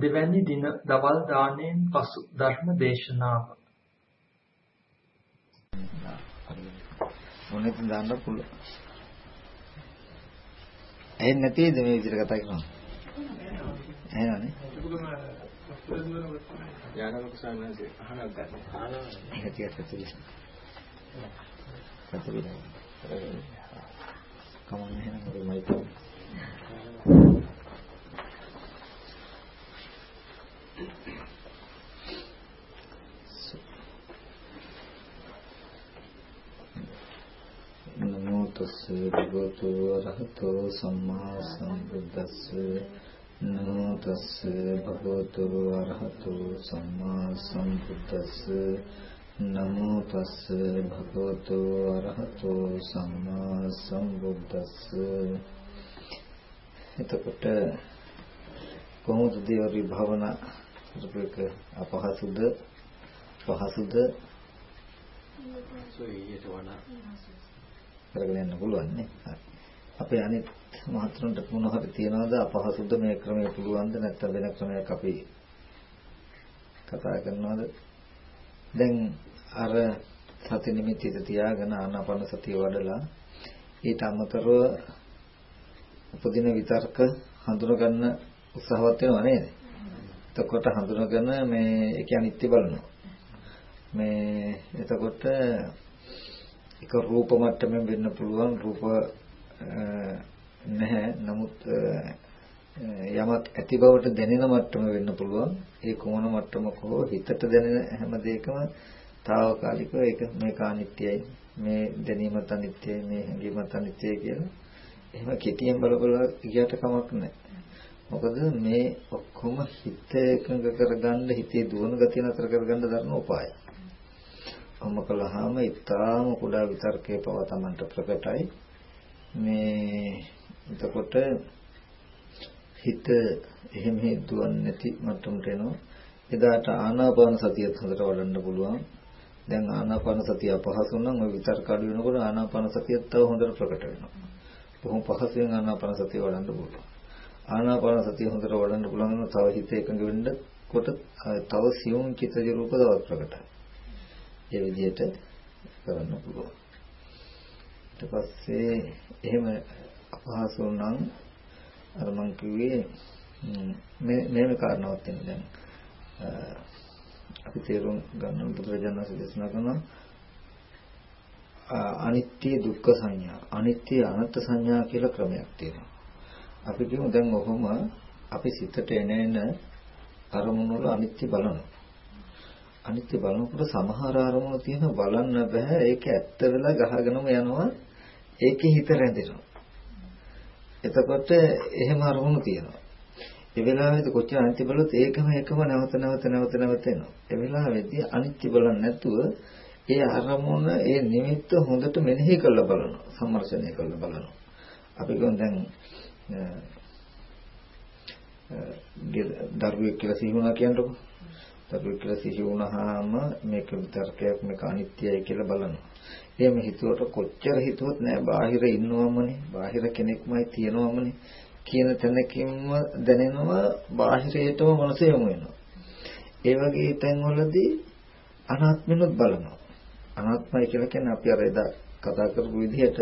දෙවැනි දින දවල් දාණයෙන් පසු ධර්ම දේශනාව මොනෙත් දාන්න පුළුවන්. එහෙන් නැතිද මේ විදිහට කතා කරනවා? එහෙනවනේ. යානලක සාමනසේ අහනක් ගන්න. අහනවා. ඒක ටිකක් ඇතුලේ. ඇතුලේ. කමන්නේ එහෙනම් මොකද මයික් නමෝ තස්ස භගවතු වරහතෝ සම්මා සම්බුද්දස්ස නමෝ තස්ස භගවතු වරහතෝ සම්මා සම්බුද්දස්ස නමෝ තස්ස භගවතු වරහතෝ සම්මා සම්බුද්දස්ස එතකොට කොහොමද දේවරි භවනා කරපේක අපහසුද පහසුද සොයියට වඩා කරගෙන යන්න පුළුවන් නේ. අපේ අනිත් මහතුරුන්ට මොන හරි තියනවද අපහසුද මේ ක්‍රමය පුළුවන්ද නැත්නම් වෙන ක්‍රමයක් අපි කතා කරනවද? දැන් අර සති නිමිතිත තියාගෙන ආනාපාන සතිය වඩලා ඊට අමතරව උපදින විතර්ක හඳුනගන්න උත්සාහවත් වෙනව නේද? එතකොට හඳුනගෙන මේ ඒක අනිත්‍ය බලනවා. මේ එතකොට එක රූප මට්ටමින් වෙන්න පුළුවන්. රූප නැහැ. නමුත් යමක් ඇති බවට දැනෙන මට්ටම වෙන්න පුළුවන්. ඒ කොමන මට්ටමක හෝ හිතට දැනෙන හැම දෙයකම తాවකාලිකව ඒක මේක අනිත්‍යයි මේ දැනීමත් අනිත්‍යයි මේ හැඟීමත් අනිත්‍යයි කියලා එහෙම කෙටියෙන් බල බල ගියට කමක් නැහැ. මොකද මේ ඔක්කොම හිත එකඟ කරගන්න හිතේ දුවන ගතිය නතර කරගන්න දරන උපායයි. ඔහොම කළාම ඊටාම කුඩා විතර්කයේ පව තමන්ට ප්‍රකටයි. මේ එතකොට හිත එහෙම හේතුවක් නැති මට්ටමට එනවා. එදාට ආනාපාන සතියත් හොඳට වඩන්න පුළුවන්. දැන් ආනාපාන සතිය අපහසු නම් ওই විතර්ක අඩු වෙනකොට ආනාපාන සතියත් තව හොඳට ප්‍රකට වෙනවා. බොහොම පහසුවෙන් ආනාපාන සතිය වඩන්න පුළුවන්. ආනාපාන සතිය හොඳට වඩන්න පුළුවන් තව හිත එකඟ වෙන්න කොට තව සියුම් චිත්තජ රූප තවත් ප්‍රකටයි. ඒ විදිහට කරන්න පුළුවන්. ඊට පස්සේ එහෙම අපහසු නම් අර මං කිව්වේ මේ මේම කාරණාවක් තියෙන දැන් අපි තේරුම් ගන්න බුදුරජාණන් වහන්සේ දේශනා කරනවා අනිත්‍ය දුක්ඛ සංඥා අනිත්‍ය අනත්ත් සංඥා කියලා ක්‍රමයක් තියෙනවා. අපි කියමු දැන් ඔහොම අපි සිතට එන එන අරමුණු වල අනිත්‍ය බලනවා. අනිත්‍ය බලනකොට සමහර අරමුණු තියෙන බලන්න බෑ. ඒක ඇත්ත වෙලා ගහගෙනම යනවා. ඒකේ හිත රැඳෙනවා. එතකොට එහෙම අරමුණු තියෙනවා. ඒ වෙලාවේදී කොච්චර අනිත්‍ය බලුත් ඒකම එකම නැවත නැවත නැවත නැවත එනවා. ඒ වෙලාවේදී අනිත්‍ය බලන්නේ නැතුව ඒ අරමුණ ඒ නිමිත්ත හොඳට මෙනෙහි කරලා බලනවා. සම්මර්ෂණය කරලා බලනවා. අපි කියමු දැන් දරුවෙක් කියලා සිහිුණා කියන්නකො. දරුවෙක් කියලා සිහි වුණාම මේක විතරකයක් මේක අනිත්‍යයි කියලා බලනවා. එහෙම හිතුවට කොච්චර හිතුවත් නෑ බාහිර ඉන්නවමනේ. බාහිර කෙනෙක්මයි තියෙනවමනේ. කියන තැනකින්ම දැනෙනවා බාහිරයටම මනස යොමු වෙනවා. ඒ වගේ තැන්වලදී අනාත්මිනුත් බලනවා. අනාත්මයි කියලා කියන්නේ අපි අර එදා කතා කරපු විදිහට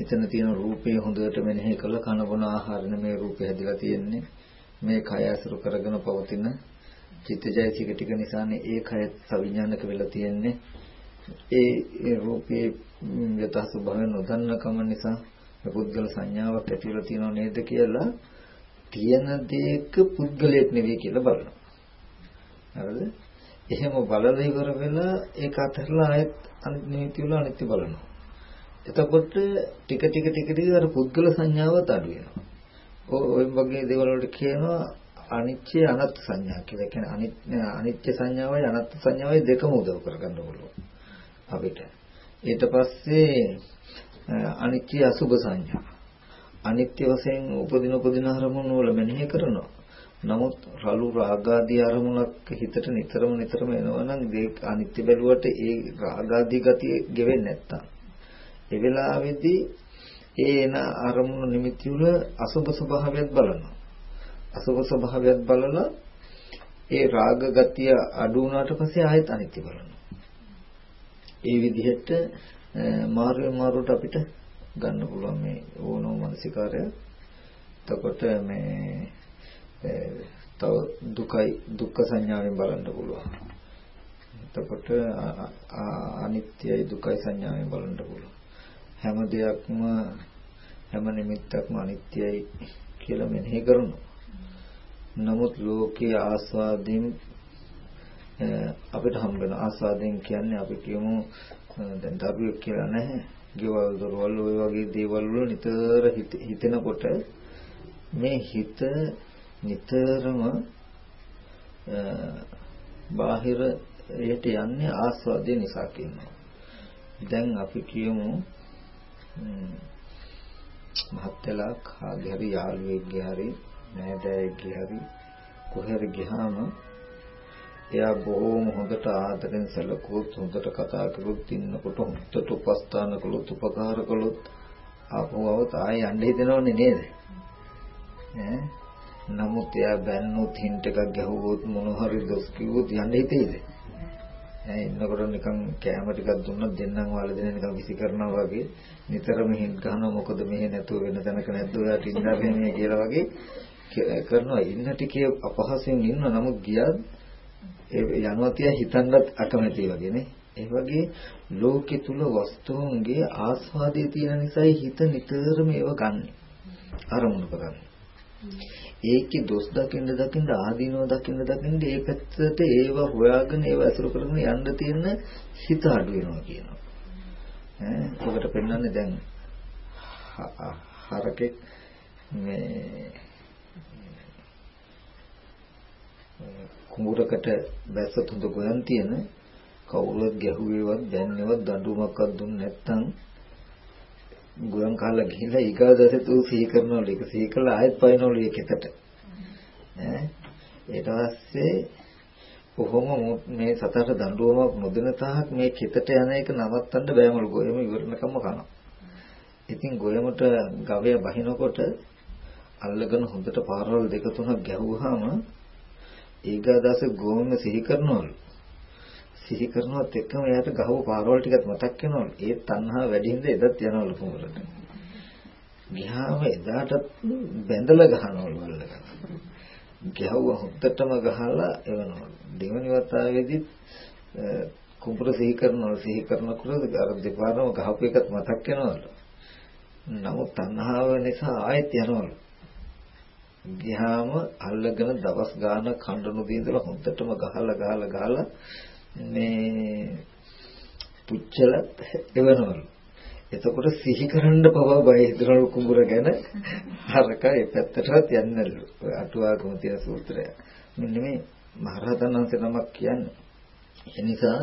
එතන තියෙන රූපේ හොඳට මෙනෙහි කරලා කන බොන ආහාරන මේ රූපේ හැදිලා තියෙන්නේ මේ කය අසුරු කරගෙන පවතින චිත්තජයතික ටික නිසානේ ඒ කය සවිඥානික වෙලා තියෙන්නේ. ඒ ඒ රූපේ යථ ස්වභාවය නොදන්නකම නිසා පුද්ගල සංඥාවක් ඇති වෙලා තියෙනව නේද කියලා තියෙන දේක පුද්ගලයක් නෙවෙයි කියලා බලනවා. හරිද? එහෙම බලලා ඉවර වෙලා ඒක අතහැරලා ආයෙත් අනිත් නිමිති වල අනිත්‍ය බලනවා. එතකොට ටික ටික ටික ටික අර පුද්ගල සංඥාවත් අඩු වෙනවා. ඔය වගේ දේවල් වලට කියනවා අනිත්‍ය අනත් සංඥා කියලා. කියන්නේ අනිත්‍ය අනිත්‍ය සංඥාවයි අනත් සංඥාවයි දෙකම උදව් කරගන්න පුළුවන් අපිට. ඊට පස්සේ අනිත්‍ය අසුභ සංඥා. අනිත්‍ය වශයෙන් උපදින උපදින අරමුණු වල මෙනෙහි කරනවා. නමුත් රළු රාගාදී අරමුණක් හිතට නිතරම නිතරම එනවා නම් ඒක අනිත්‍ය බැලුවට ඒ රාගාදී ගතිය ගෙවෙන්නේ නැත්තම් ඒ වෙලාවේදී ඒ එන අරමුණු නිමිති වල අසුභ ස්වභාවයත් බලනවා අසුභ ස්වභාවයත් බලලා ඒ රාග ගතිය අඩු වුණාට පස්සේ ආයෙත් අනිත්‍ය බලනවා. ඒ විදිහට මාර්ගය මාරුවට අපිට ගන්න පුළුවන් මේ ඕනෝ මානසිකාරය. එතකොට මේ තව දුකයි දුක්ඛ සංඥාවෙන් බලන්න පුළුවන්. එතකොට අනිත්‍යයි දුකයි සංඥාවෙන් බලන්න පුළුවන්. හැම දෙයක්ම හැම නිමිත්තක්ම අනිත්‍යයි කියලා මෙනෙහි කරනවා. නමුත් ලෝකයේ ආස්වාදයෙන් අපිට හම්බ වෙන ආස්වාදයෙන් කියන්නේ අපි කියමු දැන් දරුවෙක් කියලා නැහැ. ගෙවල් දොරවල් ওই වගේ දේවල් වල නිතර හිතෙනකොට මේ හිත නිතරම බාහිරයට යන්නේ ආස්වාදය නිසා කියනවා. දැන් අපි කියමු මහත්යලා කාගේ හරි යාළුවෙක්ගේ හරි නෑදෑයෙක්ගේ හරි කොහෙර ගියාම එයා බොහෝම හොඳට ආදරෙන් සැලකුවොත් හොඳට කතා කළොත් ඉන්නකොට හොඳට උපස්ථාන කළොත් උපකාර කළොත් ආපහුවවත් ආයෙ යන්න හිතෙනවනේ නේද? ඈ? නමුත් එයා බැන්නොත් හින්ට් එකක් ගැහුවොත් මොන හරි දොස් කිව්වොත් යන්න හිතෙයිද? ඈ ඉන්නකොට නිකන් කැම ටිකක් දුන්නොත් දෙන්නම් වාල දෙන නිකන් විසි කරනවා වගේ. නිතරම හින්ට් ගන්නවා මොකද මෙහෙ නැතුව වෙන තැනක නැද්ද? ඔයාට ඉඳලා මේ කියලා වගේ කරනවා ඉන්න ටිකේ අපහසුයෙන් ඉන්න නමුත් ගියත් ඒ යනවා තියා හිතන්නත් අකමැති වගේ නේ. ඒ වගේ ලෝකෙ තුල වස්තුන්ගේ ආස්වාදයේ තියෙන නිසායි හිත නිතරම ඒව ගන්න. අරමුණු කරන්නේ. ඒකේ දොස් දකින්න දකින්න ආදීනව දකින්න දකින්න ඒ පැත්තට ඒව හොයාගෙන ඒව අසුර කරගෙන යන්න තියෙන හිත අඩු වෙනවා කියනවා. ඈ ඔකට පෙන්වන්නේ දැන් හරකෙක් මේ කුඹුරකට බැස්සත් හොඳ ගොයන් තියෙන කවුරුත් ගැහුවේවත් දැන්නේවත් දඬුවමක්වත් දුන්නේ නැත්නම් ගොයන් කාලා ගිහිල්ලා ඊගාදසේ තු සිහි කරනවලු. ඒක සිහි කළා ආයෙත් පයින්නවලු ඒකෙතට ඈ? ඊට පස්සේ කොහොම මේ සතට දඬුවමක් නොදෙන තාක් මේ කෙතට යන එක නවත්තන්න බෑමලු. ගොයම ඉවරනකම්ම කනවා. ඉතින් ගොයමට ගවය බහිනකොට අල්ලගෙන හොඳට පාරවල් දෙක තුනක් ගැහුවාම ඊගාදාස ගෝම සිහි කරනවලු. සිහි කරනවත් එක්කම එයාට ගහව පාරවල් ටිකත් මතක් වෙනවලු. ඒ තණ්හා වැඩි හින්දා එදත් යනවලු කුඹරට. ගියාම එදාට බැඳලා ගහනවලු වල්ලක. ගැහුව හොත්තටම ගහලා එවනවලු. දෙවනි වතාවේදීත් කුඹර සිහි කරනවලු. සිහි කරනකොට අර දෙපාරම ගහපු එකත් මතක් වෙනවලු. නමුත් තණ්හාව නිසා ආයෙත් යනවලු. ගියාම අල්ලගෙන දවස් ගාන කණ්ඩනු දීඳලා හොඳටම ගහලා ගහලා ගහලා මේ පුච්චලත් එවනවලු. එතකොට සිහි කරන්න පව බය හිතනලු කුඹුර ගැන හරක ඒ පැත්තටවත් යන්නලු. ඔය අටුවාගම තියෙන සූත්‍රය. මෙන්න මේ මහරහතන් වහන්සේ නමක් කියන්නේ. ඒ නිසා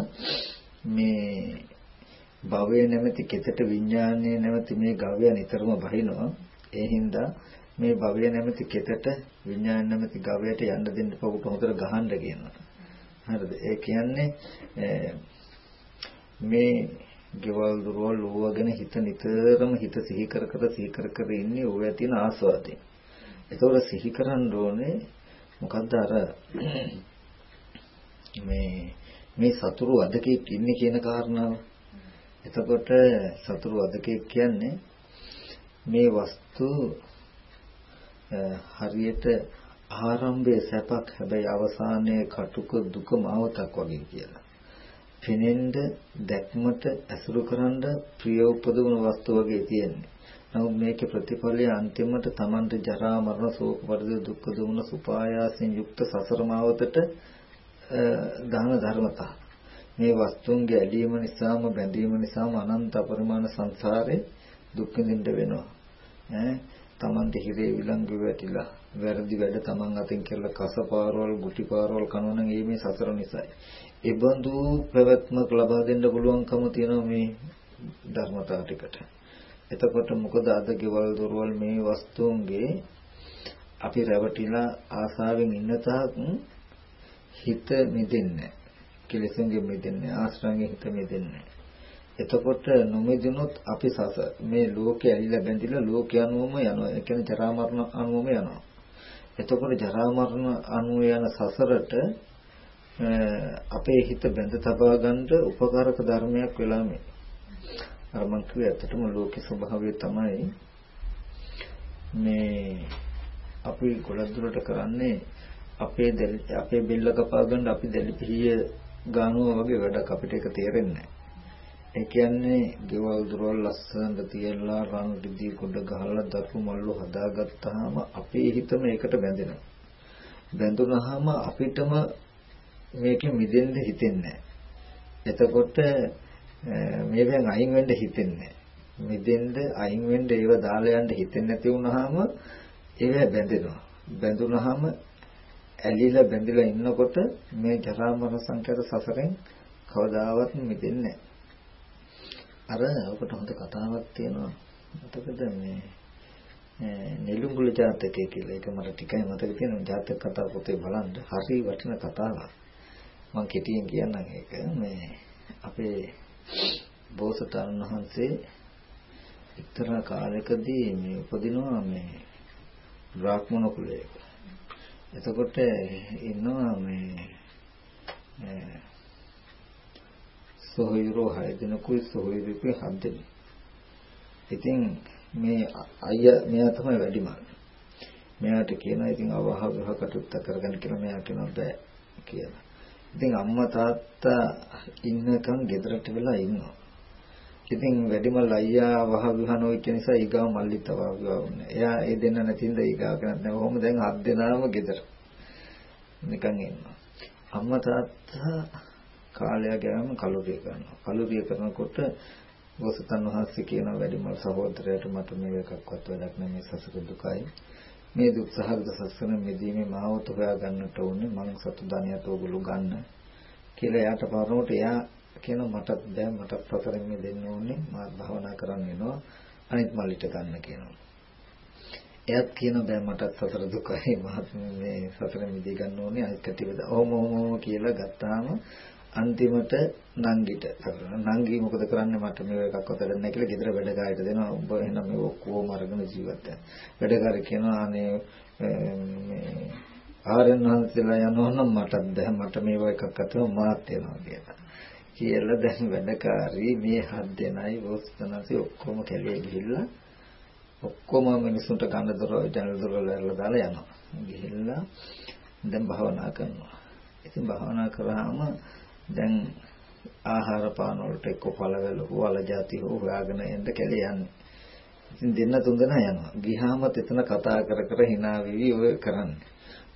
මේ භවය නැමැති කෙතට විඥානයේ නැමැති මේ ගවය නිතරම බහිනවා. ඒ හින්දා මේ භවය නැමැති කෙතට විඥාන නැමැති ගවයට යන්න දෙන්න පොකට හොඳට ගහන්න කියනවා. හරිද? ඒ කියන්නේ මේ ගෙවල් දොරවල් ඕවගෙන හිත නිතරම හිත සිහි කර කර සිහි කර කර ඉන්නේ ඕව තියෙන ආස්වාදේ. ඒතකොට සිහි කරන්න ඕනේ මොකද්ද අර මේ මේ සතුරු අධකෙක් ඉන්නේ කියන කාරණාව. එතකොට සතුරු අධකෙක් කියන්නේ මේ වස්තු හරියට ආරම්භයේ සැපක් හැබැයි අවසානයේ කටුක දුක මාවතක් වගේ කියලා. පෙනෙන්න දැක්මට ඇසුරු කරන්න ප්‍රිය උපදවන වස්තු වගේ තියෙන්නේ. නමුත් මේකේ ප්‍රතිඵලය අන්තිමට Tamante ජරා මරණ ශෝක පරිදේ දුක්ඛ දුමන සුපායාසෙන් යුක්ත සසර මාවතට දාන ධර්මතා. මේ වස්තුන්ගේ ඇලීම නිසාම බැඳීම නිසාම අනන්ත අපරිමාණ සංසාරේ දුක් විඳින්න වෙනවා. ඈ Tamante හිරේ විලංගු වැටිලා වැරදි වැඩ Taman අතින් කරලා කසපාරවල් ගුටි පාරවල් කනවනම් ඒ මේ සසර නිසායි. ඒ බඳු පැවැත්මක් ලබා දෙන්න පුළුවන්කම තියෙනවා මේ ධර්මතාව ටිකට. එතකොට මොකද අද ගෙවල් දොරවල් මේ වස්තුන්ගේ අපි රැවටිලා ආසාවෙන් ඉන්න තාක් හිත මිදෙන්නේ කෙලෙසුන්ගේ මිදෙන්නේ ආශ්‍රයන්ගේ හිත මිදෙන්නේ එතකොට නොමිදුනොත් අපි සස මේ ලෝකේ ඇලිලා බැඳිලා ලෝක යනුවම යනවා. ඒ කියන්නේ ජරා මරණ අනුවම යනවා. එතකොට ජරා මරණ අනුව යන සසරට අපේ හිත බැඳ තබා ගන්න උපකාරක ධර්මයක් වෙලා මේ. අර මං කිව්වේ ඇත්තටම ලෝකේ ස්වභාවය තමයි මේ අපි ගොඩක් දුරට කරන්නේ අපේ අපේ බෙල්ල කපා ගන්න අපි දෙලි පිහිය ගන්නවා වගේ වැඩක් අපිට ඒක තේරෙන්නේ නැහැ. ඒ කියන්නේ ගෙවල් දොරවල් ලස්සනට තියලා රන් රිදී කොට ගහලා දරු මල්ලු හදාගත්තාම අපේ හිතම ඒකට බැඳෙනවා. බැඳුනහම අපිටම මේකෙන් මිදෙන්න හිතෙන්නේ එතකොට මේවෙන් අයින් වෙන්න හිතෙන්නේ මිදෙන්න අයින් වෙන්න ඒව දාලා යන්න හිතෙන්නේ නැති වුනහම ඒව බැඳෙනවා. බැඳුනහම ඇලිලා බැඳිලා ඉන්නකොට මේ ජරා මරණ සංකේත සසරෙන් කවදාවත් මිදෙන්නේ නැහැ. අර ඔකට හොඳ කතාවක් තියෙනවා. එතකොට මේ නෙළුඹුල ජාතකය කියලා ඒක මට ටිකයි මතක තියෙනවා. ජාතක කතා පොතේ බලන්න හරි වටින කතාවක්. මම කෙටියෙන් කියන්නම් ඒක. මේ අපේ බෝසතාණන් වහන්සේ එක්තරා කාලයකදී මේ උපදිනවා මේ බ්‍රාහ්මණ කුලයක. එතකොට ඉන්නවා මේ සොහොයුරෝ 6 දෙනෙකුයි සොහොයුරුකුයි 7 දෙනෙක්. ඉතින් මේ අයියා මෙයා තමයි වැඩිමල්. මෙයාට කියනවා ඉතින් අවහ විහ කටයුත්ත කරගන්න කියලා මෙයා කියනවා බෑ කියලා. ඉතින් අම්මා තාත්තා ඉන්නකම් ගෙදරට වෙලා ඉන්නවා. ඉතින් වැඩිමල් අයියා වහ විහ නොවිච්ච නිසා ඊගාව මල්ලිත් තව විවාහ වුණා. එයා ඒ දෙන්න නැතිඳ ඊගාව කරන්නේ නැහැ. කොහොම දැන් හත් දෙනාම ගෙදර. නිකන් ඉන්නවා. අම්මා තාත්තා කාලය ගෑම කලුරිය කරනවා. කලුරිය කරනකොට බෝසතන් වහන්සේ කියන වැඩිමල් සහෝදරයට මට මේ එකක්වත් වැඩක් නැහැ මේ සසක දුකයි. මේ දුක් සහගත සසන මෙදීමේ මාවත හොයා ගන්නට ඕනේ මං සතු ධනියට ඕගොල්ලෝ ගන්න කියලා එයාට පාරමට එයා කියන මටත් දැන් මටත් සසරෙන් මිදෙන්න ඕනේ මාත් භවනා කරන්න වෙනවා අනිත් මල්ලිට ගන්න කියනවා. එයත් කියන බෑ මටත් සසර දුකයි මහත් මේ සසර මිදී ගන්න ඕනේ අනිත් කටියද ඔහොම ඔහොම කියලා ගත්තාම අන්තිමට නංගිට නංගි මොකද කරන්නේ මට මේ එකක්වත් වැඩක් නැහැ කියලා ගෙදර වැඩකාරයට දෙනවා උඹ එහෙනම් මේ ඔක්කොම අරගෙන ජීවත් වෙන්න. වැඩකාරය කියනවා අනේ මේ ආරයන් වහන්සේලා යනවා නම් මටත් දැන් මට මේව එකක් අතම මාත් වෙනවා කියලා. කියලා දැන් වැඩකාරී මේ හත් දෙනයි වස්තනසි ඔක්කොම කැලේ ගිහිල්ලා ඔක්කොම මිනිසුන්ට ගන්න දොර ජනල් දොර වල දාලා යනවා. ගිහිල්ලා දැන් භාවනා කරනවා. ඉතින් භාවනා කරාම දැන් ආහාර පාන වලට එක්ක පළවැල හෝ අල જાති හෝ හොයාගෙන එන්න කැලේ යන්නේ. ඉතින් දෙන්න තුන් දෙනා යනවා. ගියාම එතන කතා කර කර hina වෙවි ඔය කරන්නේ.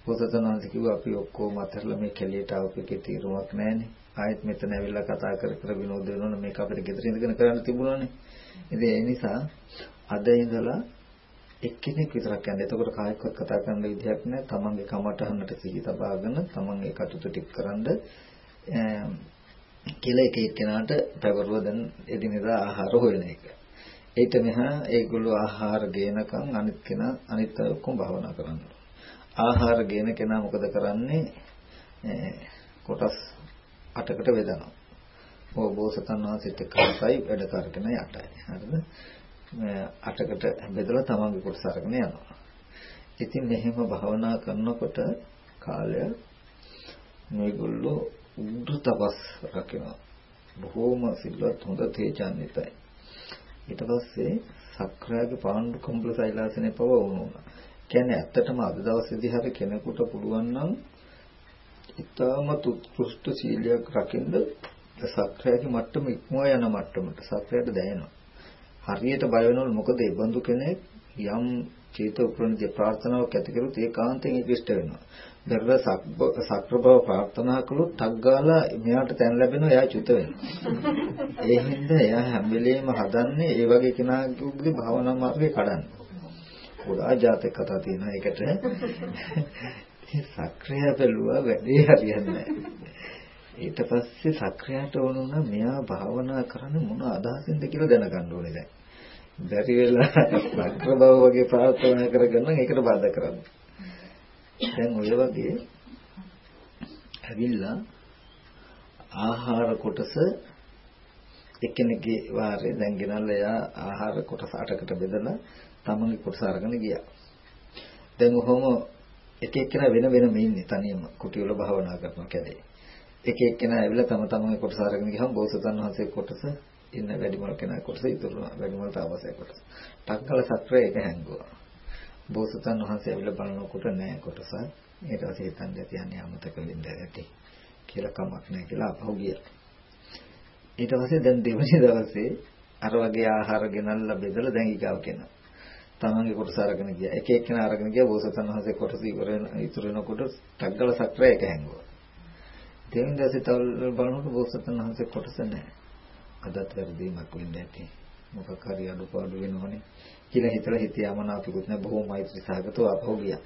පොතතනන්ස කිව්වා අපි ඔක්කොම අතරලා මේ කැලියට ආවකේ තීරුමක් නැහැනේ. ආයෙත් මෙතන ඇවිල්ලා කතා කර කර විනෝද වෙනවනේ මේක අපිට ගෙදර ඉඳගෙන කරන්න තිබුණානේ. ඉතින් ඒ නිසා අද ඉඳලා එක්කෙනෙක් විතරක් යන්නේ. එතකොට කායකවත් කතා කරන්න විදිහක් නැහැ. තමන්ගේ කමටහනට සිහි තබාගෙන තමන්ගේ කටයුතු ටික කරන්ද කියලා එක එක්කෙනාට පැවරුව දැන් එදිනෙදා ආහාර හොයන එක. ඊට මෙහා ඒගොල්ලෝ ආහාර ගේනකම් අනිත් කෙනා අනිත් අය ඔක්කොම භාවනා කරනවා. ආහාර ගේන කෙනා මොකද කරන්නේ? කොටස් 8කට බෙදනවා. ඕ බෝසතන් වහන්සේත් එක්ක 7යි වැඩ කරගෙන 8යි. හරිද? 8කට බෙදලා තමන්ගේ කොටස අරගෙන යනවා. ඉතින් මෙහෙම භාවනා කරනකොට කාලය මේගොල්ලෝ උද්දු තපස් රකිනවා. බොහෝම සිල්වත් හොඳ තේජාන්විතයි. ඊට පස්සේ සක්‍රයාගේ පාණ්ඩු කම්බල සෛලාසනේ පව වුණා. කියන්නේ ඇත්තටම අද දවසේදී හරි කෙනෙකුට පුළුවන් නම් ඉතාමත් උත්කෘෂ්ඨ සීලයක් රකින්න සක්‍රයාගේ මට්ටම ඉක්මවා යන මට්ටමට සක්‍රයාට දැනෙනවා. හරියට බය වෙනවලු මොකද ඒ බඳු කෙනෙක් යම් චේත උපරණදී ප්‍රාර්ථනාවක් ඇති කරුත් ඒකාන්තයෙන් ඒක ඉෂ්ට වෙනවා. දරලා සක්‍ර බව ප්‍රාර්ථනා කළොත් ටක් ගාලා මෙයාට තැන් ලැබෙනවා එයා චුත වෙනවා. ඒ හින්දා එයා හැම වෙලෙම හදන්නේ ඒ වගේ කෙනාගේ භාවනා මාර්ගේ කඩන්න. ගොඩාක් ජාතක කතා තියෙනවා ඒකට. සක්‍රිය බැලුවා වැඩේ හරියන්නේ ඊට පස්සේ සක්‍රියට වුණා මෙයා භාවනා කරන්නේ මොන අදහසින්ද කියලා දැනගන්න ඕනේ දැන්. බැරි වෙලා සක්‍ර බව වගේ ප්‍රාර්ථනා කරගන්න ඒකට බාධා කරන්නේ. දැන් ඔය වගේ ඇවිල්ලා ආහාර කොටස එක්කෙනෙක්ගේ වාරේ දැන් ගෙනල්ලා එයා ආහාර කොටස අටකට බෙදලා තමන්ගේ කොටස අරගෙන ගියා. දැන් ඔහොම එක එක්කෙනා වෙන වෙනම ඉන්නේ තනියම කුටි වල භාවනා කරනවා කැලේ. එක එක්කෙනා ඇවිල්ලා තම තමන්ගේ කොටස අරගෙන ගියහම බෝසතන් වහන්සේ කොටස ඉන්න වැඩිමල් කෙනා කොටස ඉතුරුනවා. වැඩිමල් තාපසය කොටස. ටක්කල සත්‍රය එක හැංගුවා. බෝසතන් වහන්සේ ඇවිල්ලා බලනකොට නෑ කොටස. ඊට පස්සේ හිතන්නේ ඇති යන්නේ අමතක වෙන්න ඇති කියලා කමක් නෑ කියලා අපහු ගියා. ඊට පස්සේ දැන් දෙවෙනි දවසේ අර වගේ ආහාර ගෙනල්ලා බෙදලා දැන් ඊගාව කෙනා. තමන්ගේ කොටස අරගෙන ගියා. එක එක්කෙනා අරගෙන ගියා බෝසතන් වහන්සේ කොටස ඉවර වෙන ඉතුරු වෙනකොට ටග්ගල සක්‍රය එක හැංගුවා. දෙවෙනි දවසේ තව බලනකොට බෝසතන් වහන්සේ කොටස නැහැ. අදත් වැරදීමක් වෙන්න ඇති. මොකක් හරි අඩුපාඩු වෙනවනේ කියලා හිතලා හිතියාමනාපිකුත් නැහැ බොහොම මෛත්‍රී සහගතව අපහු ගියා.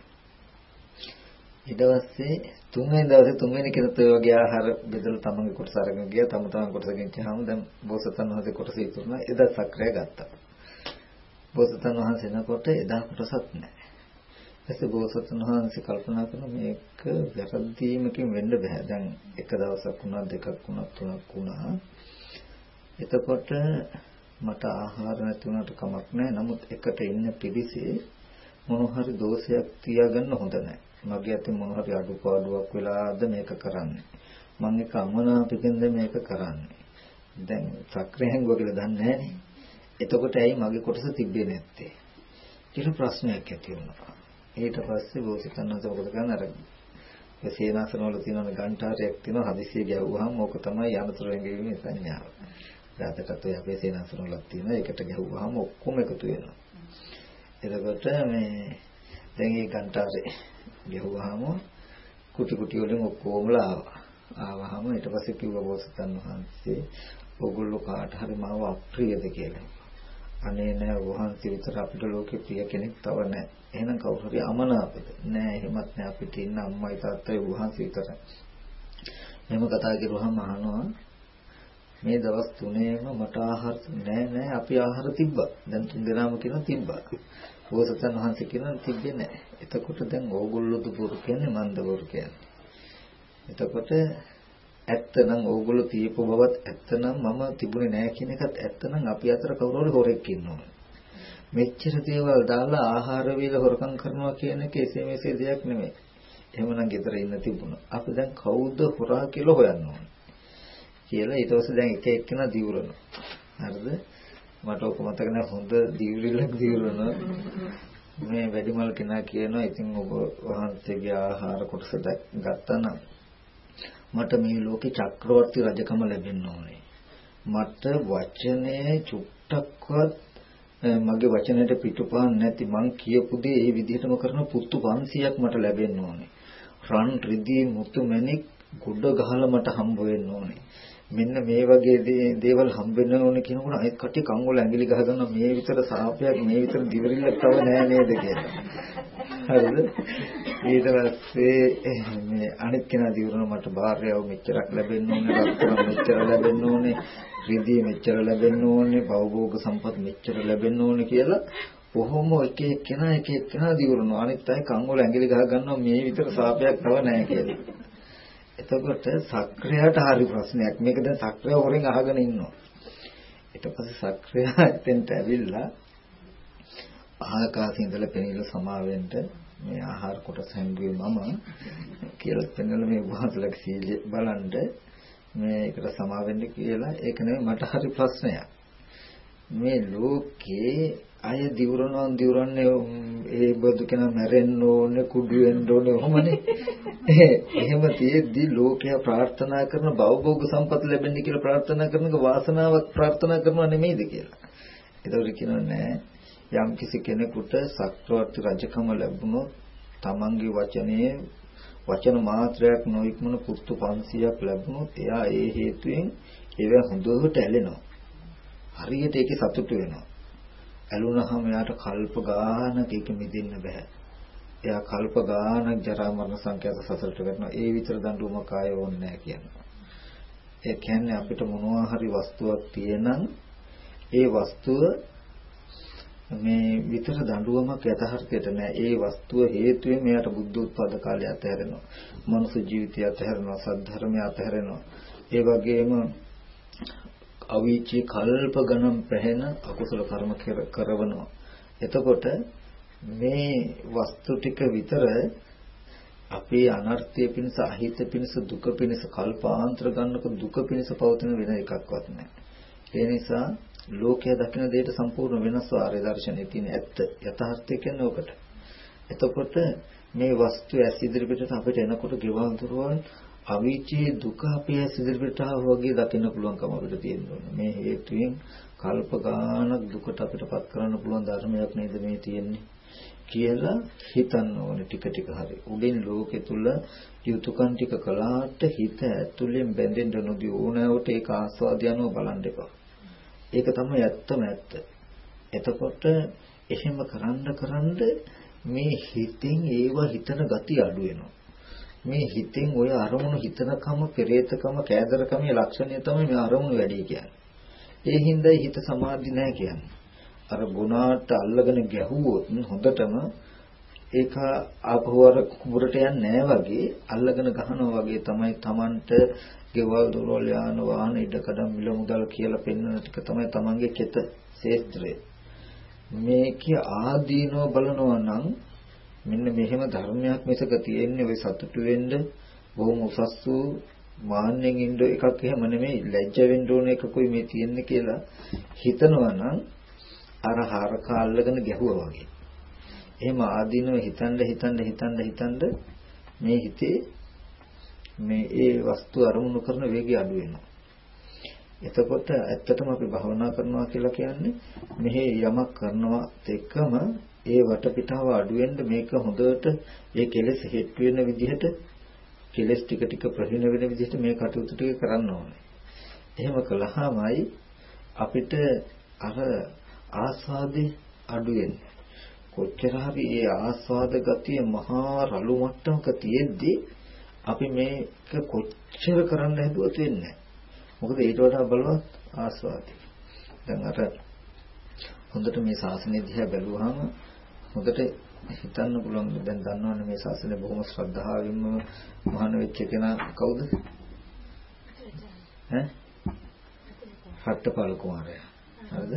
ඊට පස්සේ තුන්වෙනි දවසේ තුන්වෙනි කෙනත් ඔය වගේ ආහාර බෙදලා තමන්ගේ කොටස අරගෙන ගියා. තම තමන් කොටස ගෙනිච්චාම දැන් බෝසතන් වහන්සේ කොටස ඉතුරුනා. එදා සක්‍රය ගත්තා. බෝසතන් වහන්සේ නකොට එදා කොටසක් නැහැ. ඊපස්සේ බෝසතන් වහන්සේ කල්පනා කරන මේක වැරදීමකින් වෙන්න බෑ. දැන් එක දවසක් වුණා දෙකක් වුණා තුනක් වුණා. එතකොට මට ආහාර නැති වුණාට කමක් නැහැ. නමුත් එකට ඉන්න පිරිසේ මොන හරි දෝෂයක් තියාගන්න හොඳ නැහැ. මගේ අතින් මොන හරි අඩුපාඩුවක් වෙලාද මේක කරන්නේ. මම එක අමනාපකින්ද මේක කරන්නේ. දැන් සක්‍රිය හැංගුවා කියලා දන්නේ නැහනේ. එතකොට ඇයි මගේ කොටස තිබ්බේ නැත්තේ? කියලා ප්‍රශ්නයක් ඇති වුණා. ඊට පස්සේ බෝසතන්නත මොකද කරන්නේ අර ඒ සේනාසන වල තියෙන ගන්ටාරයක් තියෙනවා හදිසිය ගැහුවාම ඕක තමයි යනතර වෙංගෙවීමේ සංඥාව. රාතකත් ඔය අපේ සේනාසන වල තියෙනවා ඒකට ගැහුවාම ඔක්කොම එකතු වෙනවා. එතකොට මේ දැන් මේ ගන්ටාරේ ගැහුවාම කුටි කුටි වලින් ඔක්කොමලා ආවා. ආවහම ඊට පස්සේ කිව්වා බෝසතන් වහන්සේ ඔගොල්ලෝ කාට හරි මාව අප්‍රියද කියලා. අනේ නෑ වහන්සේ විතර අපිට ලෝකේ ප්‍රිය කෙනෙක් තව නෑ. එහෙනම් කවුරු හරි අමනාපද? නෑ එහෙමත් නෑ අපිට ඉන්න අම්මයි තාත්තයි වහන්සේ විතරයි. මෙහෙම කතා කරුවාම අහනවා මේ දවස් තුනේම මට ආහාර නෑ නෑ අපි ආහාර තිබ්බා. දැන් තුන් දෙනාම කියන තිබ්බා. බෝසතන් වහන්සේ කියන තිබ්බේ නෑ. එතකොට දැන් ඕගොල්ලෝද බොරු කියන්නේ මන්ද බොරු කියන්නේ. එතකොට ඇත්තනම් ඕගොල්ලෝ තියපු බවත් ඇත්තනම් මම තිබුණේ නෑ කියන එකත් ඇත්තනම් අපි අතර කවුරු හරි හොරෙක් ඉන්නවා. මෙච්චර දේවල් දාලා ආහාර වේල හොරකම් කරනවා කියන එක එසේ මෙසේ දෙයක් නෙමෙයි. එහෙමනම් ගෙදර ඉන්න තිබුණා. අපි දැන් කවුද හොරා කියලා හොයන්න ඕනේ. කියලා ඊට පස්සේ දැන් එක එක්කෙනා දිවුරනවා. හරිද? මට ඔක මතක නැහැ හොඳ දිවුරිල්ලක් දිවුරනවා. මේ වැඩිමල් කෙනා කියනවා ඉතින් ඔබ වහන්සේගේ ආහාර කොටස ගත්තා නම් මට මේ ලෝකේ චක්‍රවර්ති රජකම ලැබෙන්න ඕනේ. මට වචනේ චුට්ටක්වත් මගේ වචනයට පිටුපහන් නැති මං කියපු දේ ඒ විදිහටම කරන පුත්තු 500ක් මට ලැබෙන්න ඕනේ. රන් රිදී මුතු මැණික් ගොඩ ගහලා මට හම්බ වෙන්න ඕනේ. මෙන්න මේ වගේ දේවල් හම්බෙන්න ඕනේ කියනකොට අනිත් කට්ටිය කන් වල ඇඟිලි ගහගන්න මේ විතර සාපයක් මේ විතර දිවරිල්ලක් තව නෑ නේද කියලා. හරිද? ඊට පස්සේ මේ අනිත් කෙනා දිවරන මට භාර්යාව මෙච්චරක් ලැබෙන්න ඕනේ, රත්තරන් මෙච්චර ලැබෙන්න ඕනේ, රිදී මෙච්චර ලැබෙන්න ඕනේ, භවභෝග සම්පත් මෙච්චර ලැබෙන්න ඕනේ කියලා කොහොම එක එක්කෙනා එක එක්කෙනා දිවරනවා. අනිත් අය කන් වල ඇඟිලි ගහ ගන්නවා මේ විතර සාපයක් තව නෑ කියලා. එතකොට සක්‍රියට හරි ප්‍රශ්නයක්. මේක දැන් සක්‍රිය හොරෙන් අහගෙන ඉන්නවා. ඊට පස්සේ සක්‍රිය එතෙන්ට ඇවිල්ලා ආකාශයේ ඉඳලා පෙනිල සමාවෙන්න මේ ආහාර කොටස හැංගුවේ මම කියලා පෙන්නලා මේ වහන්සලක සීල බලන්න මේකට සමාවෙන්න කියලා ඒක නෙමෙයි මට හරි ප්‍රශ්නයක්. මේ ලෝකේ අය දිවුරනවා දිවුරන්නේ ඒ බදු කෙනා මැරෙන්න ඕනේ කුඩු වෙන්න ඕනේ ඔහොමනේ. එහෙම තියෙද්දි ලෝකයා ප්‍රාර්ථනා කරන භවභෝග සම්පත් ලැබෙන්න කියලා ප්‍රාර්ථනා කරනක වාසනාවක් ප්‍රාර්ථනා කරනවා නෙමෙයිද කියලා. ඒතකොට කියනවා නෑ යම් කිසි කෙනෙකුට සක්‍රවර්ති රජකම ලැබුණොත් තමන්ගේ වචනේ වචන මාත්‍රයක් නොඉක්මන පුත්තු 500ක් ලැබුණොත් එයා ඒ හේතුවෙන් ඒව හොඳට ඇලෙනවා. හරියට ඒකේ සතුටු වෙනවා. ඇලුනහම එයාට කල්ප ගානක ඒක මිදෙන්න බෑ. එයා කල්ප ගානක් ජරා මරණ සංඛ්‍යාත සසලට වැටෙනවා. ඒ විතර දඬුවමක් ආයෙ ඕනේ නැහැ කියනවා. ඒ කියන්නේ අපිට මොනවා හරි වස්තුවක් තියෙනම් ඒ වස්තුව මේ විතර දඬුවමක් යථාර්ථයට නෑ. ඒ වස්තුව හේතුවෙන් මෙයාට බුද්ධ උත්පාද කාලය අතහැරෙනවා. මනුෂ්‍ය ජීවිතය අතහැරෙනවා. සද්ධර්මය අතහැරෙනවා. ඒ වගේම අවීචී කල්ප ගණන් පැහැෙන අකුසල කර්ම කරවනවා. එතකොට මේ වස්තු ටික විතර අපේ අනර්ථය පිණිස අහිත පිණිස දුක පිණිස කල්පාන්තර ගන්නක දුක පිණිස පවතින වෙන එකක්වත් නැහැ. ඒ නිසා ලෝකය දකින දෙයට සම්පූර්ණ වෙනස් ආර්ය දර්ශනයේ තියෙන ඇත්ත යථාර්ථය කියන්නේ ඔකට. එතකොට මේ වස්තු ඇස් ඉදිරිපිටට අපිට එනකොට ගෙවල් දොරවල් අවීචී දුක අපේ ඇස් ඉදිරිපිටට වගේ දකින්න පුළුවන්කම අපිට තියෙනවා. මේ හේතුයෙන් කල්ප ගානක් දුකට අපිටපත් කරන්න පුළුවන් ධර්මයක් නේද මේ තියෙන්නේ. කියලා හිතන්න ඕනේ ටික ටික හරි. උඩින් ලෝකෙ තුල යුතුයකම් ටික කළාට හිත ඇතුලෙන් බැඳෙන්න නොදී ඕනෑවට ඒක ආස්වාදයන්ව බලන්න එපා. ඒක තමයි ඇත්තම ඇත්ත. එතකොට එහෙම කරන්න කරන්න මේ හිතින් ඒව හිතන gati අඩු වෙනවා. මේ හිතෙන් ඔය අරමුණු හිතනකම පෙරේතකම කෑදරකමේ ලක්ෂණය තමයි මේ අරමුණු වැඩි කියන්නේ. ඒ හින්දායි හිත සමාධි නැහැ කියන්නේ. අර ගුණාට අල්ලගෙන ගැහුවොත් හොඳටම ඒක ආපහු අර කුඹරට යන්නේ නැහැ වගේ අල්ලගෙන ගහනවා වගේ තමයි Tamanට ගෙවල් දොරවල් යාන වාහන ඉඩකඩම් මිල මුදල් කියලා පෙන්වන ටික තමයි Tamanගේ කෙත ශේත්‍රය මේකේ ආදීනව බලනවා නම් මෙන්න මෙහෙම ධර්මයක් මිසක තියෙන්නේ ඔය සතුටු වෙන්න බොහොම උසස් වූ මාන්නෙන් ඉන්න එකක් එහෙම නෙමෙයි ලැජ්ජ වෙන්න ඕන එකකුයි මේ තියෙන්නේ කියලා හිතනවා නම් අර හරක අල්ලගෙන ගැහුවා වගේ. එහෙම ආදීනව හිතන්න හිතන්න හිතන්න හිතන්න මේ හිතේ මේ ඒ වස්තු අරමුණු කරන වේගය අඩු වෙනවා. එතකොට ඇත්තටම අපි භවනා කරනවා කියලා කියන්නේ මෙහි යමක් කරනවා එක්කම ඒ වටපිටාව අඩු වෙන්න මේක හොඳට ඒ කෙලෙස් හෙට් වෙන විදිහට කෙලෙස් ටික ටික ප්‍රහීන වෙන විදිහට මේ කටයුතු ටික කරන්න ඕනේ. එහෙම කළාමයි අපිට අර ආස්වාදේ අඩු වෙන්නේ. කොච්චර හරි ඒ ආස්වාද ගතිය මහා රළු මට්ටමක තියෙද්දි අපි මේක කොච්චර කරන්න හැදුවත් වෙන්නේ මොකද ඊට වඩා බලවත් ආස්වාදයි. දැන් අර හොඳට මේ ශාසනය දිහා බැලුවාම හොඳට හිතන්න පුළුවන් දැන් දන්නවනේ මේ ශාසනය බොහොම ශ්‍රද්ධාවෙන්ම මහාන වෙච්ච කෙනා කවුද? ඈ? හට්ටපාල කුමාරයා. හරිද?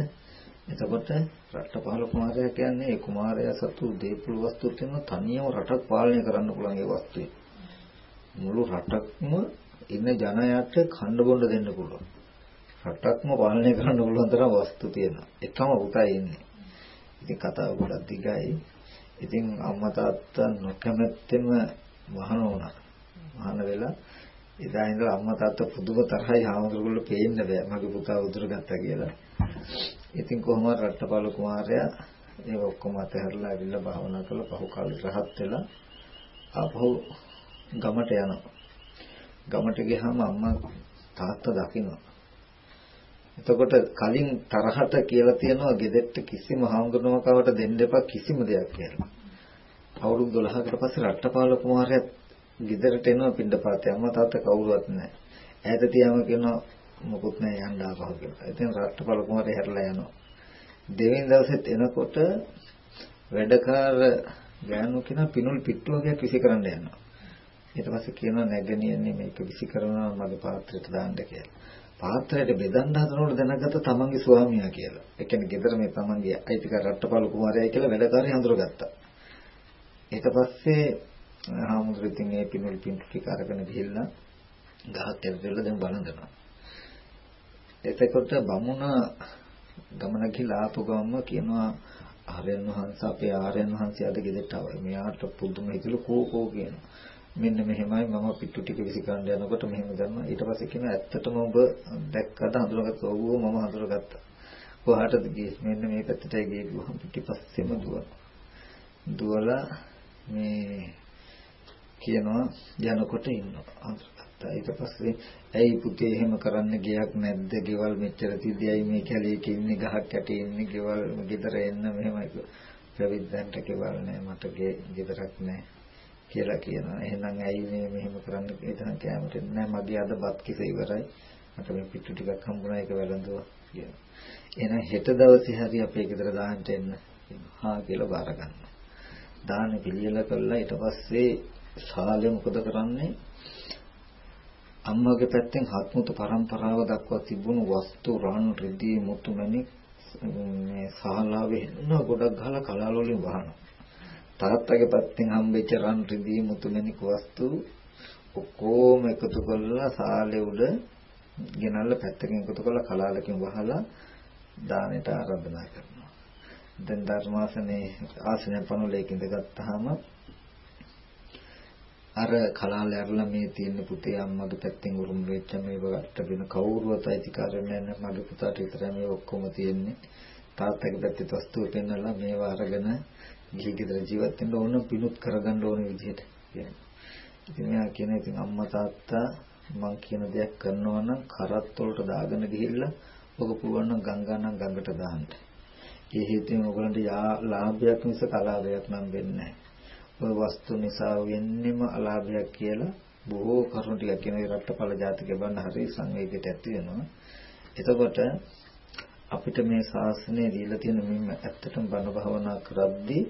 එතකොට රට්ටපාල කුමාරයා කියන්නේ ඒ කුමාරයා සතු දීපුල වස්තු තියෙන තනියම රටක් පාලනය කරන්න පුළුවන් ඒ වස්තුවේ. මුළු රටක්ම ඉන්න ජනයාට කන්න බොන්න දෙන්න පුළුවන්. රටක්ම පාලනය කරන්න පුළුවන් තරම් වස්තු තියෙනවා. එකම පුතයි ඉන්නේ. ඉතින් කතාව ගොඩක් දිගයි. ඉතින් අම්මා තාත්තා නොකමැත්තෙම වහන වුණා. වහන වෙලා එදා ඉඳලා අම්මා තාත්තා පුදුම තරහයි හාමුදුරුවෝ පේන්න බෑ. මගේ පුතා උදුරගත්තා කියලා. ඉතින් කොහොම රට්ටපාල කුමාරයා ඒ ඔක්කොම අතහැරලා ඇවිල්ලා භාවනා කරලා පහු කාලේ රහත් වෙලා ආපහු ගමට යනවා. ගමට ගියාම අම්මා තාත්තා දකිනවා. එතකොට කලින් තරහට කියලා තියනවා ගෙදෙට්ට කිසිම හාමුදුරුවකවට දෙන්න එපා කිසිම දෙයක් කියලා. අවුරුදු 12කට පස්සේ රට්ටපාල කුමාරයා ගෙදරට එනවා පින්ඩපාතේ අම්මා තාත්තා කවුරුවත් නැහැ. ඈත තියාම කියනවා මොකුත් නැහැ යන්න ආපහු කියලා. ඉතින් රට්ටපල කුමාරය හැරලා යනවා. දෙවෙනි දවසෙත් එනකොට වැඩකාර ගෑනු කෙනා පිනුල් පිට්ටුවකයක් විසි කරන්න යනවා. ඊට පස්සේ කියනවා නැගණියනේ මේක විසි කරනවා මගේ පාත්‍රයට දාන්න කියලා. පාත්‍රයට බෙදන්න හදනකොට දැනගත්ත තමන්ගේ ස්වාමියා කියලා. ඒ කියන්නේ ගෙදර මේ තමන්ගේ අයිතිකාර රට්ටපල කුමාරයයි කියලා වැඩකාරය හඳුරගත්තා. ඊට පස්සේ හාමුදුරුවෝ ඉතින් ඒ පිනුල් පිට්ටු ටික අරගෙන ගිහිල්ලා ගහක් ඇතුළේ දැන් බලනවා. එතකොට බමුණ ගමන ගිහලා ආපු ගමම කියනවා ආර්යයන් වහන්සේ අපේ ආර්යයන් වහන්සේ අද ගෙදරට ආවා. මෙයාට පුදුම හිතුළු කෝ කෝ කියනවා. මෙන්න මෙහෙමයි මම පිටු ටික විසිකරන්න යනකොට මෙහෙම ගන්නවා. ඊට පස්සේ කියනවා ඇත්තටම ඔබ දැක්කද හඳුනගත්ත ඔව් මම හඳුනගත්තා. කොහාටද ගියේ? මෙන්න මේ පැත්තටයි ගියේ ගිහම පිටිපස්සෙම දුවනවා. දුවලා මේ කියනවා යනකොට ඉන්නවා. ගත්තා. ඊට පස්සේ ඇයි පුතේ එහෙම කරන්න ගියක් නැද්ද? ගෙවල් මෙච්චර තියදී මේ කැලේක ඉන්නේ ගහක් යට ඉන්නේ ගෙවල් ගෙදර එන්න මෙහෙමයි. ප්‍රවිද්දන්ට ගෙවල් නැහැ මට ගෙදරක් නැහැ කියලා කියනවා. එහෙනම් ඇයි මේ මෙහෙම කරන්න කියලා කැමති නැහැ. මගේ අද බත් කිස ඉවරයි. මට මේ පිටු ටිකක් හම්බුණා ඒක වැළඳුවා කියනවා. එහෙනම් හෙට දවසේ හරි අපේ ගෙදර දාන්න එන්න. හා කියලා බාර ගන්නවා. දාන පිළියෙල කළා ඊට පස්සේ ශාලය මොකද කරන්නේ අම්මගේ පැත්තෙන් හත්මුතු පරම්පරාව දක්වා තිබුණු වස්තු රන් රිදී මුතු මැණික් මේ සහලාවේ එන්න ගොඩක් ගහලා කලාල වලින් වහනවා. තාත්තගේ පැත්තෙන් හම්බෙච්ච රන් රිදී මුතුමැණික් වස්තු ඔක්කොම එකතු කරලා සාලේ උඩ ගෙනල්ලා පැත්තකින් එකතු කරලා කලාලකින් වහලා දානෙට ආරාධනා කරනවා. දැන් ධර්මාසනේ ආසනය පනුලේක ඉඳගත්තාම අර කලාල ඇරලා මේ තියෙන පුතේ අම්මගේ පැත්තෙන් උරුම වෙච්ච මේ වට වෙන කවුරුවත් අයිතිකාරය නැහැ මගේ පුතාට විතරයි මේ ඔක්කොම තියෙන්නේ තාත්තගේ පැත්තේ වස්තුව පෙන්නලා මේවා අරගෙන ගිහි ගෙදර ජීවත් වෙන්න ඕන පිණුත් කරගන්න ඕන විදිහට කියනවා ඉතින් මෙයා කියන ඉතින් අම්මා තාත්තා මං කියන දෙයක් කරනවා නම් කරත් වලට දාගෙන ගිහිල්ලා ඔක පුළුවන් නම් ගංගා නම් ගඟට දාන්න. ඒ හේතුවෙන් ඔයගලන්ට ලාභයක් මිස කලාභයක් නම් වෙන්නේ ඔය වස්තු නිසා වෙන්නේම අලාභයක් කියලා බොහෝ කරුණු ටිකක් කියන රට්ටපල ජාතික බන්න හරි සංවේගයට ඇති වෙනවා. එතකොට අපිට මේ ශාසනය දීලා තියෙන මෙන්න ඇත්තටම බණ භාවනා කරද්දී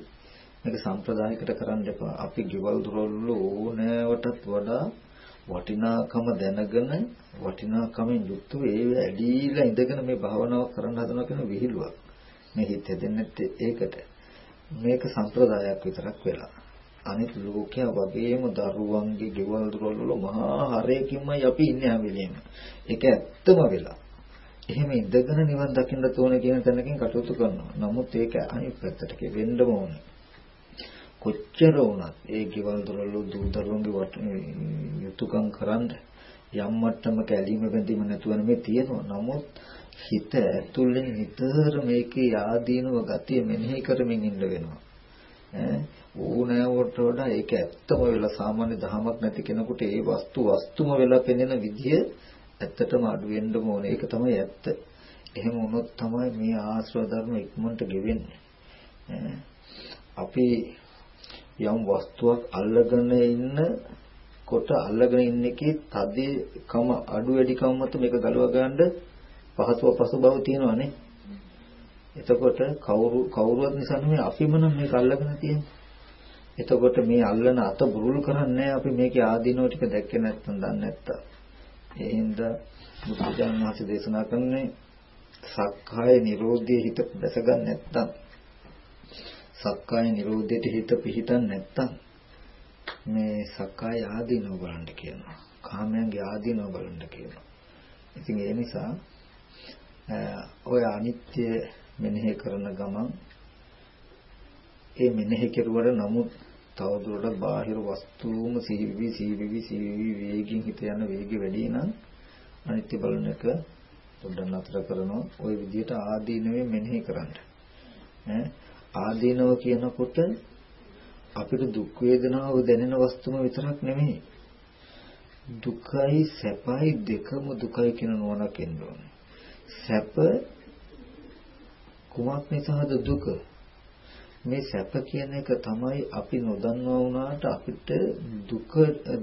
මේක සම්ප්‍රදායකට කරන්න එපා. අපි ගෙවල් දොරවල් ඕනෑවටත් වඩා වටිනාකම දැනගෙන වටිනාකමෙන් යුක්තව ඒ ඇදීලා ඉඳගෙන මේ භාවනාව කරන්න හදනවා කියන විහිළුවක්. මේ හිත දෙන්නේ ඒකට. මේක සම්ප්‍රදායක් විතරක් වෙලා. අනිත් ලෝකයා වගේම දරුවන්ගේ ගෙවල් දොරවල් වල මහා හරයකින්මයි අපි ඉන්නේ හැම වෙලේම. ඒක ඇත්තම වෙලා. එහෙම ඉඳගෙන නිවන් දකින්න තෝරන කියන තැනකින් කටයුතු කරනවා. නමුත් ඒක අනිත් පැත්තට වෙන්නම ඕනේ. කොච්චර වුණත් ඒ ගෙවල් දොරවල් දූ දරුවන්ගේ යුතුයකම් කරන්න යම් මට්ටමක ඇලීම බැඳීම නැතුව නෙමෙයි තියෙනවා. නමුත් හිත ඇතුලෙන් නිතර මේකේ ආදීනව ගතිය මෙනෙහි කරමින් ඉන්න වෙනවා. ඈ ඕනෑවට වඩා ඒක ඇත්තම වෙලා සාමාන්‍ය දහමක් නැති කෙනෙකුට ඒ වස්තු වස්තුම වෙලා පෙනෙන විදිය ඇත්තටම අඩු වෙන්න ඕනේ. ඒක තමයි ඇත්ත. එහෙම වුණොත් තමයි මේ ආශ්‍රව ධර්ම ඉක්මනට ගෙවෙන්නේ. අපි යම් වස්තුවක් අල්ලගෙන ඉන්න කොට අල්ලගෙන ඉන්න එකේ තදේකම අඩු වැඩිකම මත මේක ගලව ගන්න පහසුව පසු බව තියෙනවානේ. එතකොට කවුරු කවුරුවත් නිසා නෙමෙයි අපිම නම් මේක අල්ලගෙන තියෙන්නේ. එතකොට මේ අල්ලන අත බුරුල් කරන්නේ අපි මේකේ ආදීනෝ ටික දැක්කේ නැත්නම් දන්නේ නැත්තා. ඒ හින්දා බුදුජානක මහසී දේශනා කරන්නේ සක්කාය නිරෝධයේ හිත දැසගන්න නැත්නම් සක්කාය නිරෝධයට හිත පිහිටන් නැත්තම් මේ සක්කාය ආදීනව බලන්න කියනවා. කාමයන්ගේ ආදීනව බලන්න කියනවා. ඉතින් ඒ නිසා ඔය අනිත්‍ය මෙනෙහි කරන ගමන් ඒ මෙනෙහි කෙරුවට නමුත් තවදුරටත් බාහිර වස්තුම සිහිවි සිහිවි සිහිවි වේගින් හිත යන වේගය වැඩි නම් අනිත්‍ය බලන එක පොඩ්ඩක් නතර කරනවා. ওই විදිහට ආදීනවේ මෙනෙහි කරන්න. ඈ ආදීනව කියනකොට අපිට දුක් වේදනාව දැනෙන වස්තුම විතරක් නෙමෙයි. දුකයි සැපයි දෙකම දුකයි කියන නුවණක් එන්න ඕනේ. සැප කුමක් නිසාද දුක? මේ සැප කියන එක තමයි අපි නොදන්නවා වුණාට අපිට දුක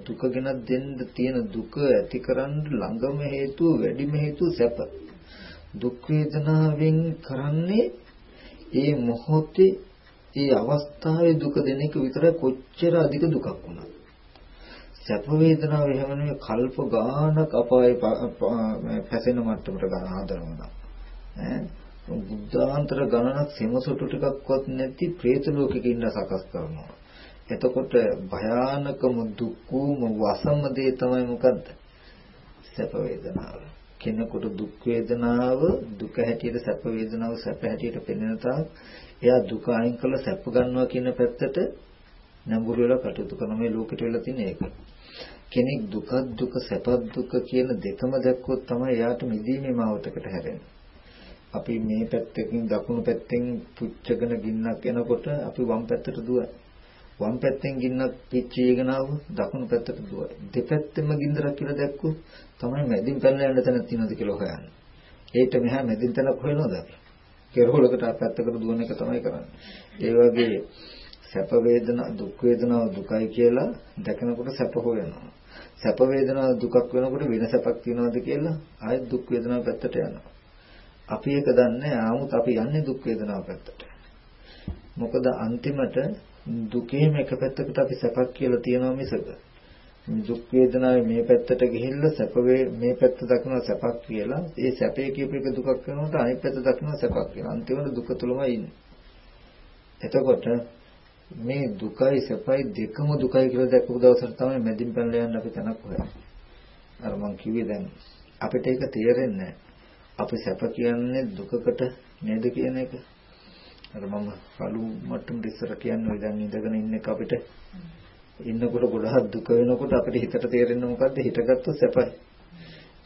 දුක ගැන දෙන්න තියෙන දුක ඇතිකරන්න ළඟම හේතුව වැඩිම හේතුව සැප දුක් වේදනාවෙන් කරන්නේ ඒ මොහොතේ ඒ අවස්ථාවේ දුක දෙන එක විතර කොච්චර අධික දුකක් වුණා. සැප වේදනාව එහෙම නෙවෙයි කල්ප ගානක් අපායේ පැසෙන මට්ටමට ගන්න හදනවා. ඈ බුද්ධාන්තර ගණනක් සෙමසොටු ටිකක්වත් නැති പ്രേත ලෝකෙක ඉන්න සකස් කරනවා. එතකොට භයානකම දුක්ඛම වසම දේ තමයි මොකද්ද? සැප වේදනාව. කෙනෙකුට දුක් වේදනාව දුක හැටියට සැප වේදනාව සැප හැටියට පෙනෙන තාක් එයා දුක අයින් කරලා සැප ගන්නවා කියන පැත්තට නැඹුරු වෙලා කටයුතු කරන මේ ලෝකෙට වෙලා තියෙන එක. කෙනෙක් දුක දුක සැප දුක කියන දෙකම දැක්කොත් තමයි එයාට මිදීමේ මාවතකට හැරෙන්නේ. අපි මේ පැත්තකින් දකුණු පැත්තෙන් පුච්චගෙන ගින්නක් එනකොට අපි වම් පැත්තට දුවයි. වම් පැත්තෙන් ගින්නක් පිච්චීගෙන ආව දකුණු පැත්තට දුවයි. දෙපැත්තෙම ගින්දරක් කියලා දැක්කොත් තමයි මැදින් පැනලා යන්න තැනක් තියෙනවද කියලා හොයන්නේ. ඒට මෙහා මැදින් තැනක් හොයනවද අපි? කෙරවලකට පැත්තකට දුවන එක තමයි කරන්නේ. ඒ වගේ සැප වේදනා දුක් වේදනාව දුකයි කියලා දැකනකොට සැප හොයනවා. සැප වේදනාව දුකක් වෙනකොට වෙන සැපක් තියනවද කියලා ආයෙත් දුක් වේදනාව පැත්තට යනවා. අපි ඒක දන්නේ ආමුත් අපි යන්නේ දුක් වේදනාව පැත්තට. මොකද අන්තිමට දුකේම එක පැත්තකට අපි සැපක් කියලා තියනවා මිසක දුක් වේදනාවේ මේ පැත්තට ගිහිල්ලා සැප මේ පැත්ත දක්වන සැපක් කියලා ඒ සැපේ කියප එක දුකක් වෙනකොට අනිත් පැත්ත දක්වන සැපක් කියලා අන්තිමට දුක තුලමයි ඉන්නේ එතකොට මේ දුකයි සැපයි දෙකම දුකයි කියලා දැක්කපු දවසට තමයි මැදින් පැනලා යන්න අපි තනක් හොයන්නේ. අර මං කිව්වේ දැන් අපිට ඒක තේරෙන්නේ අපි සැප කියන්නේ දුකකට නේද කියන එක. අර මම කලු මට්ටම ඉස්සර කියන්නේ ඔය දැන් ඉඳගෙන ඉන්න එක අපිට ඉන්නකොට ගොඩාක් දුක වෙනකොට අපිට හිතට තේරෙන්නේ මොකද්ද? හිතගත්තොත් සැපයි.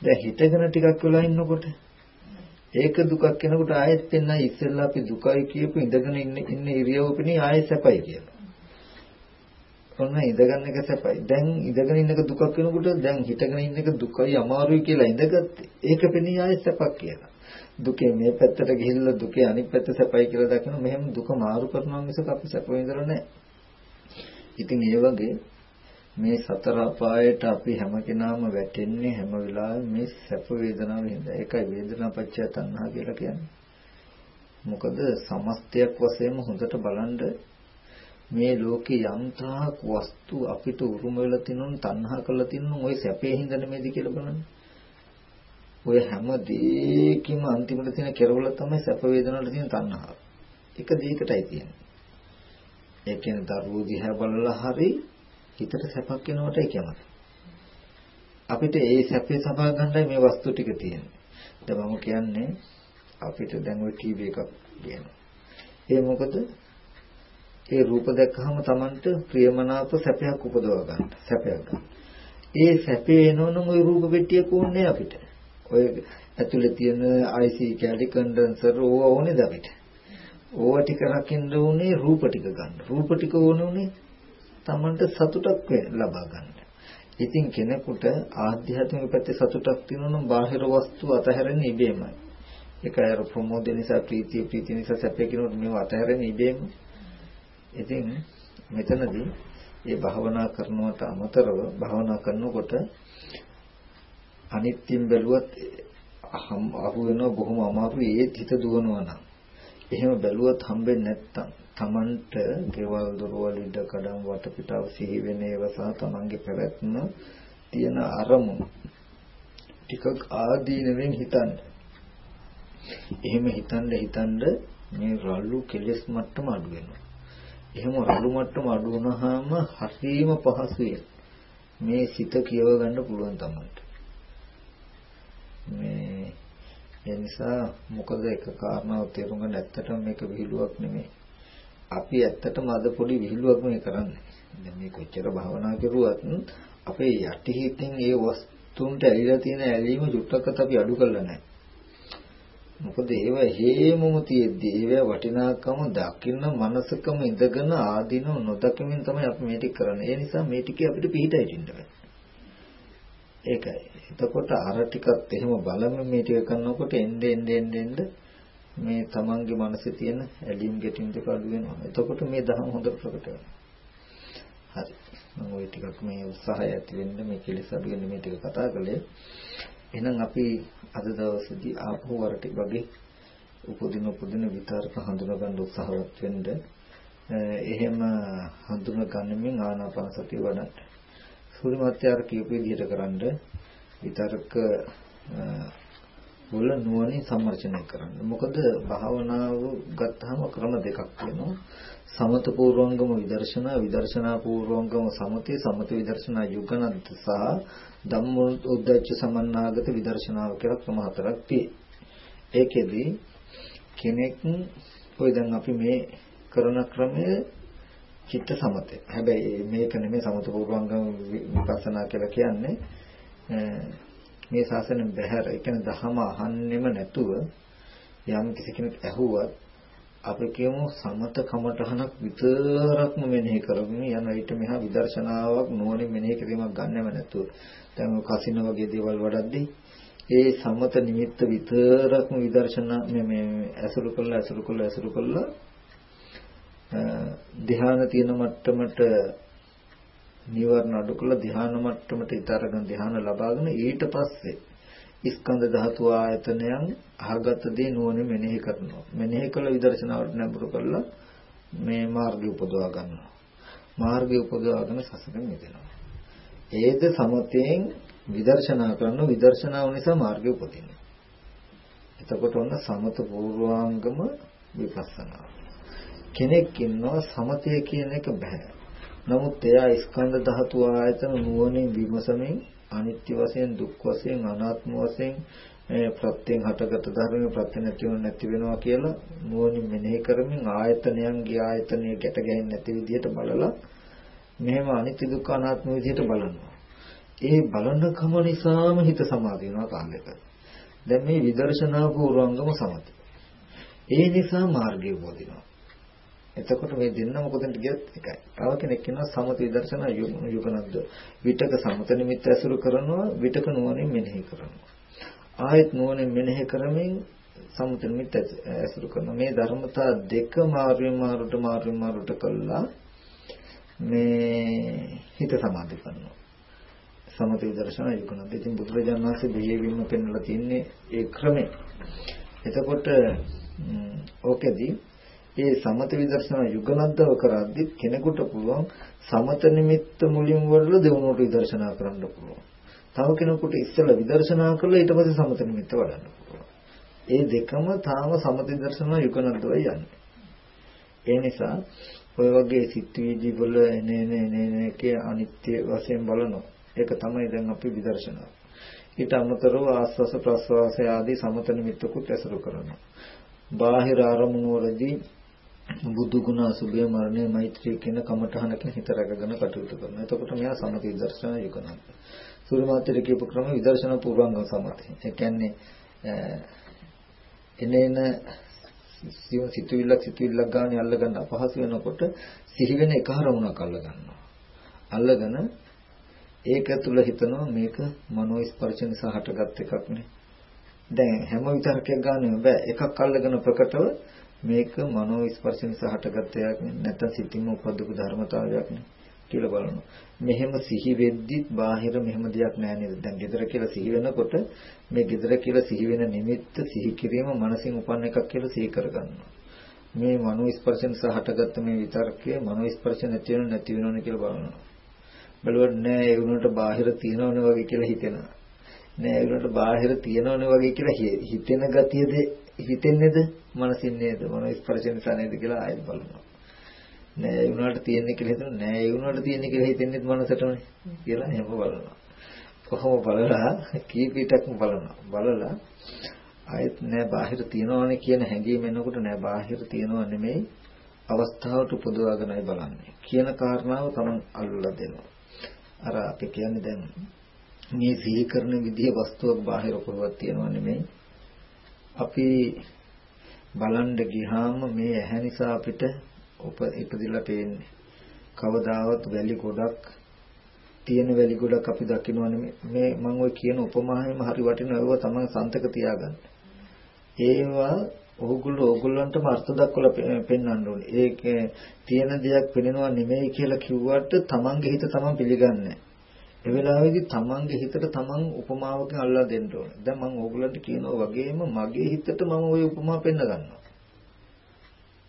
දැන් හිතගෙන ටිකක් වෙලා ඉන්නකොට ඒක දුකක් කෙනෙකුට ආයෙත් එන්න ඉස්සෙල්ලා අපි දුකයි කියපු ඉඳගෙන ඉන්න ඉන්න ඉරියව්වපිනේ ආයෙත් සැපයි කියලා. ඔන්න ඉඳගන්න එක සැපයි. දැන් ඉඳගෙන ඉන්න එක දුකක් වෙනකොට දැන් හිටගෙන ඉන්න එක දුකයි අමාරුයි කියලා ඉඳගත්තේ. ඒක පෙනී ආයෙත් සැපක් කියලා. දුකේ මේ පැත්තට ගිහිල්ලා දුකේ අනිත් පැත්ත සැපයි කියලා දකින මෙහෙම දුක මාරු කරනවා මිසක අපි සැප විඳලා නැහැ. ඉතින් ඒ වගේ මේ සතර අපායට අපි හැම කෙනාම වැටෙන්නේ හැම වෙලාවෙම මේ සැප වේදනාව හින්දා. ඒකයි වේදනා පත්‍ය තණ්හා කියලා කියන්නේ. මොකද සමස්තයක් වශයෙන්ම හොඳට බලන්න මේ ලෝකේ යම්තාක් වස්තු අපිට උරුම වෙලා තිනුන් තණ්හා කරලා තිනුන් ওই සැපේ හින්දා නෙමෙයිද කියලා බලන්න. ඔය හැම දෙයකින්ම අන්තිමට තියෙන කෙරවල තමයි සැප වේදනාවට තියෙන තණ්හාව. එක දෙයකටයි තියෙන්නේ. ඒ කියන්නේ දරුවෝ දිහා බලලා හරි හිතට සැපක් වෙනවටයි කැමති. අපිට ඒ සැපේ සබා ගන්නයි මේ වස්තු ටික තියෙන්නේ. දැන් මම කියන්නේ අපිට දැන් ওই ටීවී එකක් ගේනවා. ඒ මොකද? ඒ රූප දැක්කහම Tamanට ප්‍රියමනාප සැපයක් උපදව ගන්න. සැපයක් ගන්න. ඒ සැපේ එනවනම් ওই රූප පෙට්ටියක් ඕනේ අපිට. ඔය ඇතුලේ තියෙන IC කැලි කන්ඩෙන්සර් ඕවා ඕනේද අපිට? ඕවා ටික රකින්න උනේ රූප ටික ගන්න. රූප ටික ඕනේ තමන්ට සතුටක් ලබා ගන්න. ඉතින් කෙනෙකුට ආධ්‍යාත්මික පැත්තේ සතුටක් තියෙනවා නම් බාහිර වස්තු අතහැරෙන්නේ ඉබේමයි. ඒකයි අර ප්‍රමෝද නිසා ප්‍රීතිය ප්‍රීතිය නිසා සැපේ කිනොත් මේව අතහැරෙන්නේ ඉබේම. ඉතින් මෙතනදී මේ භාවනා කරනවට අමතරව භාවනා කරනකොට අනිත්‍යම් බැලුවත් අහු වෙනවා බොහොම අමාරුයි ඒත් හිත දුවනවා නම් එහෙම බැලුවත් හම්බෙන්නේ නැත්තම් තමන්ට ගෙවල් දොරවල් ඉඩ කඩම් වටපිටාව සිහි වෙන ඒවා සහ තමන්ගේ පැවැත්ම තියෙන අරමුණු ටිකක් ආදීනවෙන් හිතන්න. එහෙම හිතන්න හිතන්න මේ රළු කෙලෙස් මට්ටම අඩු වෙනවා. එහෙම රළු මට්ටම අඩු වුණාම හරීම පහසුයි. මේ සිත කියව ගන්න පුළුවන් තමන්ට. මේ ඒ නිසා මොකද එක කාරණාවක් තේරුම් ගන්න ඇත්තටම මේක විහිළුවක් නෙමෙයි. අපි ඇත්තටම අද පොඩි විහිළුවක් මේ කරන්නේ. දැන් මේ කොච්චර භාවනා කරුවත් අපේ යටිහිතෙන් ඒ වස්තුන්ට ඇලිලා තියෙන ඇලීම චුට්ටක්වත් අපි අඩු කරලා නැහැ. මොකද ඒව හේමම තියෙද්දි ඒව වටිනාකම දකින්න මනසකම ඉඳගෙන ආදීන නොදකමින් තමයි අපි මේ ටික කරන්නේ. ඒ නිසා මේ ටිකේ අපිට පිළිහිටයි ඉන්න ඒකයි. එතකොට අර ටිකත් එහෙම බලමින් මේ ටික කරනකොට එnde ende ende ende මේ තමන්ගේ මනසේ තියෙන ඇලීම් ගැටීම් දෙක අඩු වෙනවා. එතකොට මේ දහම හොඳට ප්‍රකට වෙනවා. හරි. මම ওই ටිකක් මේ උත්සාහය ඇති වෙන්න මේ කෙලෙස් අඩු වෙන්න මේ ටික කතා කළේ. එහෙනම් අපි අද දවසේදී ආපහු වර ටික වගේ උපදින උපදින විතරක හඳුනා ගන්න උත්සාහවත් වෙන්න. එහෙම හඳුනා ගන්නමින් ආනාපාන සතිය වඩන්න. සූර්ය මාත්‍යාර කියපු විදිහට කරන්ඩ විතරක වල නුවණින් සම්මර්ෂණය කරන්න. මොකද භාවනාව ගත්තාම ක්‍රම දෙකක් වෙනවා. සමත පූර්වංගම විදර්ශනා විදර්ශනා පූර්වංගම සමතේ සමත විදර්ශනා යුගනන්ත සහ ධම්මෝද්දච්ච සමන්නාගත විදර්ශනාව කියලා ක්‍රම හතරක් තියෙනවා. ඒකෙදි කෙනෙක් ඔය දැන් අපි මේ කරන ක්‍රමය චිත්ත සමතය. හැබැයි මේක නෙමෙයි සමත පූර්වංගම විපස්සනා කියලා කියන්නේ මේ ශාසනයෙන් බැහැර ඒ කියන්නේ දහම අහන්නෙම නැතුව යම් කිසි කෙනෙක් ඇහුවත් අපි කියමු සමත කමඨහනක් විතරක්ම මෙනෙහි කරමින් යන විට මෙහා විදර්ශනාවක් නුවණින් මෙනෙහි කිරීමක් ගන්නෙම නැතුව. දැන් කසින වගේ දේවල් වඩද්දී ඒ සමත නිමිත්ත විතරක්ම විදර්ශනා මේ මේ ඇසුරු කළා ඇසුරු කළා ඇසුරු කළා. ධ්‍යාන තියෙන මට්ටමට නිවර්ණ අඩු කළ ධ්‍යාන මට්ටමට ඊතරගෙන ධ්‍යාන ලබාගෙන ඊට පස්සේ ස්කන්ධ ධාතු ආයතනයන් අහගත දේ නුවණ මෙනෙහි කරනවා. මෙනෙහි කළ විදර්ශනාවට නැඹුරු කරලා මේ මාර්ගය උපදවා ගන්නවා. මාර්ගය උපදවාගෙන සසරෙන් මිදෙනවා. ඒද සමතෙන් විදර්ශනා කරන විදර්ශනාව නිසා මාර්ගය උපදිනවා. එතකොට ඔන්න සමත පූර්වාංගම විපස්සනා. කෙනෙක් ඉන්නවා සමතය කියන එක බෑ. නමුත් එයා ස්කන්ධ ධාතු ආයතන නුවණින් විමසමින් අනිත්‍ය වශයෙන් දුක් වශයෙන් අනාත්ම වශයෙන් ප්‍රත්‍යයෙන් හටගත ධර්මයේ ප්‍රත්‍ය නැතිව නැති වෙනවා කියලා නුවණින් මෙනෙහි කරමින් ආයතනයන්ගේ ආයතනයේ ගැට ගැහෙන්නේ නැති විදිහට බලලා මෙහෙම අනිත්‍ය දුක්ඛ අනාත්ම විදිහට බලනවා. ඒ බලන කම නිසාම හිත සමාධි වෙනවා කාලයක. දැන් මේ විදර්ශනා පූර්වංගම සමති. ඒ නිසා මාර්ගය වදිනවා. එතකොට මේ දෙන්න මොකදන්ට ගියත් එකයි. තව කෙනෙක් ඉන්නවා සමත විදර්ශනා යුගනද්ද. විතක සමත නිමිත්ත ඇසුරු කරනවා විතක නුවණින් මෙනෙහි කරනවා. ආයත් නුවණින් මෙනෙහි කරමින් සමත නිමිත්ත ඇසුරු කරනවා. මේ ධර්මතා දෙක මාරුවෙන් මාරුට මාරුවෙන් මාරුට කළා මේ හිත සමාධි කරනවා. සමත විදර්ශනා යුගනද්ද. ඉතින් බුදුරජාණන් වහන්සේ දෙවියන්ම පෙන්වලා තින්නේ ඒ ක්‍රමය. එතකොට ඕකෙදී ඒ සමත විදර්ශනා යුගනද්දව කරද්දි කෙනෙකුට පුළුවන් සමත නිමිත්ත මුලින් වඩලා දෙවනුවට විදර්ශනා කරන්න පුළුවන්. තව කෙනෙකුට ඉස්සෙල්ලා විදර්ශනා කරලා ඊට පස්සේ සමත නිමිත්ත වඩන්න පුළුවන්. ඒ දෙකම තාම සමත විදර්ශනා යුගනද්දවයි යන්නේ. ඒ නිසා ඔය වගේ සිත්විදි වල එනේ නේ නේ කිය අනිත්‍ය වශයෙන් බලනවා. ඒක තමයි දැන් අපි විදර්ශනා. ඊට අමතරව ආස්වාස ප්‍රස්වාස ආදී සමත නිමිත්තකුත් ඇසුරු කරනවා. බාහිර අරමුණු වලදී බුදු ගුණ අසුභය මරණය මෛත්‍රී කියන කමඨහනකින් හිත රැකගෙන කටයුතු කරනවා. එතකොට මෙයා සමථ විදර්ශනා යුගනක්. සූර්යමාත්‍ර කියපු ක්‍රම විදර්ශනා පූර්වංග සමථය. ඒ කියන්නේ එනේන සිව සිතුවිල්ලක් සිතුවිල්ලක් ගන්න අල්ලගන්න අපහසු වෙනකොට සිහි වෙන එක හරමුණක් අල්ල ගන්නවා. අල්ලගෙන ඒක තුල හිතනවා මේක මනෝ ස්පර්ශ නිසා හටගත් එකක් නේ. දැන් හැම විතරකයක් ගන්න බෑ. එකක් අල්ලගෙන ප්‍රකටව මේක මනෝ ස්පර්ශ නිසා හටගත් එකක් නැත්නම් සිතින්ම උපදපු ධර්මතාවයක් නේ කියලා බලනවා. මෙහෙම සිහි වෙද්දිත් බාහිර මෙහෙම දෙයක් නෑ නේද? දැන් gedara කියලා සිහි වෙනකොට මේ gedara කියලා සිහි වෙන නිමිත්ත සිහි කිරීම මනසින් උපන්න එකක් කියලා සිහි කරගන්නවා. මේ මනෝ ස්පර්ශ නිසා හටගත්ත මේ විතර්කය මනෝ ස්පර්ශ නැති වෙන නැති වෙනවනේ කියලා බලනවා. බලුවට නෑ ඒ උනට බාහිර තියනවනේ වගේ කියලා හිතෙනවා. නෑ ඒ උනට බාහිර තියනවනේ වගේ කියලා හිතෙන ගතියද හිතෙන්නේද? මනසින් නේද? මනෝ ස්පර්ශ නිසා නේද කියලා ආයෙත් බලනවා. නෑ ඒ උනාට තියෙන්නේ කියලා හිතන නෑ ඒ උනාට තියෙන්නේ කියලා හිතෙන්නේත් මනසටමනේ කියලා එහෙම බලනවා. කොහොම බලලා කීපීටක්ම බලනවා. බලලා ආයෙත් නෑ බාහිර තියනවනේ කියන හැඟීම එනකොට නෑ බාහිර තියනව නෙමෙයි අවස්ථාවට උපදවාගෙනයි බලන්නේ. කියන කාරණාව තමයි අල්ලලා දෙනවා. අර අපි කියන්නේ දැන් මේ සිහි කරන විදිය වස්තුවක් බාහිර කොහොමද තියනව නෙමෙයි. අපි බලන්න ගියාම මේ ඇහැ නිසා අපිට ඉපදිලා පේන්නේ කවදාවත් වැලි ගොඩක් තියෙන වැලි ගොඩක් අපි දකින්නවනේ මේ මම ඔය කියන උපමාවෙම හරි වටිනවා ඒවා තමයි සන්තක තියාගන්න. ඒවා ඕගොල්ලෝ ඕගොල්ලන්ටම අර්ථ දක්වලා පෙන්වන්න ඕනේ. ඒක තියෙන දෙයක් පෙනෙනවා නෙමෙයි කියලා කිව්වට තමන්ගේ හිත තමන් පිළිගන්නේ නැහැ. ඒ වෙලාවේදී තමන්ගේ හිතට තමන් උපමාවකින් අල්ලා දෙන්න ඕනේ. දැන් මම ඕගොල්ලන්ට කියනවා වගේම මගේ හිතට මම ওই උපමා පෙන්න ගන්නවා.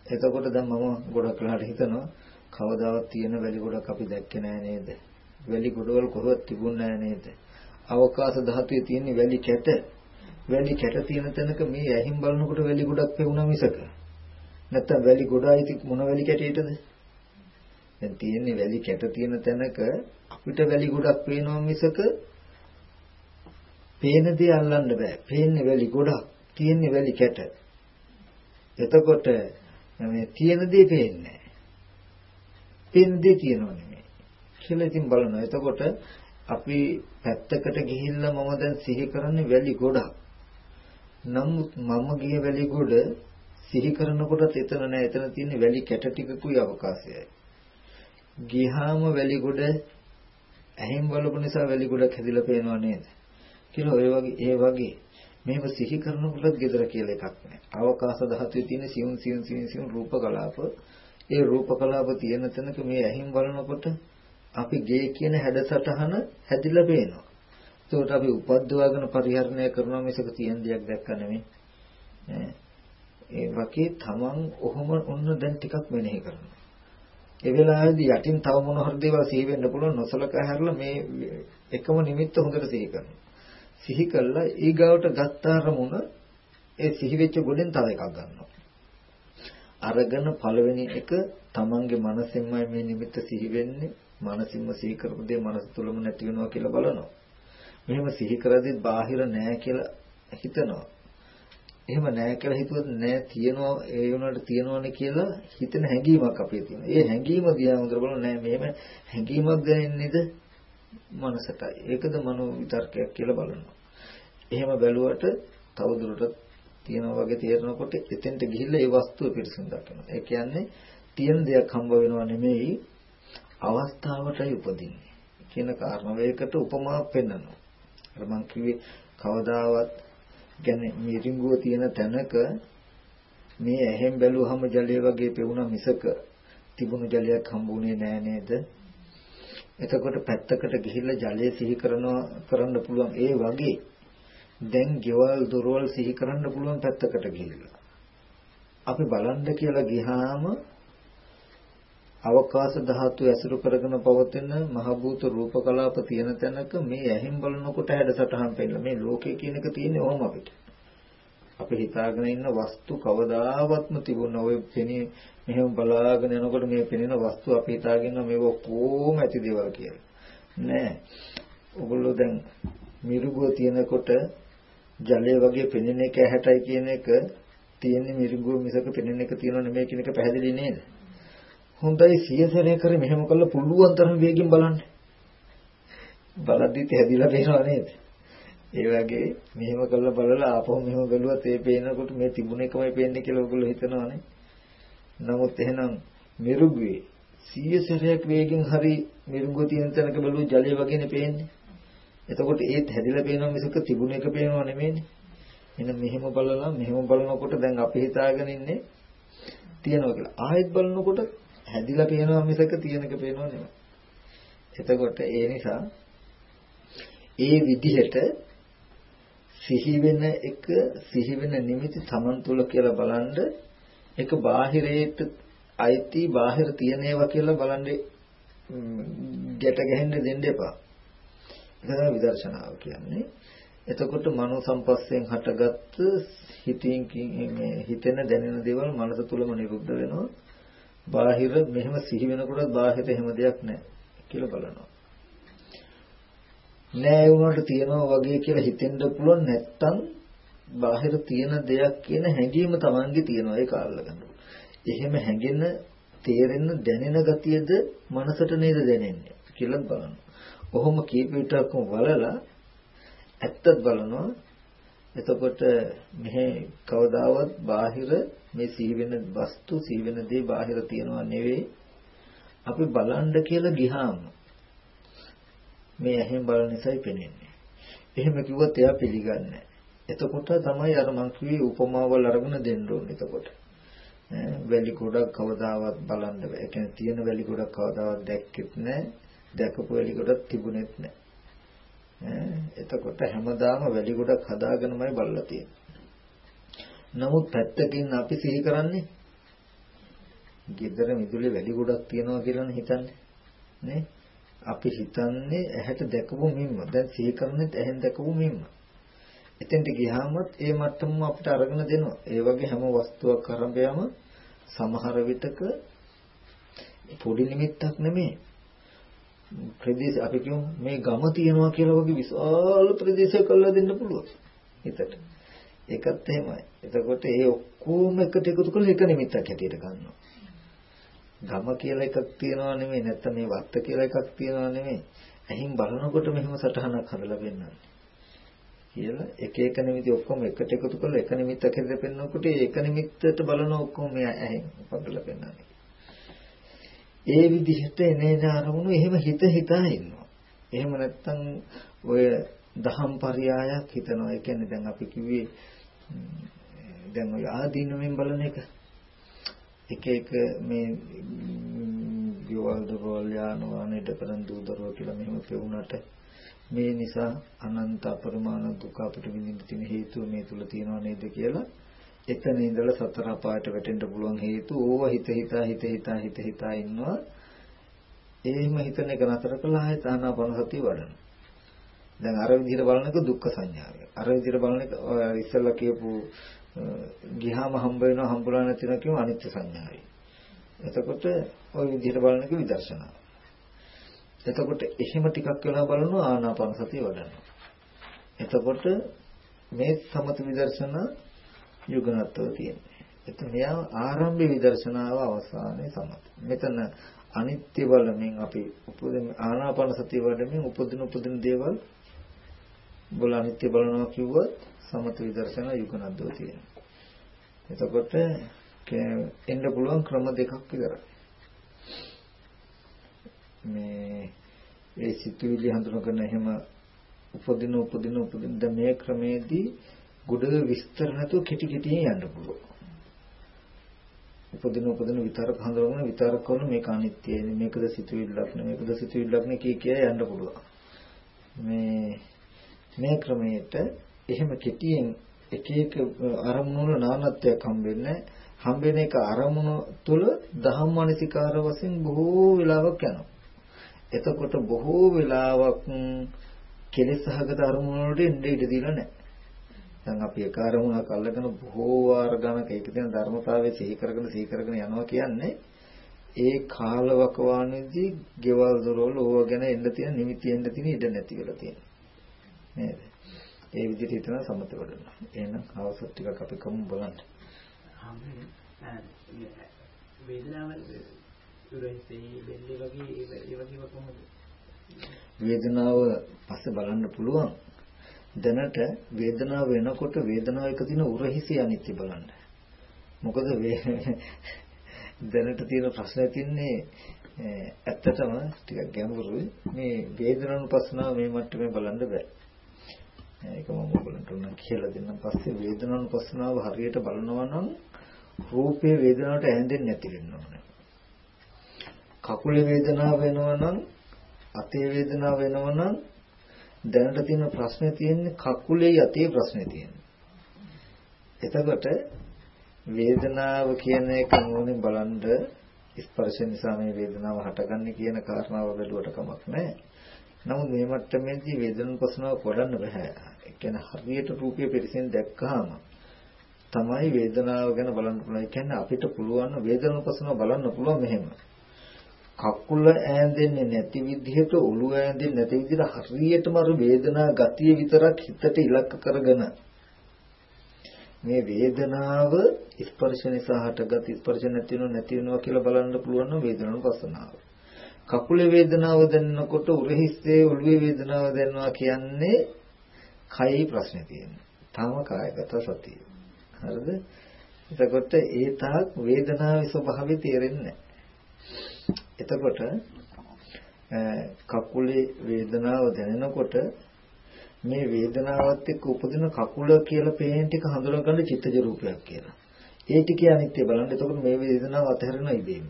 එතකොට දැන් මම ගොඩක් වෙලාට හිතනවා කවදාවත් තියෙන වැලි ගොඩක් අපි දැක්කේ නෑ නේද? වැලි ගොඩවල් කොහොමද තිබුණේ නෑ නේද? අවකාශ ධාතුවේ තියෙන වැලි කැට වැලි කැට තියෙන තැනක මේ ඇහිම් බලනකොට වැලි ගොඩක් පෙවුණා මිසක. නැත්තම් වැලි ගොඩයි මොන වැලි කැටයටද? දැන් තියෙන්නේ වැලි කැට තියෙන තැනක අපිට වැලි ගොඩක් පේනවා මිසක පේන දේ අල්ලන්න බෑ. පේන්නේ වැලි ගොඩක්, තියෙන්නේ වැලි කැට. එතකොට මේ තියෙන දේ පේන්නේ නැහැ. පේන දේ තියෙනව නෙමෙයි. කියලා ඉතින් බලනවා. එතකොට අපි පැත්තකට ගිහිල්ලා මම දැන් සිහි කරන්නේ වැලි ගොඩක්. නමුත් මම ගිය වැලි ගොඩ සිහි කරනකොටත් එතන නෑ. එතන තියෙන්නේ වැලි කැට ටිකකුයි අවකාශයයි. ගියාම වැලි ගොඩ ඇහෙන් බලපු නිසා වැලි ගොඩක් හැදිලා පේනව නේද? කියලා ඔය වගේ ඒ වගේ මේව සිහි කරනකොට gedara කියලා එකක් නෑ. අවකාශ ධාතුවේ තියෙන සියුම් සියුම් සියුම් සියුම් රූප කලාප ඒ රූප කලාප තියෙන තැනක මේ ඇහින් බලනකොට අපි ගේ කියන හැඩසටහන හැදිලා පේනවා. ඒකට අපි උපද්දවාගෙන පරිහරණය කරනවා මිසක තියෙන දෙයක් දැක්ක නෙමෙයි. ඒ වගේ තමන් ඔහොම ඔන්න දැන් ටිකක් මෙනෙහි කරනවා. ඒ වෙලාවේදී යටින් තව මොන හරි දේවල් සිහි වෙන්න පුළුවන් නොසලකා හැරලා මේ එකම නිමිත්ත හොඳට සිහි කරනවා. සිහි කළා ඊගාවට ගත්ත අරමුණ ඒ සිහි වෙච්ච ගොඩෙන් තව එකක් ගන්නවා. අරගෙන පළවෙනි එක තමන්ගේ මනසෙන්මයි මේ නිමිත්ත සිහි වෙන්නේ මනසින්ම සිහි කරපු දේ මනස තුලම නැති වෙනවා කියලා බලනවා. මෙහෙම සිහි කරද්දී බාහිර නෑ කියලා හිතනවා. එහෙම නෑ කියලා හිතුවොත් නෑ තියනවා ඒ වුණාට තියනවනේ කියලා හිතෙන හැඟීමක් අපේ තියෙනවා. ඒ හැඟීම දිහා හොඳට බලන නෑ මෙහෙම හැඟීමක් දැනෙන්නේද මනසටයි. ඒකද මනෝ විතර්කයක් කියලා බලනවා. එහෙම බැලුවට තවදුරටත් තියනවා වගේ තේරෙනකොට එතෙන්ට ගිහිල්ලා ඒ වස්තුව පිරිසිදු දකිනවා. ඒ කියන්නේ තියෙන දෙයක් හම්බ වෙනවා නෙමෙයි අවස්ථාවටයි උපදින්නේ කියන කාරණාවයකට උපමාවක් පෙන්වනවා. අර මං කිව්වේ කවදාවත් කියන්නේ මිරිඟුව තියෙන තැනක මේ ඇහෙන් බැලුවහම ජලය වගේ පෙවුණා මිසක තිබුණු ජලයක් හම්බුනේ නෑ නේද? එතකොට පැත්තකට ගිහිල්ලා ජලය සිහි කරනවා කරන්න පුළුවන් ඒ වගේ දැන් ගෙවල් දොරවල් සිහි කරන්න පුළුවන් පැත්තකට ගිහිල්ලා. අපි බලන්න කියලා ගියාම අවකාශ ධාතු ඇසුරු කරගෙන පවතින මහ භූත රූප කලාප තියෙන තැනක මේ ඇහින් බලනකොට හැඩසටහන් පෙන්නන මේ ලෝකය කියන එක තියෙන්නේ ඔහොම අපිට. අපි හිතාගෙන ඉන්න වස්තු කවදාවත්ම තිබුණ ඔය පෙනී මෙහෙම බලාගෙන යනකොට මේ පෙනෙන වස්තු අපි හිතාගෙන මේව කොහොම ඇති දේවල් කියලා. නෑ. ඔගොල්ලෝ දැන් මිරිගුව තියෙනකොට ජලය වගේ පෙනෙන එක ඇහැටයි කියන එක තියෙන්නේ මිරිගුව මිසක පෙනෙන එක තියෙනව නෙමෙයි කියන එක පැහැදිලි නේද? හොඳයි සියසරේ කර මෙහෙම කළා පුළුවන් තරම් වේගෙන් බලන්න. බලද්දිත් හැදිලා පේනවා නේද? ඒ වගේ මෙහෙම කළා බලලා ආපහු මෙහෙම බැලුවත් ඒ පේනකොට මේ තිබුණ එකමයි පේන්නේ කියලා ඔයගොල්ලෝ හිතනවානේ. නමුත් එහෙනම් මිරුගුවේ සියසරයක් වේගෙන් හරි මිරුගුව තියෙන තැනක බැලුවොත් ජලය වගේනේ පේන්නේ. එතකොට ඒත් හැදිලා පේනවා මිසක තිබුණ එක පේනව නෙමෙයිනේ. එහෙනම් මෙහෙම බලලා මෙහෙම බලනකොට දැන් අපි හිතාගෙන ඉන්නේ තියනවා කියලා. ආයෙත් බලනකොට හැදිලා පේනවා මිසක තියෙනක පේනව නෙමෙයි. එතකොට ඒ නිසා ඒ විදිහට සිහි වෙන එක සිහි වෙන නිමිති Taman තුල කියලා බලනද ඒක බාහිරයට අයිති බාහිර තියෙන ඒවා කියලා බලන්නේ ගැට ගැහෙන්න දෙන්න එපා. ඒක තමයි විදර්ශනාව කියන්නේ. එතකොට මනෝ සම්පස්යෙන් හටගත්ත හිතින් මේ හිතෙන දැනෙන දේවල් මනස තුලම නිරුද්ධ වෙනවා. බාහිර මෙහෙම සිහි වෙනකොටත් බාහිර එහෙම දෙයක් නැහැ කියලා බලනවා. නෑ වුණාට තියනවා වගේ කියලා හිතෙන්න පුළුවන් නැත්තම් බාහිර තියෙන දෙයක් කියන හැඟීම Tamange තියෙනවා ඒක අල්ලගන්න. එහෙම හැඟෙන තේරෙන දැනෙන ගතියද මනසට නේද දැනෙන්නේ කියලා බලනවා. කොහොම කීප විටක්ම වලලා ඇත්තත් බලනවා එතකොට මෙහි කවදාවත් බාහිර මේ සිහි වෙන වස්තු සිහි වෙන දේ බාහිර තියනවා නෙවෙයි අපි බලන්න කියලා ගිහාම මේ ඇහෙන් බලන නිසායි පෙනෙන්නේ. එහෙම කිව්වොත් එයා පිළිගන්නේ එතකොට තමයි අර මං කිව්වේ උපමාවල් අරගෙන දෙන්න ඕනේ එතකොට. වැලි ගොඩක් කවදාවත් බලන්න බෑ. ඒ කියන්නේ තියෙන වැලි ගොඩක් කවදාවත් දැක්කෙත් නෑ. දැකපු වැලි ගොඩක් තිබුණෙත් නෑ. එතකොට හැමදාම වැලි ගොඩක් හදාගෙනමයි බලලා තියෙන්නේ. නමුත් පැත්තකින් අපි සිහි කරන්නේ ගෙදර මිදුලේ වැලි ගොඩක් තියනවා කියලානේ හිතන්නේ. නේ? අපි හිතන්නේ ඇහැට දැකපු මිම්ම. දැන් සිහි කරන්නේ ඇහෙන් දැකපු මිම්ම. එතෙන්ට ගියාමත් ඒ මට්ටමම අපිට අරගෙන දෙනවා. ඒ වගේ හැම වස්තුවක් අරඹයම සමහර විටක පොඩි නිමිත්තක් නෙමෙයි. ප්‍රදේශ අපි කියමු මේ ගම තියනවා කියලා වගේ විශාල ප්‍රදේශයක් කරලා දෙන්න පුළුවන් හිතට. ඒකත් එහෙමයි. එතකොට ඒ ඔක්කොම එකට එකතු කරලා එක නිමිත්තක් හැටියට ගන්නවා. ගම කියලා එකක් තියනවා නෙමෙයි නැත්නම් මේ වත්ත කියලා එකක් තියනවා නෙමෙයි. ඇහින් බලනකොට මෙහෙම සටහනක් හදලා පෙන්නන්නේ. කියලා එක එක නිමිති ඔක්කොම එකට එකතු කරලා එක නිමිත්තක් හැදලා පෙන්නකොට ඒ එක නිමිත්තට බලන ඔක්කොම මේ ඇහින් පදලා පෙන්නන්නේ. ඒ විදිහට එනේන අරමුණු එහෙම හිත හිතා ඉන්නවා. එහෙම නැත්නම් ඔය දහම් පරයයක් හිතනවා. ඒ කියන්නේ දැන් අපි කිව්වේ දැන් ඔය ආදීනවෙන් බලන එක. එක එක මේ විවල් දරවල් යාන වාහනයට කරන් දූදරව කියලා මෙහෙම පෙවුනට. මේ නිසා අනන්ත අපරිමාණ දුක අපිට විඳින්න තියෙන හේතුව මේ තුල තියෙනව නේද කියලා එතන ඉඳලා සතර අපායට වැටෙන්න පුළුවන් හේතු. ඕව හිත හිතා හිත හිතා හිත හිතා ඉන්නවා. එහෙම හිතන එක නතර කළා ආයෙත් ආනාපාන සතිය වඩන දැන් අර විදිහට බලන එක දුක්ඛ සංඥාවයි අර විදිහට බලන එක ඉස්සෙල්ලා කියපු ගියාම හම්බ වෙනවා හම්බුලා නැතිනවා කියම අනිත්‍ය සංඥාවයි. එතකොට ওই විදිහට බලන එක විදර්ශනාව. එතකොට එහෙම ටිකක් වෙලා බලනවා ආනාපාන සතිය වඩනවා. එතකොට මේ සමත විදර්ශනා යුගනත්ව තියෙන්නේ. එතන මෙයා ආරම්භ විදර්ශනාව අවසානයේ සමත. මෙතන අනිත්‍ය බලමින් අපි උපදින ආනාපාන සතිය වඩමින් උපදින උපදින දේවල් බල අනිත්‍ය බලනවා කිව්වොත් සමත විදර්ශනා යුගනද්දෝ තියෙනවා. එතකොට එන්න පුළුවන් ක්‍රම දෙකක් විතරයි. මේ ඒ සිතුවිලි හඳුනගෙන එහෙම උපදින උපදින උපදින දැන් මේ ක්‍රමේදී ගොඩ විස්තර නැතුව කෙටි කෙටියෙන් යන්න පුළුවන්. උපදින උපදින විතරක් හඳුනගෙන විතරක් කරන මේක අනිත්‍යයි මේකද සිතුවිල්ලක් නේ මේකද සිතුවිල්ලක් නේ කිය කිය යන්න පුළුවන්. මේ මේ ක්‍රමයට එහෙම කෙටියෙන් එක එක අරමුණු වල නානත්වයක් හම්බෙන්නේ හම්බෙන එක අරමුණු තුල ධම්මනිතිකාර වශයෙන් බොහෝ වෙලාවක් යනවා. එතකොට බොහෝ වෙලාවක් කෙලෙසහගත අරමුණු වලට එන්න ඉඩ දීලා නැහැ. දැන් අපි එක අරමුණක් අල්ලගෙන බොහෝ වාර ගණක ඒක තියෙන ධර්මතාවයේ සිහි කරගෙන සිහි කරගෙන යනවා කියන්නේ ඒ කාලවකවානුදී ගෙවල් දොරවල් ඕව ගැන එන්න තියෙන නිමිති එන්න තියෙන ඉඩ නැති වෙලා තියෙනවා. නේද? ඒ විදිහට හිතන සමත වඩනවා. එහෙනම් අවසත් ටිකක් අපි කමු බලන්න. වේදනාව? වේදනාව පස්සේ බලන්න පුළුවන්. දැනට වේදනාව වෙනකොට වේදනාව එක තියෙන උරහිසි අනිත්‍ය බලන්න. මොකද දැනට තියෙන ප්‍රශ්නේ තින්නේ ඇත්තටම ටිකක් ගැඹුරුයි. මේ වේදනානුපස්සනාව මේ මට්ටමේ බලන්න බෑ. ඒක මම ඔයගලන්ට උන කියලා දෙන්නම් පස්සේ වේදනානුපස්සනාව හරියට බලනවා නම් රූපේ වේදනාවට ඇඳෙන්නේ නැති වෙන්න ඕනේ. කකුලේ වේදනාව වෙනවා නම් අතේ වේදනාව වෙනවා නම් දැනට තියෙන ප්‍රශ්නේ තියෙන්නේ කකුලේ යතේ ප්‍රශ්නේ තියෙන්නේ. එතකොට වේදනාව කියන එක මොනින් බලන්ද ස්පර්ශ නිසා මේ වේදනාව හටගන්නේ කියන කාරණාව බැලුවට කමක් නැහැ. නමුත් මේ මට්ටමේදී වේදනුපසනාව කරන්න බෑ. ඒ කියන්නේ හරියට රූපය පිරිසින් දැක්කහම තමයි වේදනාව ගැන බලන්න පුළුවන්. ඒ කියන්නේ අපිට පුළුවන් වේදනුපසනාව බලන්න පුළුවන් මෙහෙම. කකුල ඈඳෙන්නේ නැති විදිහට ඔළුව ඈඳෙන්නේ නැති විදිහට හරියටම අර වේදනා ගතිය විතරක් හිතට ඉලක්ක කරගෙන මේ වේදනාව ස්පර්ශ නිසා හටගත් ස්පර්ශ නැති වෙනව නැති වෙනවා කියලා බලන්න පුළුවන් නම් වේදනානුපස්සනාව. කකුලේ වේදනාව දැනෙනකොට උරහිස්සේ ඔළුවේ වේදනාව දැනෙනවා කියන්නේ කයි ප්‍රශ්නේ තියෙනවා. තාම කායගත සතිය. හරිද? එතකොට ඒ තාක් වේදනාවේ ස්වභාවය තේරෙන්නේ එතකොට කකුලේ වේදනාව දැනෙනකොට මේ වේදනාවත් එක්ක උපදින කකුල කියලා පේන ටික හඳුනගන්න චිත්තජ රූපයක් කියලා. ඒ ටිකේ අනිත්‍ය බලන්න. එතකොට මේ වේදනාව අතහැරෙන ඉදීම.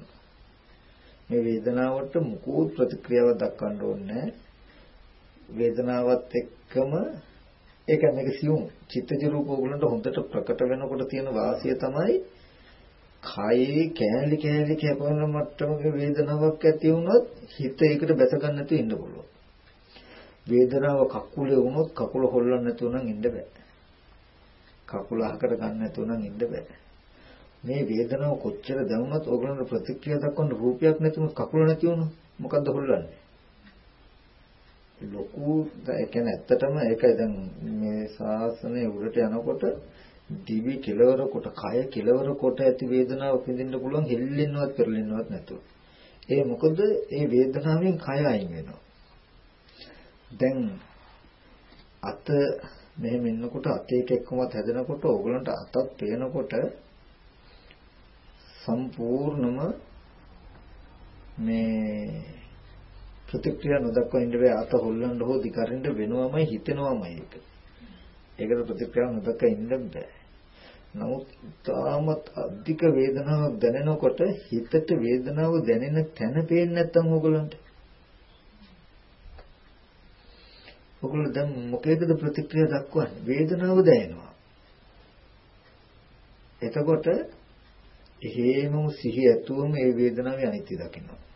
මේ වේදනාවට මුකුත් ප්‍රතික්‍රියාවක් දක්වන්න ඕනේ වේදනාවත් එක්කම ඒක මේක සියුම් චිත්තජ රූප ඕගලන්ට හොඳට ප්‍රකට වෙනකොට තියෙන වාසිය තමයි කයේ කෑලි කෑලි කැපවන මට්ටමක වේදනාවක් ඇති වුණොත් හිත ඒකට බැස ගන්න නැතුව ඉන්න පුළුවන්. වේදනාව කකුලේ වුණොත් කකුල හොල්ලන්න නැතුව නම් ඉන්න බෑ. කකුල අහකට ගන්න නැතුව නම් ඉන්න බෑ. මේ වේදනාව කොච්චර දැනුණත් ඕගලන්ට ප්‍රතික්‍රියා දක්වන්න රූපයක් නැතුව කකුල නැති වුණොත් මොකද්ද හොල්ලන්නේ? ලොකු ඒ කියන්නේ ඇත්තටම ඒකයි දැන් මේ ශාසනය උඩට යනකොට දිවි කෙලවර කොට කය කෙලවර කොට ඇති වේදනාව විඳින්න පුළුවන් හෙල්ලෙන්නවත් පෙරලෙන්නවත් නැතුව. ඒ මොකද ඒ වේදනාවෙන් කය අයින් වෙනවා. දැන් අත මෙහෙම ඉන්නකොට අතේක එක්කමත් හැදෙනකොට ඕගලන්ට අතත් පේනකොට සම්පූර්ණම මේ ප්‍රතික්‍රියා නොදක්වා ඉන්න බෑ අත හොල්ලන්න හෝ දිකරින්න වෙනවමයි හිතෙනවමයි ඒක. ඒකට ප්‍රතික්‍රියා නොදක්වා ඉන්න බෑ. නමුත් තාමත් අධික වේදනාවක් දැනෙනකොට හිතට වේදනාව දැනෙන තැන පේන්නේ නැත්තම් ඕගලන්ට. ඕගොල්ලෝ දැන් මොකේද ප්‍රතික්‍රියා දක්වන්නේ? වේදනාව දැනෙනවා. එතකොට එහෙමම සිහි ඇතුවම ඒ වේදනාවේ අනිත්‍ය දකිනවා.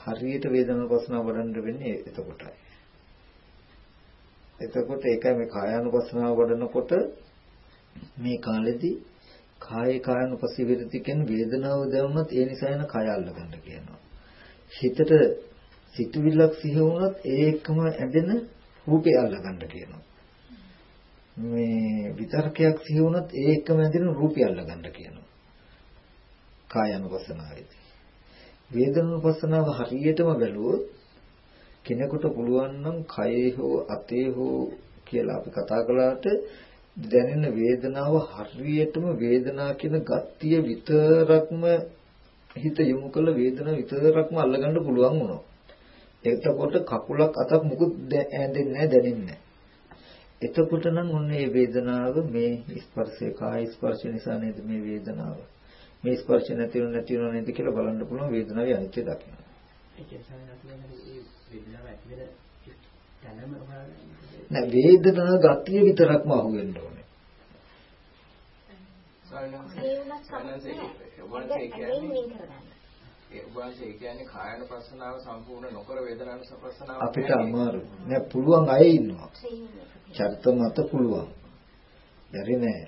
හරියට වේදනාව පස්නා වඩන්න වෙන්නේ මේ කාලෙදී කායේ කායනුපස්සී විරති කියන වේදනාව දැවුනත් ඒ නිසා එන කය අල්ලගන්න කියනවා. හිතට සිතුවිල්ලක් සිහි වුණොත් ඒ එක්කම ඇදෙන රූපය අල්ලගන්න කියනවා. මේ විතර්කයක් සිහි වුණොත් ඒ එක්කම ඇදෙන රූපය අල්ලගන්න කියනවා. කායනුපස්සනාවේදී. වේදනානුපස්සනාව හරියටම බැලුවොත් කෙනෙකුට පුළුවන් නම් කයේ හෝ අතේ හෝ කියලා අපි කතා කළාට දැනෙන වේදනාව හරියටම වේදනා කියන ගතිය විතරක්ම හිත යොමු කළ වේදනාව විතරක්ම අල්ලගන්න පුළුවන් වුණා. එතකොට කකුලක් අතක් මුකුත් ඇඳෙන්නේ නැහැ දැනෙන්නේ එතකොට නම් ඔන්න මේ වේදනාව මේ ස්පර්ශය කාය ස්පර්ශ නිසා නේද මේ වේදනාව. මේ ස්පර්ශ නැති වෙන නැති වෙන නේද කියලා බලන්න පුළුවන් වේදනාවේ අනිත්‍ය දකින්න. ඒ වේදනා ගතිය විතරක්ම අහුවෙන්න ඕනේ. ඒ කියන්නේ කායනුපස්සනාව සම්පූර්ණ නොකර වේදනානුපස්සනාව අපිට අමාරු නෑ පුළුවන් අය ඉන්නවා. චර්ත මත පුළුවන්. බැරි නෑ.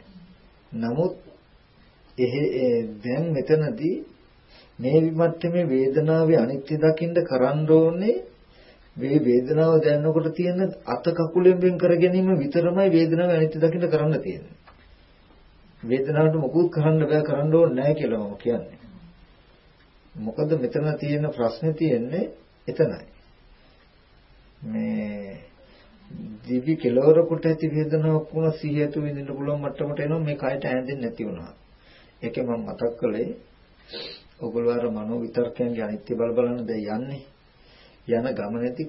නමුත් එහෙ දැන් මෙතනදී මේ විමත්තමේ වේදනාවේ අනිත්‍ය දකින්න කරන්න ඕනේ මේ වේදනාව දැනනකොට තියෙන අත කකුලෙන් වෙන් කර ගැනීම විතරමයි වේදනාව අනිත්‍ය දකින්න කරන්න තියෙන්නේ. වේදනාවට මොකුත් කරන්න බෑ කරන්න ඕනේ නැහැ කියලා මම කියන්නේ. මොකද මෙතන තියෙන ප්‍රශ්නේ තියෙන්නේ එතනයි. මේ දිවි කෙලවර කොට ඇති වේදනාවක් වුණා සිහියතු විඳින්න පුළුවන් මට්ටමට එනවා මේ කයට ඇඳෙන්නේ නැති වුණා. ඒකේ මම මතක් කළේ ඔගොල්ලෝ අර මනෝ විතර්කයන්ගේ අනිත්‍ය බල බලන දැන් යන්නේ. යන ගමනේදී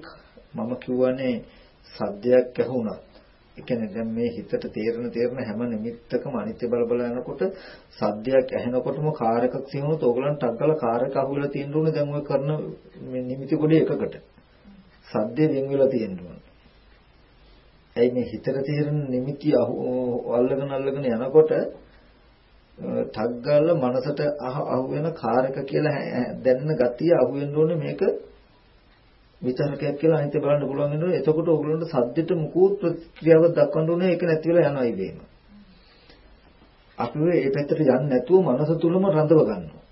මම කියවනේ සද්දයක් ඇහුණා. ඒ කියන්නේ දැන් මේ හිතට තේරෙන තේරෙන හැම නිමිත්තකම අනිත්‍ය බල බල යනකොට සද්දයක් ඇහෙනකොටම කාර් එකක් සිහුනොත් ඕගලන්ට ටග්ගල කාර් එක අහුවෙලා තියෙන්න ඕනේ දැන් ඔය කරන මේ නිමිති කොටේ එකකට. සද්දේ වෙන් වෙලා තියෙන්න ඕනේ. ඇයි මේ හිතට තේරෙන නිමිති අල්ලගෙන අල්ලගෙන යනකොට ටග්ගල මනසට අහු වෙන කාර් එක කියලා දැනෙන ගතිය අහු වෙන්න ඕනේ මේක විචාරකයක් කියලා අනිත් බලන්න පුළුවන් වෙනවා. එතකොට ඕගොල්ලන්ට සද්දෙට මුකුත් ප්‍රතික්‍රියාවක් දක්වන්න ඕනේ ඒක නැති වෙලා යනවා ඉබේම. අපි මේ පැත්තට යන්නේ නැතුව මනස තුලම රඳව ගන්නවා.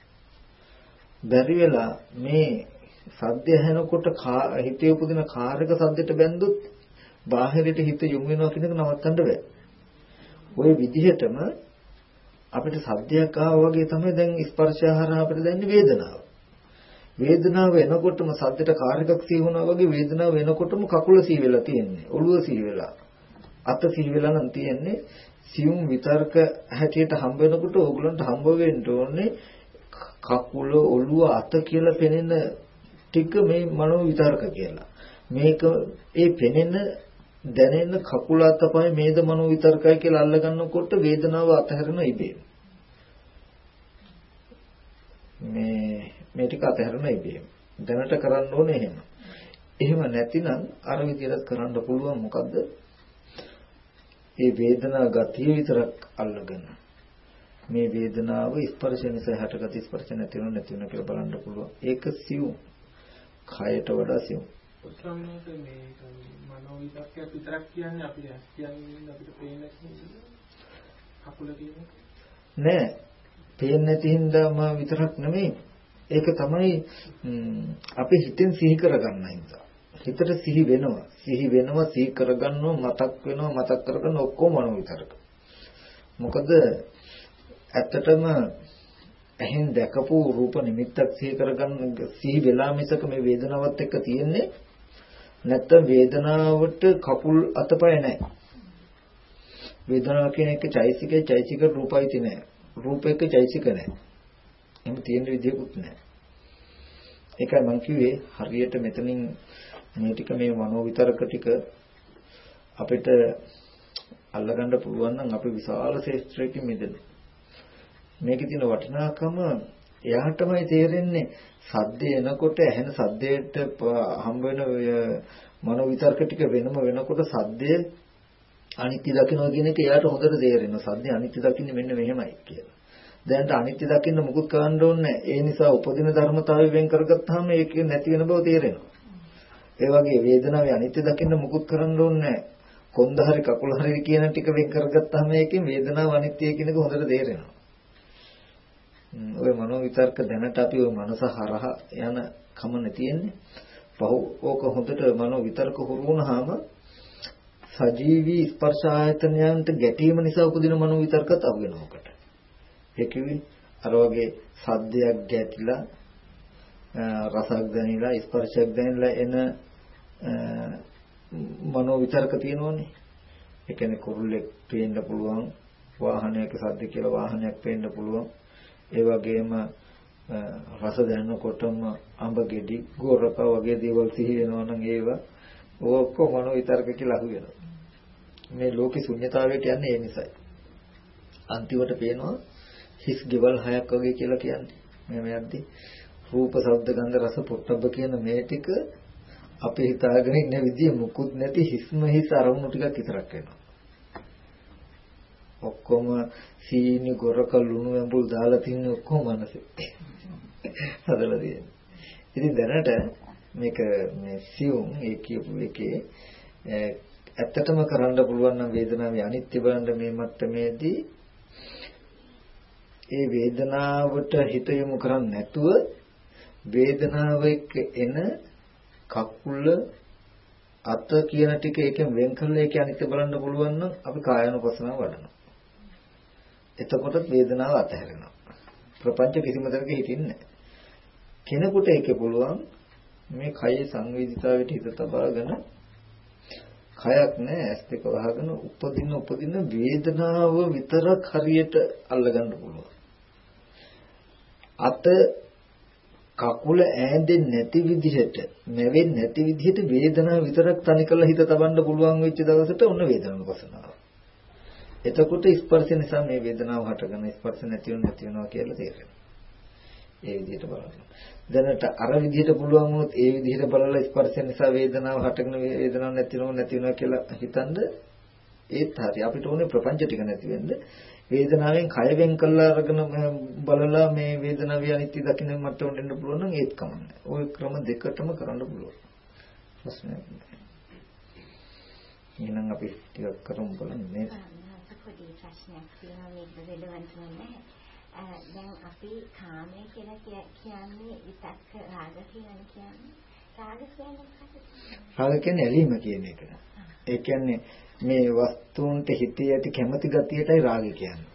බැරි වෙලා මේ සද්ද ඇහෙනකොට හිතේ උපදින කාර්යක සද්දෙට බැඳුත් බාහිරට හිත යොමු වෙනවා කියන එක නවත්තන්න බෑ. ওই විදිහටම අපිට සද්දයක් ආවා වගේ තමයි දැන් ස්පර්ශාහාර අපිට දැනෙන වේදනාව. වේදනාව එනකොටම සද්දට කාර්යයක් සිහි වුණා වගේ වේදනාව එනකොටම කකුල සිහි වෙලා තියෙන්නේ. ඔළුව සිහි වෙලා. අත සිහි වෙලා නම් තියෙන්නේ සියුම් විතර්ක හැටියට හම්බ වෙනකොට ඕගලන්ට හම්බ වෙන්න ඕනේ කකුල ඔළුව අත කියලා පෙනෙන ටික මේ මනෝ විතර්ක කියලා. මේක ඒ පෙනෙන දැනෙන කකුල අතපය මේද මනෝ විතර්කයි කියලා අල්ලගන්නකොට වේදනාව අතහැරෙන ඉබේ. මේ මේ ටික අතහැරන ඉබේම. දැනට කරන්න ඕනේ එහෙම. එහෙම නැතිනම් අර විදිහට කරන්න පුළුවන් මොකද්ද? ඒ වේදනා ගතිය විතරක් අල්ලගෙන මේ වේදනාව ස්පර්ශ නිසා හටගත් ස්පර්ශ නැති වෙන නැති වෙන කියලා බලන්න පුළුවන්. ඒක සියුම්. කයට වඩා සියුම්. උත්සන්නෝද මේ මනෝ විතක්කයක් විතරක් කියන්නේ අපි ඇස් කියන්නේ අපිට පේන කකුල කියන්නේ නෑ. පේන්නේ නැති හින්දාම විතරක් නෙමෙයි ඒක තමයි අපි හිතෙන් සිහි කරගන්න හින්දා. හිතට සිහි වෙනවා. සිහි වෙනවා, සිහි කරගන්නවා, මතක් වෙනවා, මතක් කරගන්න ඔක්කොම මනෝ විතරක. මොකද ඇත්තටම එහෙන් දැකපු රූප නිමිත්තක් සිහි කරගන්න සිහි වෙලා මිසක මේ වේදනාවත් එක්ක තියෙන්නේ නැත්තම් වේදනාවට කකුල් අතපය නැහැ. වේදනාව කියන එක චෛසිකේ චෛසික රූපයිති නැහැ. රූපයක චෛසික නැහැ. එහෙම තියෙන විදියකුත් නැහැ. ඒකයි මම කිව්වේ හරියට මෙතනින් මේ ටික මේ මනෝ විතරක ටික අපිට අල්ලගන්න පුළුවන් නම් අපි විශාල ශේෂ්ත්‍රයකින් මිදෙන. මේකේ තියෙන වටිනාකම එයාටමයි තේරෙන්නේ සද්ද එනකොට ඇහෙන සද්දයට හම්බ වෙන මනෝ විතර්ක ටික වෙනම වෙනකොට සද්දේ අනිත්‍ය දකින්න කියන එක එයාට හොඳට තේරෙනවා. සද්දේ අනිත්‍ය දකින්නේ මෙන්න මෙහෙමයි කියලා. දැනට අනිත්‍ය දකින්න මුකුත් කරන්න ඕනේ ඒ නිසා උපදින ධර්මතාවය වෙන් කරගත්තාම ඒක නැති වෙන බව තේරෙනවා. ඒ වගේ වේදනාවේ අනිත්‍ය දකින්න මුකුත් කරන්න ඕනේ කොන්ද හරි කකුල හරි කියන ටික වෙන් කරගත්තාම මේකෙන් වේදනාව අනිත්‍ය කියන එක හොඳට තේරෙනවා. ඔය මනෝ විතර්ක දැනට අපි ඔය මනස හරහා යන කමන තියෙන්නේ. පහු ඕක හොඳට මනෝ විතර්ක හුරු වුණාම සජීවී ස්පර්ශ ආයතනයන්ට ගැටීම නිසා උපදින මනෝ විතර්කත් අහු වෙනවා ඔකට. ඒ කිව්වේ අර වගේ සද්දයක් ගැටිලා රසක් දැනෙලා ස්පර්ශයක් දැනෙලා එන මනෝ විතර්ක තියෙනවනේ. ඒ කියන්නේ කුරුල්ලෙක් පේන්න පුළුවන් වාහනයක සද්ද කියලා වාහනයක් පේන්න පුළුවන්. ඒ වගේම රස දැනනකොටම අඹ ගෙඩි ගෝරක වගේ දේවල් සිහි වෙනවා නම් ඒවා ඔක්කොම මනෝ විතර්ක කියලා අහු වෙනවා. මේ ලෝකේ ශුන්්‍යතාවයට යන්නේ ඒ නිසායි. අන්තිමට පේනවා හිස් ගෙවල් හයක් වගේ කියලා කියන්නේ. මේ මෙයන්දී රූප, ශබ්ද, ගන්ධ, රස, පොට්ටබ්බ කියන මේ ටික අපි හිතාගෙන ඉන්න විදිය මුකුත් නැති හිස්ම හිස් අරමුණු ටිකක් විතරක් වෙනවා. ඔක්කොම සීනි ගොරක ලුණු ඇඹුල් දාලා තින්නේ ඔක්කොම මනසේ. හදලා තියෙන්නේ. ඉතින් දැනට මේක මේ සියුම් ඒ කියපු එකේ ඇත්තටම කරන්න පුළුවන් නම් වේදනාවේ අනිත්‍ය බලන්න මේ මට්ටමේදී ඒ වේදනාවට හිත යොමු කරන්නේ නැතුව වේදනාව එක්ක එන කකුල අත කියන ටික එකෙන් වෙන් කරලා ඒක අනිත්‍ය බලන්න පුළුවන් නම් අපි කායानुපසනාව වඩනවා. එතකොට වේදනාව අතහැරෙනවා. ප්‍රපංච කිසිම තැනක හිටින්නේ නැහැ. කෙනෙකුට ඒකේ පුළුවන් මේ කයේ සංවේදිතාවට හිත තබාගෙන කයක් නැහැ ඇස් දෙක වහගෙන උපදින උපදින වේදනාව විතරක් හරියට අල්ලගන්න පුළුවන්. අත කකුල ඈඳෙන්නේ නැති විදිහට නැවෙන්නේ නැති විදිහට වේදනාව විතරක් තනි කරලා හිත තබන්න පුළුවන් වෙච්ච දවසට ඔන්න වේදනාව පසනාව. එතකොට ස්පර්ශ නිසා මේ වේදනාව හටගෙන ස්පර්ශ නැති වෙන නැති වෙනවා කියලා තේරෙනවා. ඒ විදිහට බලන්න. දැනට අර විදිහට පුළුවන් වුණොත් ඒ විදිහට බලලා ස්පර්ශ නිසා වේදනාව හටගෙන වේදනාවක් නැති වෙනව නැති වෙනවා කියලා හිතනද ඒත් හරි අපිට ඕනේ ප්‍රපංච ටික නැති වෙන්න වේදනාවෙන් කය වෙන් කළා අරගෙන බලලා මේ වේදනාවේ අනිත්‍ය දකින්න මට්ටමට එන්න පුළුවන් නම් ඒත් කමන්නේ. ওই ක්‍රම දෙකටම කරන්න පුළුවන්. ප්‍රශ්නයක් නෑ. එහෙනම් අපි ටිකක් කරමු බලන්න මේ. පොඩි ප්‍රශ්නයක් තියෙනවා මේක දෙලවන්ත නැහැ. දැන් අපි කාමය කියලා කියන්නේ විතක්ක රාග කියන කියන්නේ රාග කියන්නේ මොකක්ද? රාග කියන්නේ ඇලීම කියන එක. ඒ කියන්නේ මේ වස්තුන්ට හිතේ ඇති කැමැති ගතියටයි රාගය කියන්නේ.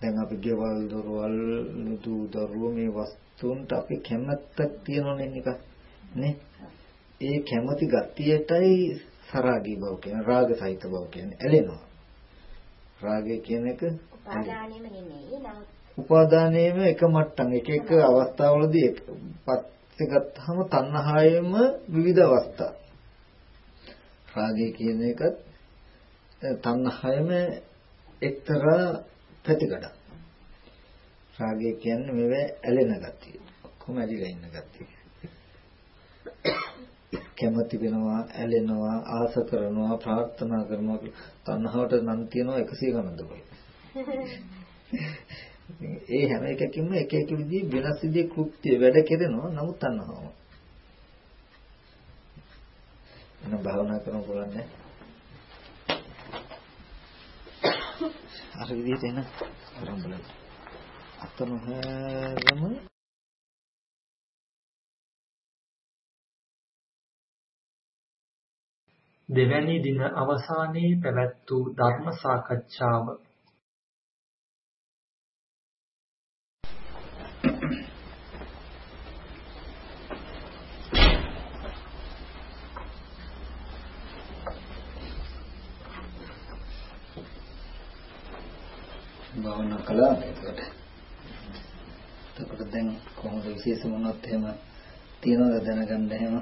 දැන් අපි ගෙවල් දොරවල් නුදු දරුවෝ මේ වස්තුන්ට අපි කැමැත්තක් තියෙනවනේ නිකන් නේ. ඒ කැමැති ගතියටයි සරාගී බව කියන්නේ රාග සහිත බව කියන්නේ ඇලෙනවා. රාගය කියන එක උපාදානෙම නෙමෙයි නමුත් උපාදානයේම එක මට්ටම් එක එක අවස්ථාවලදී පස්සේ ගත්තාම තණ්හාවෙම විවිධ අවස්ථා. රාගය කියන එකත් තණ්හාවෙම එක්තරා පැතිකඩක්. රාගය කියන්නේ මේව ඇලෙන ගතිය. ඔක්කොම ඇලිලා ඉන්න ගතිය. කැමති වෙනවා, ඇලෙනවා, ආස කරනවා, ප්‍රාර්ථනා කරනවා. තණ්හාවට නම් තියනවා 100 ගණන් දුක. ඒ හැම එකකින්ම එක එක විදිහේ වෙනස් විදිහේ කෘත්‍ය වැඩ කෙරෙනවා නමුත් අන්නවම. එන භාවනා කරන බලන්නේ. අර විදිහට එන කරන් බලන්න. අතනහගම දෙවැනි දින අවසානයේ පැවැත් වූ ධර්ම සාකච්ඡාව භාවනා කළා එතකොට. එතකොට දැන් කොහොමද විශේෂ මොනවත් එහෙම තියනවද දැනගන්න එහෙම?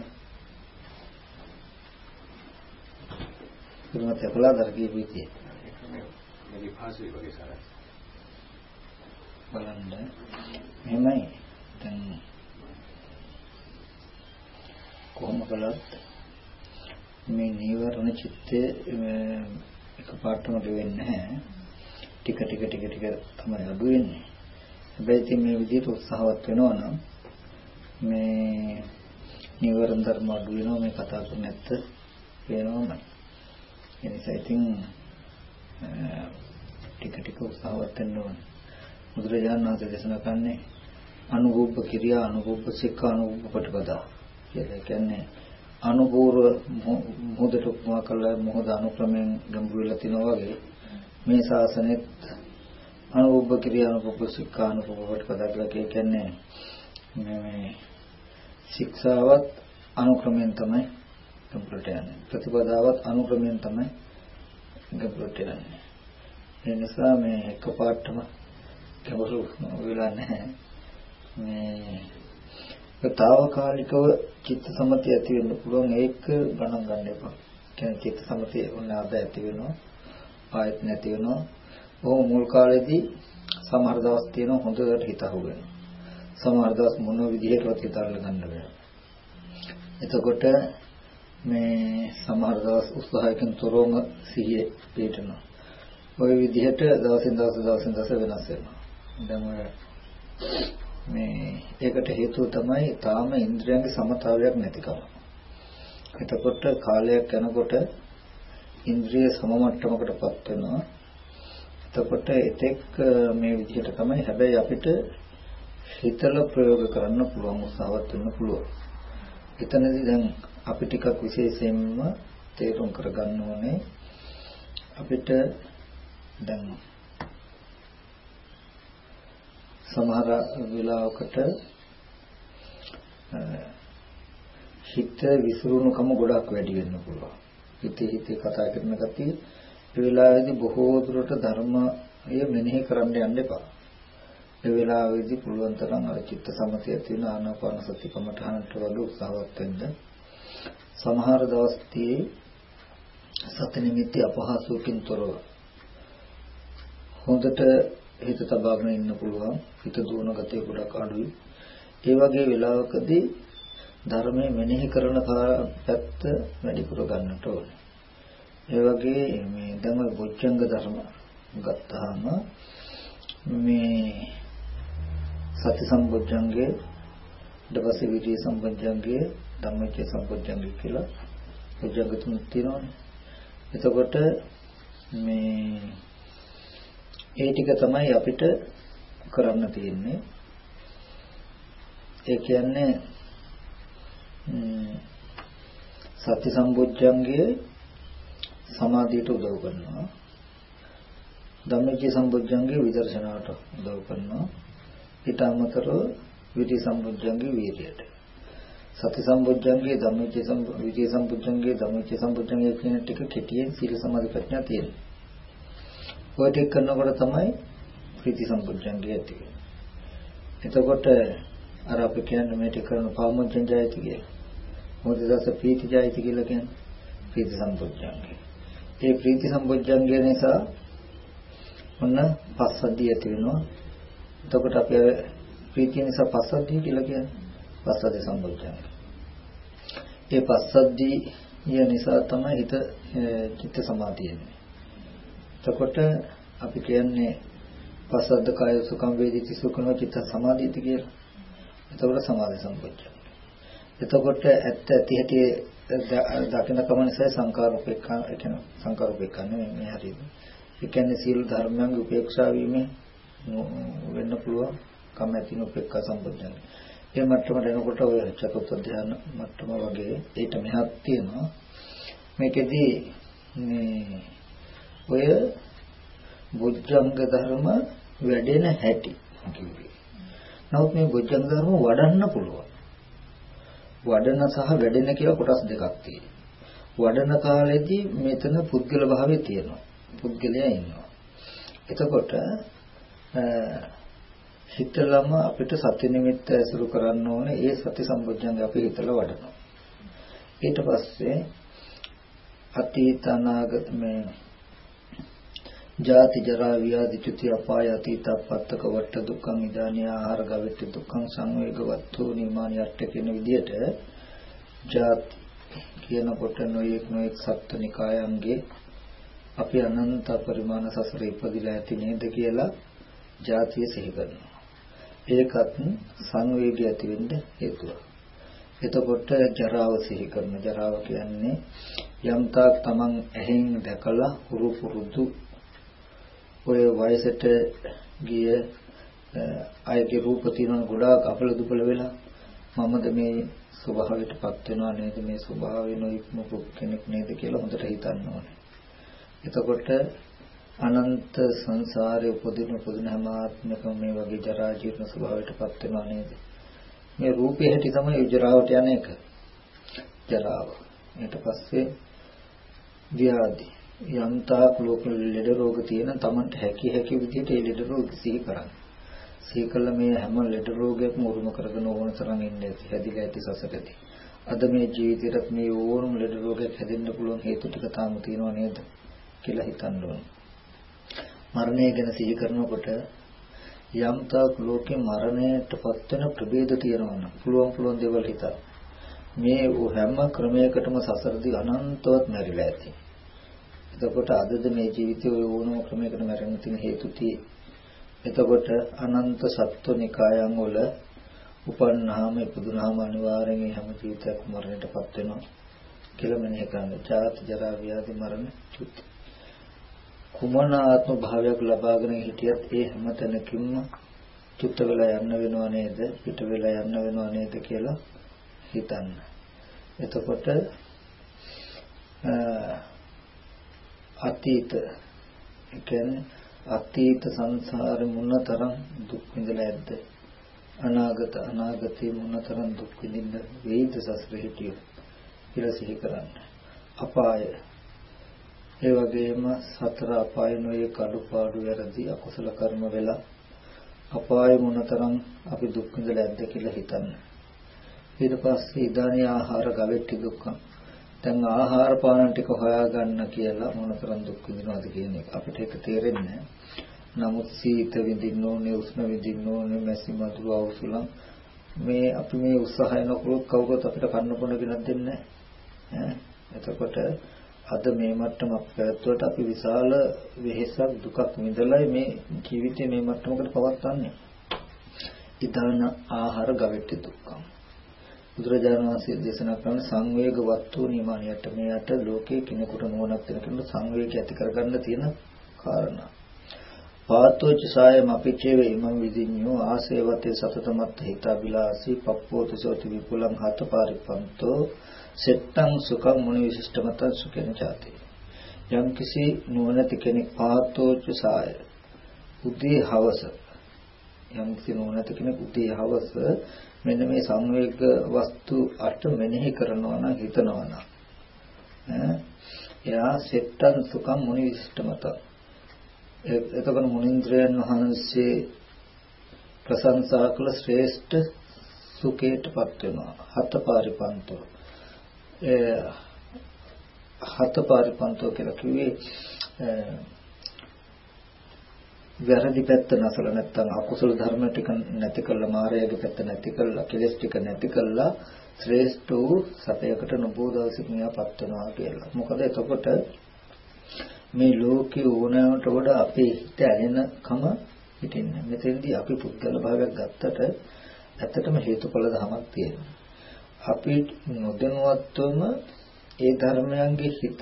ඉතින් අපලා දරකී විදිය. මේ විපාසුයි වගේ සරයි. බලන්න මෙහෙමයි. දැන් කොහොම කළත් මේ නීවරණ චිත්තය එකපාරටම දෙවෙන්නේ නැහැ. ටික ටික ටික ටික තමයි අඩු වෙන්නේ. හැබැයි ඉතින් මේ විදිහට උත්සාහවත් වෙනවා නම් මේ නිවරණ ධර්ම අඩු වෙනවා මේ කතා කරන්නේ නැත්ත වෙනවමයි. එනිසා ඉතින් ටික ටික උත්සාහවත් වෙන්න ඕනේ. බුදුරජාණන් වහන්සේ දේශනා කරන්නේ අනුභව කිරියා අනුභව සික්ඛා අනුභව ප්‍රතිපදා කියලා. කියන්නේ අනුපූර්ව මොහොතට උපමා කළා මොහොත අනුක්‍රමයෙන් ගම්බු වෙලා තිනවා වගේ මේ ශාසනෙත් අනුභව කිරියා අනුභව සික්ඛා අනුභව ප්‍රතිපදා කියලා කියන්නේ මේ ශික්ෂාවත් අනුක්‍රමයෙන් තමයි ගම්බුලට යන්නේ. ප්‍රතිපදාවත් අනුක්‍රමයෙන් තමයි ගම්බුලට යන්නේ. ඒ නිසා මේ එකපාරටම ගැඹුරු වෙලා නැහැ. මේ තාවකාලිකව චිත්ත සමතිය ඇති වෙන්න පුළුවන් ඒක ගණන් ගන්න එපා. කියන්නේ චිත්ත සමතිය උන්න අද ඇති වෙනවා ආයෙත් නැති වෙනවා. ඔහොම මුල් කාලේදී සමහර දවස් තියෙනවා හොඳට හිත අහුවෙනවා. සමහර දවස් මොන විදිහකවත් හිත අල්ල ගන්න බෑ. එතකොට මේ සමහර දවස් උත්සාහයකින් තොරවම සිහිය පිටනවා. ওই විදිහට දවසින් දවස දවසින් දවස වෙනස් වෙනවා. දැන් මේ ඒකට හේතුව තමයි තාම ඉන්ද්‍රියන්ගේ සමතාවයක් නැතිකම. එතකොට කාලයක් යනකොට ඉන්ද්‍රිය සමමට්ටමකටපත් වෙනවා. එතකොට එතෙක් මේ විදිහට තමයි හැබැයි අපිට හිතල ප්‍රයෝග කරන්න පුළුවන් උත්සාහවත් වෙන්න පුළුවන්. එතනදී දැන් අපි ටිකක් විශේෂයෙන්ම තේරුම් කරගන්න ඕනේ අපිට දැන් සමහර වෙලාවකට හිත විසිරුණුකම ගොඩක් වැඩි වෙන්න පුළුවන්. හිතේ හිතේ කතා කරන ගතිය ඒ වෙලාවේදී බොහෝ දුරට ධර්මය මෙනෙහි කරන්න යන්න එපා. ඒ වෙලාවේදී පුළුවන් තරම් අර චිත්ත සමතය තියෙන ආනාපාන සති කමඨහනට වගේ උත්සාහවත් වෙන්න. සමහර දවස් සති නිමිති අපහසුකින් තොරව හොඳට හිත තබාගෙන ඉන්න පුළුවන් හිත දුවන ගතිය ගොඩක් අඩුයි. ඒ වගේ වෙලාවකදී ධර්මයේ මෙනෙහි කරන පැත්ත වැඩිපුර ගන්නට ඕනේ. ඒ වගේ මේ දැන් ඔය බොජ්ජංග ධර්ම ගත්තාම මේ සති සම්බොජ්ජංගේ ඊට පස්සේ විරිය සම්බොජ්ජංගේ ධම්මචේ සම්බොජ්ජංගේ කියලා බොජ්ජංග තුනක් තියෙනවානේ එතකොට මේ ඒ ටික තමයි අපිට කරන්න තියෙන්නේ. ඒ කියන්නේ සත්‍ය සම්බුද්ධංගයේ සමාධියට උදව් කරනවා. ධම්මචි සම්බුද්ධංගයේ විදර්ශනාවට උදව් කරනවා. ඊට අමතරව විදි සම්බුද්ධංගයේ වීර්යයට. සති සම්බුද්ධංගයේ ධම්මචි සම්බුද්ධ සම්බුද්ධංගයේ ධම්මචි සම්බුද්ධංගයේ කියන ටික කෙටියෙන් සීල සමාධි ප්‍රඥා තියෙනවා. ඔය ටික කරනකොට තමයි ප්‍රීති සම්පූර්ණංගය ඇති එතකොට අර අපි කියන්නේ මේ ටික කරන පාමුච්චන් ජයති කියලා. මොකද දස ප්‍රීති ජයති කියලා කියන්නේ ප්‍රීති සම්පූර්ණංගය. ඒ ප්‍රීති සම්පූර්ණංගය නිසා ඔන්න පස්සද්ධිය ඇති වෙනවා. එතකොට අපි ප්‍රීතිය නිසා පස්සද්ධිය කියලා කියන්නේ පස්සද්ධි සම්පූර්ණංගය. ඒ පස්සද්ධිය නිසා තමයි හිත චිත්ත සමාධිය එන්නේ. එතකොට අපි කියන්නේ පසද්ද කාය සුඛම් වේදිති සුඛනෝ චිත්ත සමාධියති කියලා. එතකොට සමාධි සම්පූර්ණ. එතකොට ඇත්ත ඇති හැටි දකින කම නිසා සංකාර උපේක්ඛා කියන සංකාර උපේක්ඛා නෙමෙයි මේ හරියට. ඒ කියන්නේ සීල ධර්මයන්ගේ උපේක්ෂා වීමෙන් වෙන්න පුළුවන් කම ඇතින උපේක්ඛා සම්පූර්ණ. ඒ මට්ටමට එනකොට ඔය චතුත් ධ්‍යාන මට්ටම වගේ ඊට මෙහාත් තියෙනවා. මේකෙදී මේ ඔය බොජ්ජංග ධර්ම වැඩෙන හැටි කිව්වේ. නමුත් මේ බොජ්ජංග ධර්ම වඩන්න පුළුවන්. වඩන සහ වැඩෙන කියලා කොටස් දෙකක් තියෙනවා. වඩන කාලෙදී මෙතන පුද්ගල භාවය තියෙනවා. පුද්ගලයා ඉන්නවා. එතකොට හිතලම අපිට සති නිමිත්ත ඇසුරු කරන්න ඕනේ. ඒ සති සම්බොජ්ජංග අපි හිතලා වඩනවා. ඊට පස්සේ අතීත අනාගත මේ ජාති ජරා ව්‍යාධි චුති අපාය අතීත අපත්තක වට දුක්ඛං ඉදානිය ආහාර ගවිත දුක්ඛං සංවේග වත්තු නිමාන යට කියන විදිහට ජාති කියනකොට නොයෙක් නොයෙක් සත්ත්වනිකායන්ගේ අපි අනන්ත පරිමාණ සසර ඉපදිලා ඇති නේද කියලා ජාතිය සිහි කරනවා. ඒකත් සංවේගය ඇති වෙන්න හේතුවක්. එතකොට ජරාව සිහි කරන ජරාව කියන්නේ යම් තාක් තමන් ඇහෙන් දැකලා හුරු පුරුදු ඔය වයසට ගිය අයගේ රූප තියෙනවා ගොඩාක් අපල දුපල වෙලා මමද මේ ස්වභාවයටපත් වෙනවා නේද මේ ස්වභාවය නොඉක්මපු කෙනෙක් නේද කියලා හොඳට හිතන්න ඕනේ. එතකොට අනන්ත සංසාරේ උපදින උපදින හැම ආත්මකම මේ වගේ ජරා ජීර්ණ ස්වභාවයටපත් වෙනවා නේද? මේ රූපේ හැටි තමයි ජරාවට යන එක. ජරාව. ඊට පස්සේ ව්‍යාධි. යම්තාක් ලෝක ලෙඩ රෝග තියෙන තමන්ට හැකි හැකි විදිහට ඒ ලෙඩ රෝග සිහි කරන්න. සිහි කළ මේ හැම ලෙඩ රෝගයක්ම උරුම කරගෙන ඕන තරම් ඉන්නේ ඇති. හැදිලා ඇති සසරදී. අද මේ ජීවිතේට මේ ඕනම ලෙඩ රෝගයක් හැදෙන්න පුළුවන් හේතු ටික තාම තියෙනව නේද කියලා හිතන්න ඕන. මරණය ගැන සිහි කරනකොට යම්තාක් ලෝකේ මරණයටපත් වෙන ප්‍රභේද තියෙනවා නම් පුළුවන් පුළුවන් දේවල් හිතා. මේ හැම ක්‍රමයකටම සසරදී අනන්තවත් මැරිලා ඇති. එතකොට අදද මේ ජීවිතයේ ඔය ඕනම ක්‍රමයකට මැරෙන්න තියෙන හේතු එතකොට අනන්ත සත්ව නිකායන් වල උපන්නාම ඉපදුනාම අනිවාර්යෙන් හැම ජීවිතයක් මරණයටපත් වෙනවා කියලා මෙනෙහි කරන්න. ජාති ජරා ව්‍යාධි මරණ චුත්. කුමන ආත්ම භාවයක් ලබාගෙන හිටියත් ඒ හැම තැනකින්ම චුත්ත වෙලා යන්න වෙනව නේද? පිට වෙලා යන්න වෙනව නේද කියලා හිතන්න. එතකොට අතීත ඒ කියන්නේ අතීත සංසාරෙ මොනතරම් දුක් විඳලා ඇද්ද අනාගත අනාගතේ මොනතරම් දුක් විඳින්න වේද සසර හිටියෝ කියලා සිහි කරන්න අපාය ඒ වගේම සතර අපාය නොයේ කඩුපාඩු වැරදි අකුසල කර්ම වෙලා අපාය මොනතරම් අපි දුක් විඳලා ඇද්ද කියලා හිතන්න. ඊට පස්සේ ඉදානී ආහාර ගවෙට්ටි දුක්ඛම් දැන් ආහාර පාන ටික හොයාගන්න කියලා මොනතරම් දුක් විඳිනවද කියන එක අපිට ඒක තේරෙන්නේ නමුත් සීත විඳින්න ඕනේ උෂ්ණ විඳින්න ඕනේ මැසි මధుර අවසුලම්. මේ අපි මේ උත්සාහය නොකරොත් කවුරුත් අපිට කන්න පොන ගෙනත් දෙන්නේ නැහැ. එතකොට අද මේ මට්ටමක් පැවැත්වුවට අපි විශාල වෙහෙසක් දුකක් විඳලායි මේ ජීවිතේ මේ මට්ටමකට පවත්වන්නේ. ඉදාන ආහාර ගවෙට්ටි දුක්ඛම්. බුදුරජාණන් වහන්සේ දේශනා කරන සංවේග වත්තු නිමානියට මෙයට ලෝකයේ කිනෙකුට නුවණක් වෙන කෙනෙකුට සංවේගය ඇති කරගන්න තියෙන කාරණා. පාතෝච සායම අපිචේව ඉමං විදිඤ්ඤෝ ආසේවතේ සතතමත් හිතාබිලාසී පප්පෝතසෝති විපුලං හත පාරිපන්තෝ සෙත්තං සුඛං මුනි විශිෂ්ඨමතං සුඛේන ചാති යම් කිසි නුවණති කෙනෙක් පාතෝච්ච සාය උදේ හවස යම් කිසි නුවණති කෙනෙක් උදේ හවස මෙන්න මේ සංවේග වස්තු අට මෙනෙහි කරනවා නම් හිතනවා නම් එයා සෙත්තං සුඛං මුනි විශිෂ්ඨමත එතකොට මුනිంద్రයන් වහන්සේ ප්‍රශංසා කළ ශ්‍රේෂ්ඨ සුඛයටපත් වෙනවා. හත පරිපන්තෝ. හත පාරිපන්තෝ කියලා කිව්වේ වැරදි පැත්ත නැසල නැත්තම් අකුසල ධර්ම ටික නැති කළා මායාවේ පැත්ත නැති කළා කෙලස් ටික නැති කළා ශ්‍රේෂ්ඨ වූ සතයකට නොබෝ දවසක මෙයාපත් වෙනවා කියලා. මොකද එතකොට මේ ලෝකේ ඕනෑමට වඩා අපේ හිත ඇලෙනකම හිටින්නේ. මෙතෙන්දී අපි පුද්ගල භාවයක් ගත්තට ඇත්තටම හේතුඵල ධමයක් තියෙනවා. අපි නොදැනුවත්වම ඒ ධර්මයන්ගේ හිත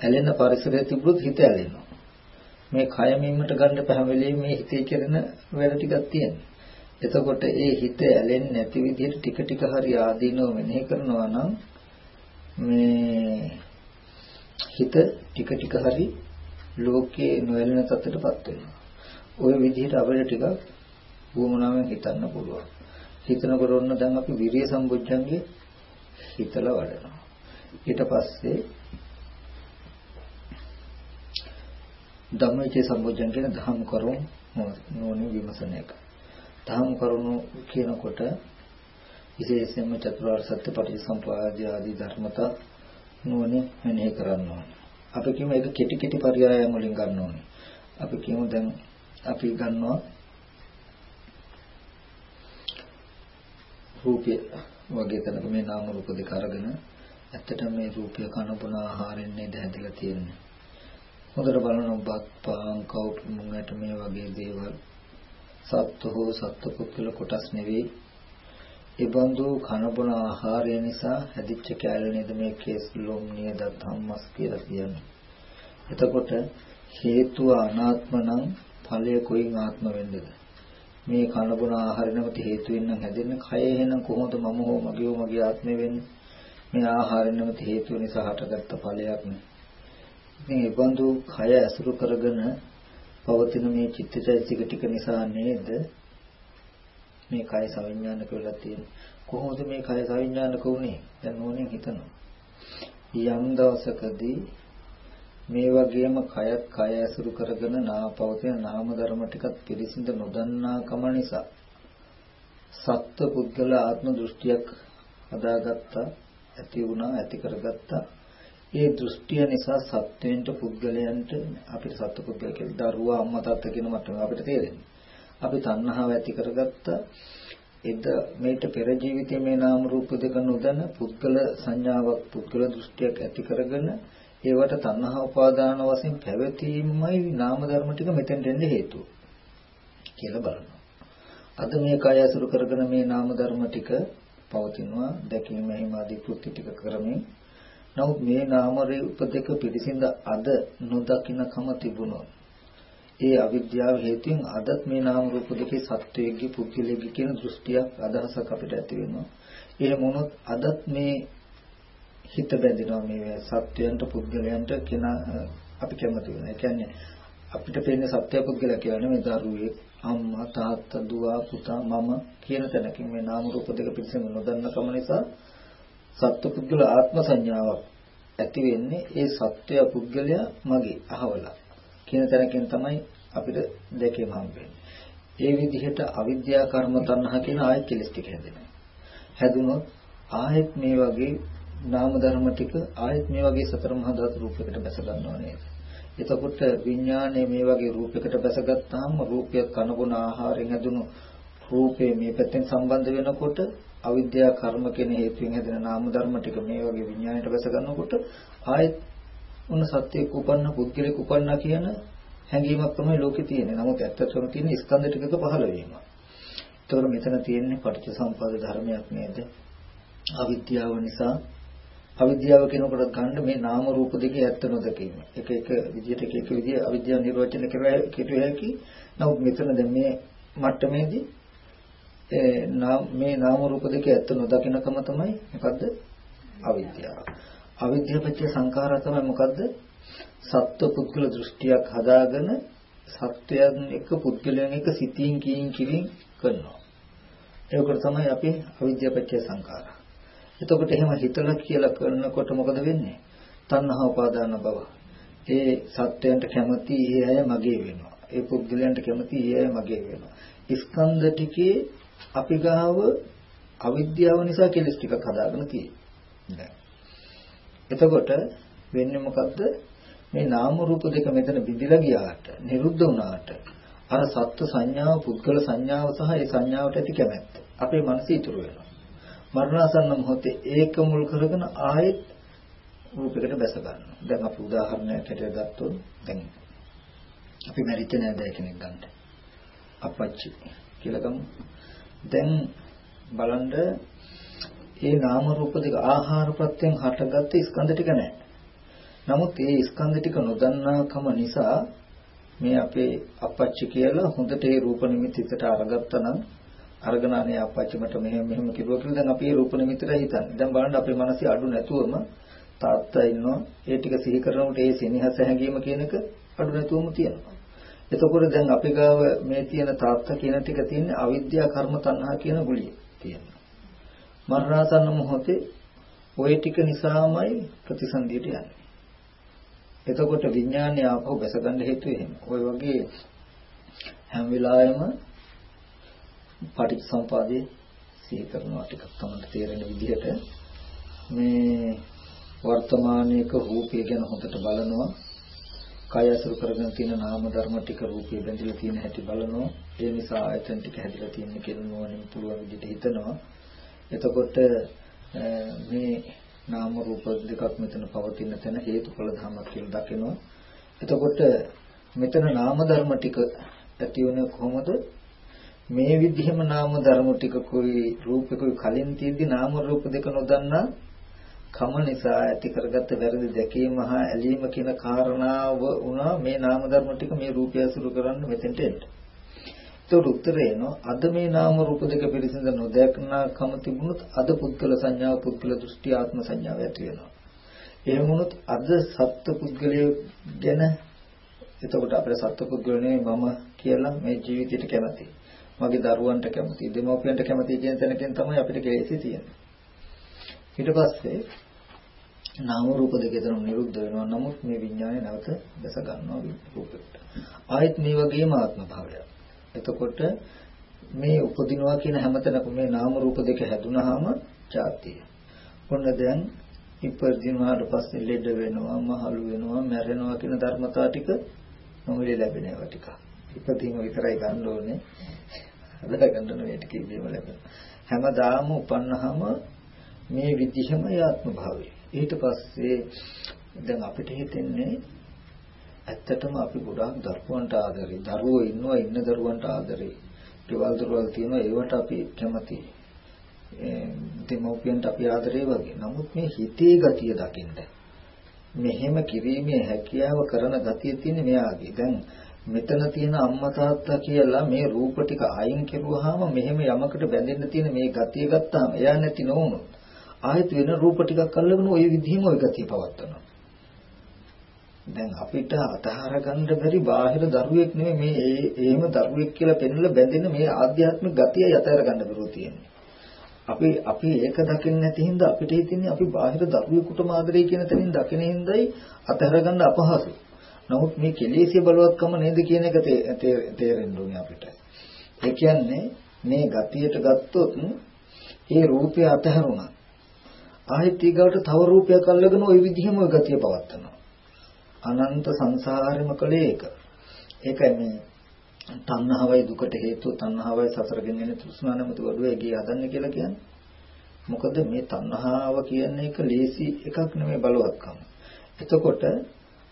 ඇලෙන පරිසරය තිබුණොත් හිත ඇලෙනවා. මේ කය මෙන්නට ගන්න පහ වෙලේ මේ හිතේ කරන වැඩ ටිකක් තියෙනවා. එතකොට ඒ හිත ඇලෙන්නේ නැති විදිහට ටික ටික හරි ආදීනව මෙනෙහි කරනවා නම් මේ හිත ටික ටික හරි ලෝකේ නොයැලෙන තත්ත්වයටපත් වෙනවා. ওই විදිහට අපිට ටිකක් වුමනාවෙන් හිතන්න පුළුවන්. හිතනකොට ඔන්න දැන් අපි විරිය සම්බුද්ධංගේ හිතලා වඩනවා. ඊට පස්සේ ධම්මවිචේ සම්බොජ්ජන් කියන ධම් කරුණ නෝනි විමසන එක. ධම් කරුණ කියනකොට විශේෂයෙන්ම චතුරාර්ය සත්‍ය පටිච්චසමුප්පාද ආදී ධර්මතා නෝනි මෙනෙහි කරන්න ඕනේ. අපි කියමු ඒක කෙටි කෙටි පරයයන් වලින් ගන්න ඕනේ. අපි කියමු දැන් අපි ගන්නවා රූපය වගේ තැනක මේ නාම රූප දෙක අරගෙන ඇත්තටම මේ රූපය කන බොන ආහාරයෙන් නේද හැදලා තියෙන්නේ. හොඳට බලන බත් පාන් කවුප් මුංගට මේ වගේ දේවල් සත්ව හෝ සත්ව පුද්ගල කොටස් නෙවෙයි ඉබඳු කනබුන ආහාරය නිසා හැදිච්ච කැලේ නේද මේ කේස් ලොම් නියද ධම්මස් කියලා කියන්නේ. එතකොට හේතුව අනාත්ම නම් ඵලය කොයින් ආත්ම වෙන්නේද? මේ කනබුන ආහාර නැමැති හේතුවෙන් නම් හැදෙන්නේ කය එහෙනම් කොහොමද මම හෝ මගේ හෝ මගේ ආත්මය වෙන්නේ? මේ ආහාර නැමැති හේතුව නිසා හටගත්ත ඵලයක් නේ. ඉතින් ඉබඳු කය ඇසුරු කරගෙන පවතින මේ චිත්තචෛතසික ටික නිසා නේද මේ කය සවිඥානික වෙලා තියෙන්නේ. කොහොමද මේ කය සවිඥානික වුනේ? දැන් ඕනෙන් හිතනවා. යම් දවසකදී මේ වගේම කයත් කය ඇසුරු කරගෙන නාපවතින නාම ධර්ම ටිකත් පිළිසිඳ නොදන්නාකම නිසා සත්ත්ව පුද්ගල ආත්ම දෘෂ්ටියක් හදාගත්තා ඇති වුණා ඇති කරගත්තා. ඒ දෘෂ්ටිය නිසා සත්වෙන්ට පුද්ගලයන්ට අපිට සත්ත්ව පුද්ගල කියලා දරුවා අම්මා තාත්තා කියන මට්ටම අපිට තේරෙන්නේ. අපි තණ්හාව ඇති කරගත්තා. එද මේට පෙර ජීවිතයේ මේ නාම රූප දෙක නොදැන පුද්ගල සංඥාවක් පුද්ගල දෘෂ්ටියක් ඇති කරගෙන ඒවට තණ්හා උපාදාන වශයෙන් පැවතීමයි නාම ධර්ම ටික මෙතෙන්ට එන්න හේතුව කියලා බලනවා. අද මේ කය අසුරු කරගෙන මේ නාම ධර්ම ටික පවතිනවා දැකීම එහෙම ආදී කෘත්‍ය ටික කරමින් නමුත් මේ නාම රූප දෙක පිළිසිඳ අද නොදකින්නකම තිබුණොත් ඒ අවිද්‍යාව හේතුවෙන් අදත් මේ නාම රූප දෙකේ සත්වයේගේ පුද්ගලයේ කියන දෘෂ්ටියක් අදහසක් අපිට ඇති වෙනවා. එහෙම වුණොත් අදත් මේ හිත බැඳෙනවා මේ සත්වයන්ට පුද්ගලයන්ට කියන අපි කැමති වෙනවා. ඒ කියන්නේ අපිට පේන්නේ සත්‍ය පුද්ගලයා කියන්නේ මේ දරුවෙක්, අම්මා, තාත්තා, දුව, පුතා, මම කියන තැනකින් මේ නාම රූප දෙක පිළිසෙම නොදන්න කම නිසා සත්ව පුද්ගල ආත්ම සංඥාවක් ඇති වෙන්නේ ඒ සත්‍ය පුද්ගලයා මගේ අහවලා කියන තැනකින් තමයි අපිට දෙකේම හම්බෙන්නේ. ඒ විදිහට අවිද්‍යා කර්ම තණ්හා කියන ආයත් කෙලස් ටික හැදෙනවා. හැදුනොත් ආයෙත් මේ වගේ නාම ධර්ම ටික ආයෙත් මේ වගේ සතර මහා ධාතු රූපයකට බැස ගන්නවා නේද? එතකොට විඥානය මේ වගේ රූපයකට බැසගත්තාම රූපය කනබුන ආහාරයෙන් හැදුණු රූපේ මේ පැත්තෙන් සම්බන්ධ වෙනකොට අවිද්‍යා කර්ම කියන හේතුවෙන් හැදෙන නාම ධර්ම ටික මේ වගේ විඥාණයට බැස ගන්නකොට ආයෙත් උන සත්‍යයක් උපන්න පුද්ගලෙක් උපන්නා කියන හැඟීමක් තමයි ලෝකේ තියෙන්නේ. නමුත් ඇත්තටම තියෙන ස්කන්ධ ටිකක පහළ වීම. ඒතකොට මෙතන තියෙන්නේ පටිච්චසමුප්පාද ධර්මයක් නේද? අවිද්‍යාව නිසා අවිද්‍යාව කෙනෙකුට ගන්න මේ නාම රූප දෙකේ ඇත්ත නොදකීම. එක එක විදිහට එක එක විදිහ අවිද්‍යාව නිර්වචනය කෙරුව හැකි. නමුත් මෙතන දැන් මේ මට්ටමේදී මේ නාම රූප දෙකේ ඇත්ත නොදකින්නකම තමයි මොකද්ද? අවිද්‍යාව. අවිද්‍යාව පත්‍ය සංඛාරය තමයි මොකද්ද? සත්ව පුද්ගල දෘෂ්ටියක් හදාගෙන සත්වයන් එක පුද්ගලයන් එක සිතින් කියින් කිවින් කරනවා. ඒකට තමයි අපි අවිද්‍යාව පත්‍ය සංඛාරය. එතකොට එහෙම හිතලා කියලා කරනකොට මොකද වෙන්නේ? තණ්හා උපාදාන බව. ඒ සත්වයන්ට කැමති ඒ අය මගේ වෙනවා. ඒ පුද්ගලයන්ට කැමති ඒ අය මගේ වෙනවා. ස්කන්ධ ටිකේ අපි ගාව අවිද්‍යාව නිසා කෙලස් ටිකක් හදාගෙන තියෙනවා. එතකොට වෙන්නේ මොකද්ද? මේ නාම රූප දෙක මෙතන බිඳිලා ගියාට, නිරුද්ධ වුණාට අර සත්ත්ව සංඥාව, පුද්ගල සංඥාව සහ ඒ සංඥාවට ඇති කැමැත්ත අපේ මනසේ ඉතුරු වෙනවා. මරණාසන්න මොහොතේ ඒක මුල් කරගෙන ආයෙත් රූපයකට බැස ගන්නවා. දැන් අපි උදාහරණයක් හැටියට ගත්තොත් දැන් අපි මැරිච්ච නෑදෑ කෙනෙක් ගන්න. අපච්චි කියලා ගමු. දැන් බලන්න ඒ නාම රූප දෙක ආහාර ප්‍රත්‍යයෙන් හටගත්ත ස්කන්ධ ටික නැහැ. නමුත් ඒ ස්කන්ධ ටික නොදන්නාකම නිසා මේ අපේ අපච්චි කියලා හොඳට ඒ රූප නිමිති හිතට අරගත්තා නම් අරගෙන අනේ අපච්චි මට මෙහෙම මෙහෙම කිව්වා කියලා දැන් අපි ඒ රූප නිමිතිට හිතන්නේ. දැන් බලන්න අපේ මනසේ අඩු නැතුවම තාත්තා ඉන්නවා. ඒ ටික සිහි කරනකොට ඒ සෙනෙහස හැඟීම කියන එක අඩු නැතුවම තියෙනවා. එතකොට දැන් අපි ගාව මේ තියෙන තාත්තා කියන ටික තියෙන්නේ අවිද්‍යා කර්ම තණ්හා කියන ගුලිය තියෙනවා. මරණාසන්න මොහොතේ ওই ටික නිසාමයි ප්‍රතිසන්දියට යන්නේ. එතකොට විඥානය ආපහු බැස ගන්න හේතුව එහෙම. ওই වගේ හැම වෙලාවෙම පටිච්චසමුපාදයේ සිහි කරනවා ටිකක් තමයි තේරෙන විදිහට. මේ වර්තමානයේක රූපය ගැන හොඳට බලනවා. කය අසුරු කරගෙන තියෙන නාම ධර්ම ටික රූපේ බැඳිලා තියෙන හැටි බලනවා. ඒ නිසා ආයතන ටික හැදිලා තියෙන කියලා නෝනින් පුළුවන් විදිහට හිතනවා. එතකොට මේ නාම රූප දෙකක් මෙතන පවතින තැන හේතුඵල ධර්මයක් කියලා දකිනවා. එතකොට මෙතන නාම ධර්ම ටික ඇති වෙන කොහොමද? මේ විදිහම නාම ධර්ම ටිකකුයි රූපකුයි කලින් තියෙද්දි නාම රූප දෙක නොදන්නා කම නිසා ඇති කරගත්ත වැරදි දැකීම හා ඇලීම කියන කාරණාව වුණා මේ නාම ධර්ම ටික මේ රූපය අසුරු කරන්න මෙතෙන්ට එන්න. ඒතකොට උත්තරේ එනවා අද මේ නාම රූප දෙක පිළිසිඳ නොදැක්නා කම තිබුණොත් අද පුද්ගල සංඥාව පුද්ගල දෘෂ්ටි ආත්ම සංඥාව ඇති වෙනවා. එහෙම වුණොත් අද සත්ත්ව පුද්ගලය ගැන එතකොට අපේ සත්ත්ව පුද්ගලනේ මම කියලා මේ ජීවිතයට කැමතියි. මගේ දරුවන්ට කැමතියි, දෙමව්පියන්ට කැමතියි කියන තැනකින් තමයි අපිට කෙලෙසි තියෙන්නේ. ඊට පස්සේ නාම රූප දෙක දෙනම නිරුද්ධ වෙනවා. නමුත් මේ විඥානය නැවත දැස ගන්නවා රූපෙට. ආයෙත් මේ වගේම ආත්ම භාවයක්. එතකොට මේ උපදිනවා කියන හැමතැනකම මේ නාම රූප දෙක හැදුනහම ජාතිය. ඔන්න දැන් ඉපදිනාට පස්සේ ලෙඩ වෙනවා, මහලු වෙනවා, මැරෙනවා කියන ධර්මතා ටික නොමිලේ ලැබෙන ඒවා ටික. ඉපදීම විතරයි ගන්න ඕනේ. හදලා ගන්න ඕනේ ටික ඉබේම ලැබෙන. හැමදාම උපන්නහම මේ විදිහම ආත්ම භාවය. ඊට පස්සේ දැන් අපිට හිතෙන්නේ ඇත්තටම අපි ගොඩාක් දරුවන්ට ආදරේ. දරුවෝ ඉන්නවා ඉන්න දරුවන්ට ආදරේ. ගෙවල් දොරවල් තියෙනවා ඒවට අපි කැමතියි. දෙමෝපියන්ට අපි ආදරේ වගේ. නමුත් මේ හිතේ ගතිය දකින්න. මෙහෙම කිරීමේ හැකියාව කරන ගතිය තියෙන්නේ මෙයාගේ. දැන් මෙතන තියෙන අම්මා තාත්තා කියලා මේ රූප ටික අයින් කරුවාම මෙහෙම යමකට බැඳෙන්න තියෙන මේ ගතිය ගත්තාම එයා නැති නොවුනොත් ආයෙත් වෙන රූප ටිකක් අල්ලගෙන ওই විදිහම ওই ගතිය පවත්වනවා. දැන් අපිට අතහර ගන්න බැරි බාහිර දරුවෙක් නෙමෙයි මේ එහෙම දරුවෙක් කියලා පෙන්වලා බැඳෙන මේ ආධ්‍යාත්මික ගතිය යතර ගන්න බැරුව තියෙන්නේ. අපි අපි ඒක දකින්න නැති හින්දා අපිට හිතෙන්නේ අපි බාහිර දරුවෙකුටම ආදරේ කියන තැනින් දකින හින්දායි අතහර ගන්න අපහසු. නමුත් මේ කෙලෙසිය බලවත්කම නේද කියන එක තේරෙන්න ඕනේ අපිට. ඒ කියන්නේ මේ ගතියට ගත්තොත් ඒ රූපය අතහැරුණා. ආයෙත් ඊගවට තව රූපයක් අල්ලගෙන ওই විදිහම ওই ගතිය පවත්නවා. අනන්ත සංසාරෙම කලේ ඒක. ඒකයි මේ තණ්හාවයි දුකට හේතුව තණ්හාවයි සසර ගෙනෙන තෘෂ්ණා නැමැති වඩුවේ ගිය හදන්නේ කියලා කියන්නේ. මොකද මේ තණ්හාව කියන එක ලේසි එකක් නෙමෙයි බලවත්කම. එතකොට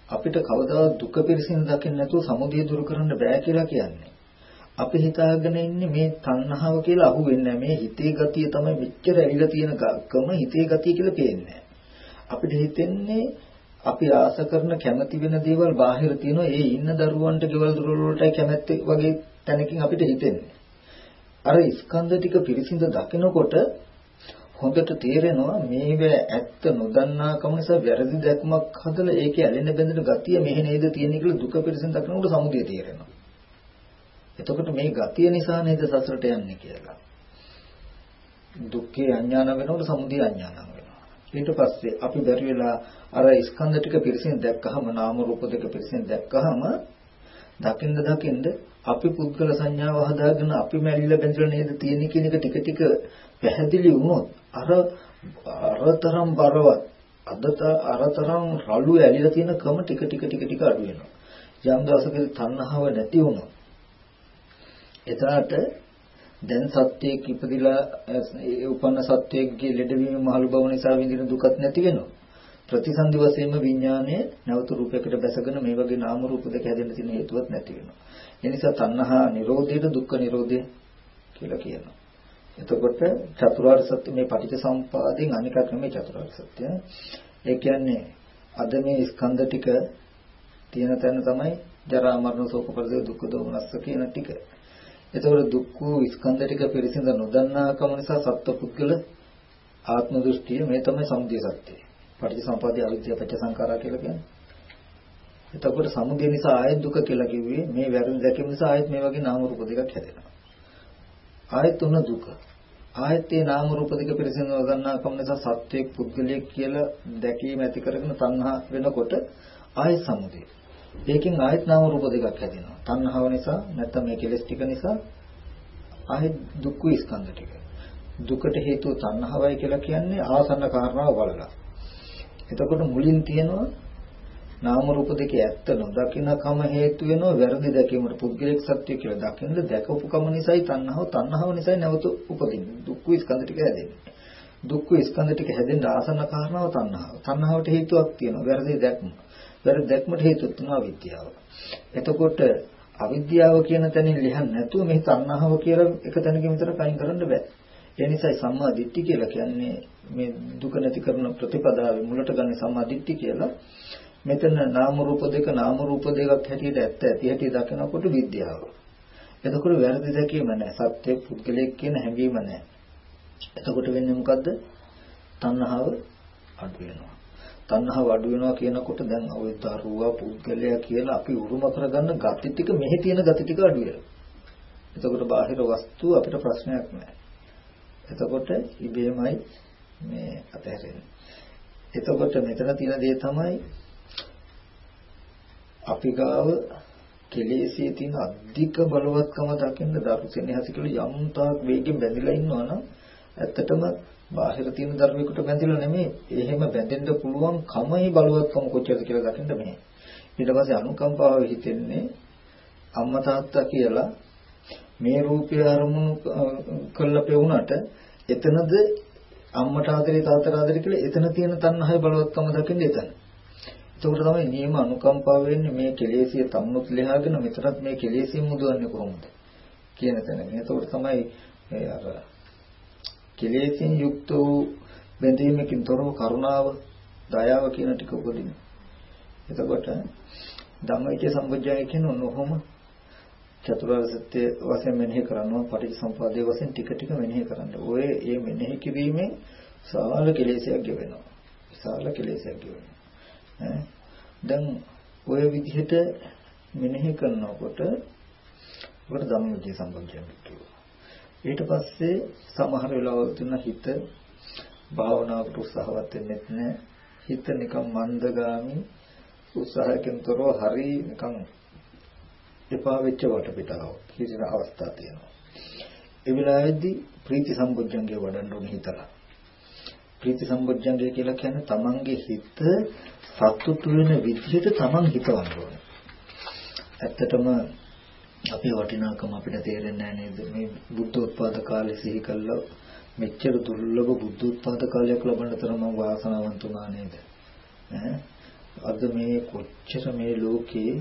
අපිට කවදාවත් දුක පිරසින් දකින්න නැතුව සමුදය දුරු කරන්න බෑ කියලා කියන්නේ. අපි හිතාගෙන ඉන්නේ මේ තණ්හාව කියලා අහු වෙන්නේ මේ හිතේ ගතිය තමයි මෙච්චර ඇවිල්ලා තියෙන කම හිතේ ගතිය කියලා පේන්නේ. අපිට හිතෙන්නේ අපි ආස කරන කැමති වෙන දේවල් බාහිර තියෙනවා ඒ ඉන්න දරුවන්ට ගෙවල් දොරවල් වලටයි කැමැත්ත වගේ තැනකින් අපිට හිතෙන්නේ. අර ස්කන්ධ ටික පිරිසිඳ දකිනකොට හොඳට තේරෙනවා මේව ඇත්ත නොදන්නාකම නිසා වැරදි දැක්මක් හදලා ඒකේ ඇලෙන බැඳෙන ගතිය මෙහෙ නේද තියෙන්නේ කියලා දුක පිරිසිඳ දකිනකොට සමුදය තේරෙනවා. එතකොට මේ ගතිය නිසා නේද සසරට යන්නේ කියලා. දුක්ඛේ අඥාන වෙනකොට සමුදය අඥාන ඊට පස්සේ අපි බැරි වෙලා අර ස්කන්ධ ටික පිරිසින් දැක්කහම නාම රූප දෙක පිරිසින් දැක්කහම දකින්ද දකින්ද අපි පුද්ගල සංඥාව හදාගෙන අපි මැරිලා බැඳලා නේද තියෙන්නේ කියන එක ටික ටික පැහැදිලි වුණොත් අර අරතරම් බරවත් අදත අරතරම් රළු ඇලිලා තියෙන කම ටික ටික ටික ටික අඩු වෙනවා යම් දවසකදී තණ්හාව නැති වුණොත් එතනට දැන් සත්‍යයක් ඉපදිලා උපන්න සත්‍යයේ ලෙඩවීම මහලු බව නිසා විඳින දුකත් නැති වෙනවා. ප්‍රතිසන්දි වශයෙන්ම විඥානය නැවත රූපයකට බැසගෙන මේ වගේ නාම රූප දෙක හැදෙන්න තියෙන හේතුවත් නැති වෙනවා. ඒ නිසා තණ්හා නිරෝධයට දුක්ඛ නිරෝධය කියලා කියනවා. එතකොට චතුරාර්ය සත්‍ය මේ පටිච්චසමුපාදයෙන් අනිකක් නෙමෙයි චතුරාර්ය සත්‍ය. ඒ කියන්නේ අද මේ ස්කන්ධ ටික තියෙන තැන තමයි ජරා මරණ ශෝක පරිදේ දුක්ඛ දෝමනස්ස කියන ටික. එතකොට දුක්ඛ ස්කන්ධ ටික පිරිසිඳ නොදන්නාකම නිසා සත්පුද්ගල ආත්ම දෘෂ්ටිය මේ තමයි සමුදය සත්‍යය. පටිච්චසමුපාදයේ අවිද්‍යාව පත්‍ය සංඛාරා කියලා කියන්නේ. එතකොට සමුදය නිසා ආයෙත් දුක කියලා කිව්වේ මේ වැරදි දැකීම නිසා ආයෙත් මේ වගේ නාම රූප දෙකක් හැදෙනවා. ආයෙත් උන දුක. ආයෙත් මේ නාම රූප දෙක පිරිසිඳ නොදන්නාකම නිසා සත්වයක් පුද්ගලයෙක් කියලා දැකීම ඇති කරගෙන තණ්හා වෙනකොට ආයෙත් සමුදය. ඒකෙන් ආයෙත් නාම රූප දෙකක් හැදෙනවා. තණ්හාව නිසා නැත්නම් මේ කෙලෙස් ටික නිසා ආයෙත් දුක් ස්කන්ධ ටික. දුකට හේතුව තණ්හාවයි කියලා කියන්නේ ආසන්න කාරණාව බලලා. එතකොට මුලින් තියෙනවා නාම රූප දෙකේ ඇත්ත නොදකින්නකම හේතු වෙනවා වැරදි දැකීමට පුද්ගලික සත්‍ය කියලා දකින්න දැකපු කම නිසායි තණ්හාව තණ්හාව නිසායි නැවත උපදින්නේ. දුක් ස්කන්ධ ටික හැදෙන්නේ. දුක් ස්කන්ධ ටික හැදෙන්න ආසන්න කාරණාව තණ්හාව. තණ්හාවට හේතුවක් තියෙනවා වැරදි දැක්ම. වැරදි දැක්මට හේතුවක් තුනවා විද්‍යාව. එතකොට අවිද්‍යාව කියන තැනින් ලියන්නේ නැතුව මේ තණ්හාව කියලා එක තැනකින් විතර කයින් කරන්න බෑ. ඒ නිසායි සම්මා දිට්ඨි කියලා කියන්නේ මේ දුක නැති කරන ප්‍රතිපදාවේ මුලට ගන්න සම්මා දිට්ඨි කියලා. මෙතන නාම රූප දෙක නාම රූප දෙකක් හැටියට ඇත්ත ඇති හැටි දකිනකොට විද්‍යාව. එතකොට වැරදි දැකීම නැහැ. සත්‍ය පුද්ගලයෙක් කියන හැඟීම නැහැ. එතකොට වෙන්නේ මොකද්ද? තණ්හාව අඩු වෙනවා. තණ්හාව අඩු වෙනවා කියනකොට දැන් ওই දරුවා පුද්ගලයා කියලා අපි උරුම කරගන්න gati ටික මෙහි තියෙන gati ටික අඩු වෙනවා. එතකොට බාහිර වස්තු අපිට ප්‍රශ්නයක් නැහැ. එතකොට ඉබේමයි මේ අතහැරෙන්නේ. එතකොට මෙතන තියෙන දේ තමයි අපි ගාව කෙලෙසියේ තියෙන අධික බලවත්කම දකින්න දරුසෙනෙහස කියලා යම් තාක් වේගෙන් බැඳිලා ඉන්නවා නම් ඇත්තටම බාහිර තියෙන ධර්මයකට බැඳිලා නෙමෙයි. එහෙම බැඳෙන්න පුළුවන් කමයි බලවත්කම කොච්චරද කියලා දකින්න මෙහෙ ඊට පස්සේ අනුකම්පාව හිතෙන්නේ අම්මා තාත්තා කියලා මේ රූපය අරමුණු කළා පෙවුනට එතනද අම්මට ආදරේ තාත්තට ආදරේ කියලා එතන තියෙන තණ්හාවේ බලවත්කම දකින්න එතන. එතකොට තමයි නියම අනුකම්පාව වෙන්නේ මේ කෙලෙසිය තමුණුත් ලෙහාගෙන මෙතනත් මේ කෙලෙසිය මුදවන්නේ කොහොමද කියන තැන. එතකොට තමයි අර කෙලෙසින් යුක්ත වූ බැඳීමකින් තොරව කරුණාව, දයාව කියන ටික උපදිනවා. එතකොට ධම්මවිචේ සම්බුද්ධය කියන ඔන්නෝම චතුරාර්ය සත්‍ය වශයෙන් මෙනෙහි කරනවා පටිච්චසමුපාදයේ වශයෙන් ටික ටික මෙනෙහි කරන්න. ඔය මේ මෙනෙහි කිරීමෙන් සාල කෙලෙසයක් ගෙවෙනවා. විශාල කෙලෙසයක් ගෙවෙනවා. දැන් ඔය විදිහට මෙනෙහි කරනකොට ඔකට ධම්මවිචේ සම්බුද්ධය කියනවා. ඊට පස්සේ සමහර වෙලාවල් තුන හිත භාවනාවට උත්සාහවත් වෙන්නේ නැහැ. හිත නිකන් මන්දගාමි උත්සාහයෙන් තොරව හරි නිකන් එපා වෙච්ච වටපිටාව කියන අවස්ථා තියෙනවා. ඒ වෙලාවේදී ප්‍රීති සම්බුද්ධංගේ වඩන්න ඕනේ හිතලා. ප්‍රීති සම්බුද්ධංගේ කියලා කියන්නේ තමන්ගේ හිත සතුටු වෙන විදිහට තමන් හිතවන්න ඕනේ. ඇත්තටම අපේ වටිනාකම අපිට තේරෙන්නේ නේද? මේ බුද්ධ උත්පාද කාලේ සිහි කළා. මෙච්චර දුර්ලභ බුද්ධ උත්පාද කාලයක් ලබන්න තරම වාසනාවන්ත වුණා නේද? ඈ? අද මේ කොච්චර මේ ලෝකේ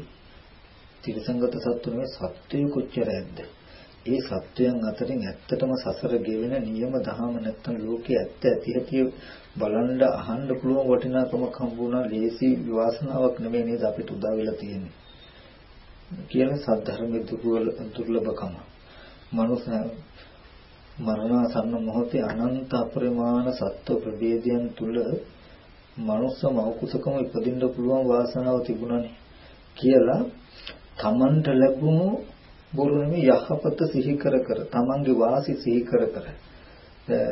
තිරසංගත සත්තුනේ සත්‍යය කොච්චර ඇද්ද? ඒ සත්‍යයන් අතරින් ඇත්තටම සසර ගෙවෙන නියම දහම නැත්තම් ලෝකේ ඇත්ත ඇති හැටි බලන්න අහන්න පුළුවන් වටිනාකමක් හම්බුණා ලේසි විවාසනාවක් නෙමෙයි නේද අපිට උදා වෙලා තියෙන්නේ කියන සද්ධර්මයේ දුර්ලභකම. මනුස්ස මරණාසන්න මොහොතේ අනන්ත අපරිමාණ සත්ව ප්‍රභේදයන් තුල මනුස්ස මෞකුසකම ඉපදින්න පුළුවන් වාසනාව තිබුණානේ කියලා තමන්ට ලැබුණු බොරු නෙමෙයි යහපත සිහි කර කර තමන්ගේ වාසි සිහි කර කර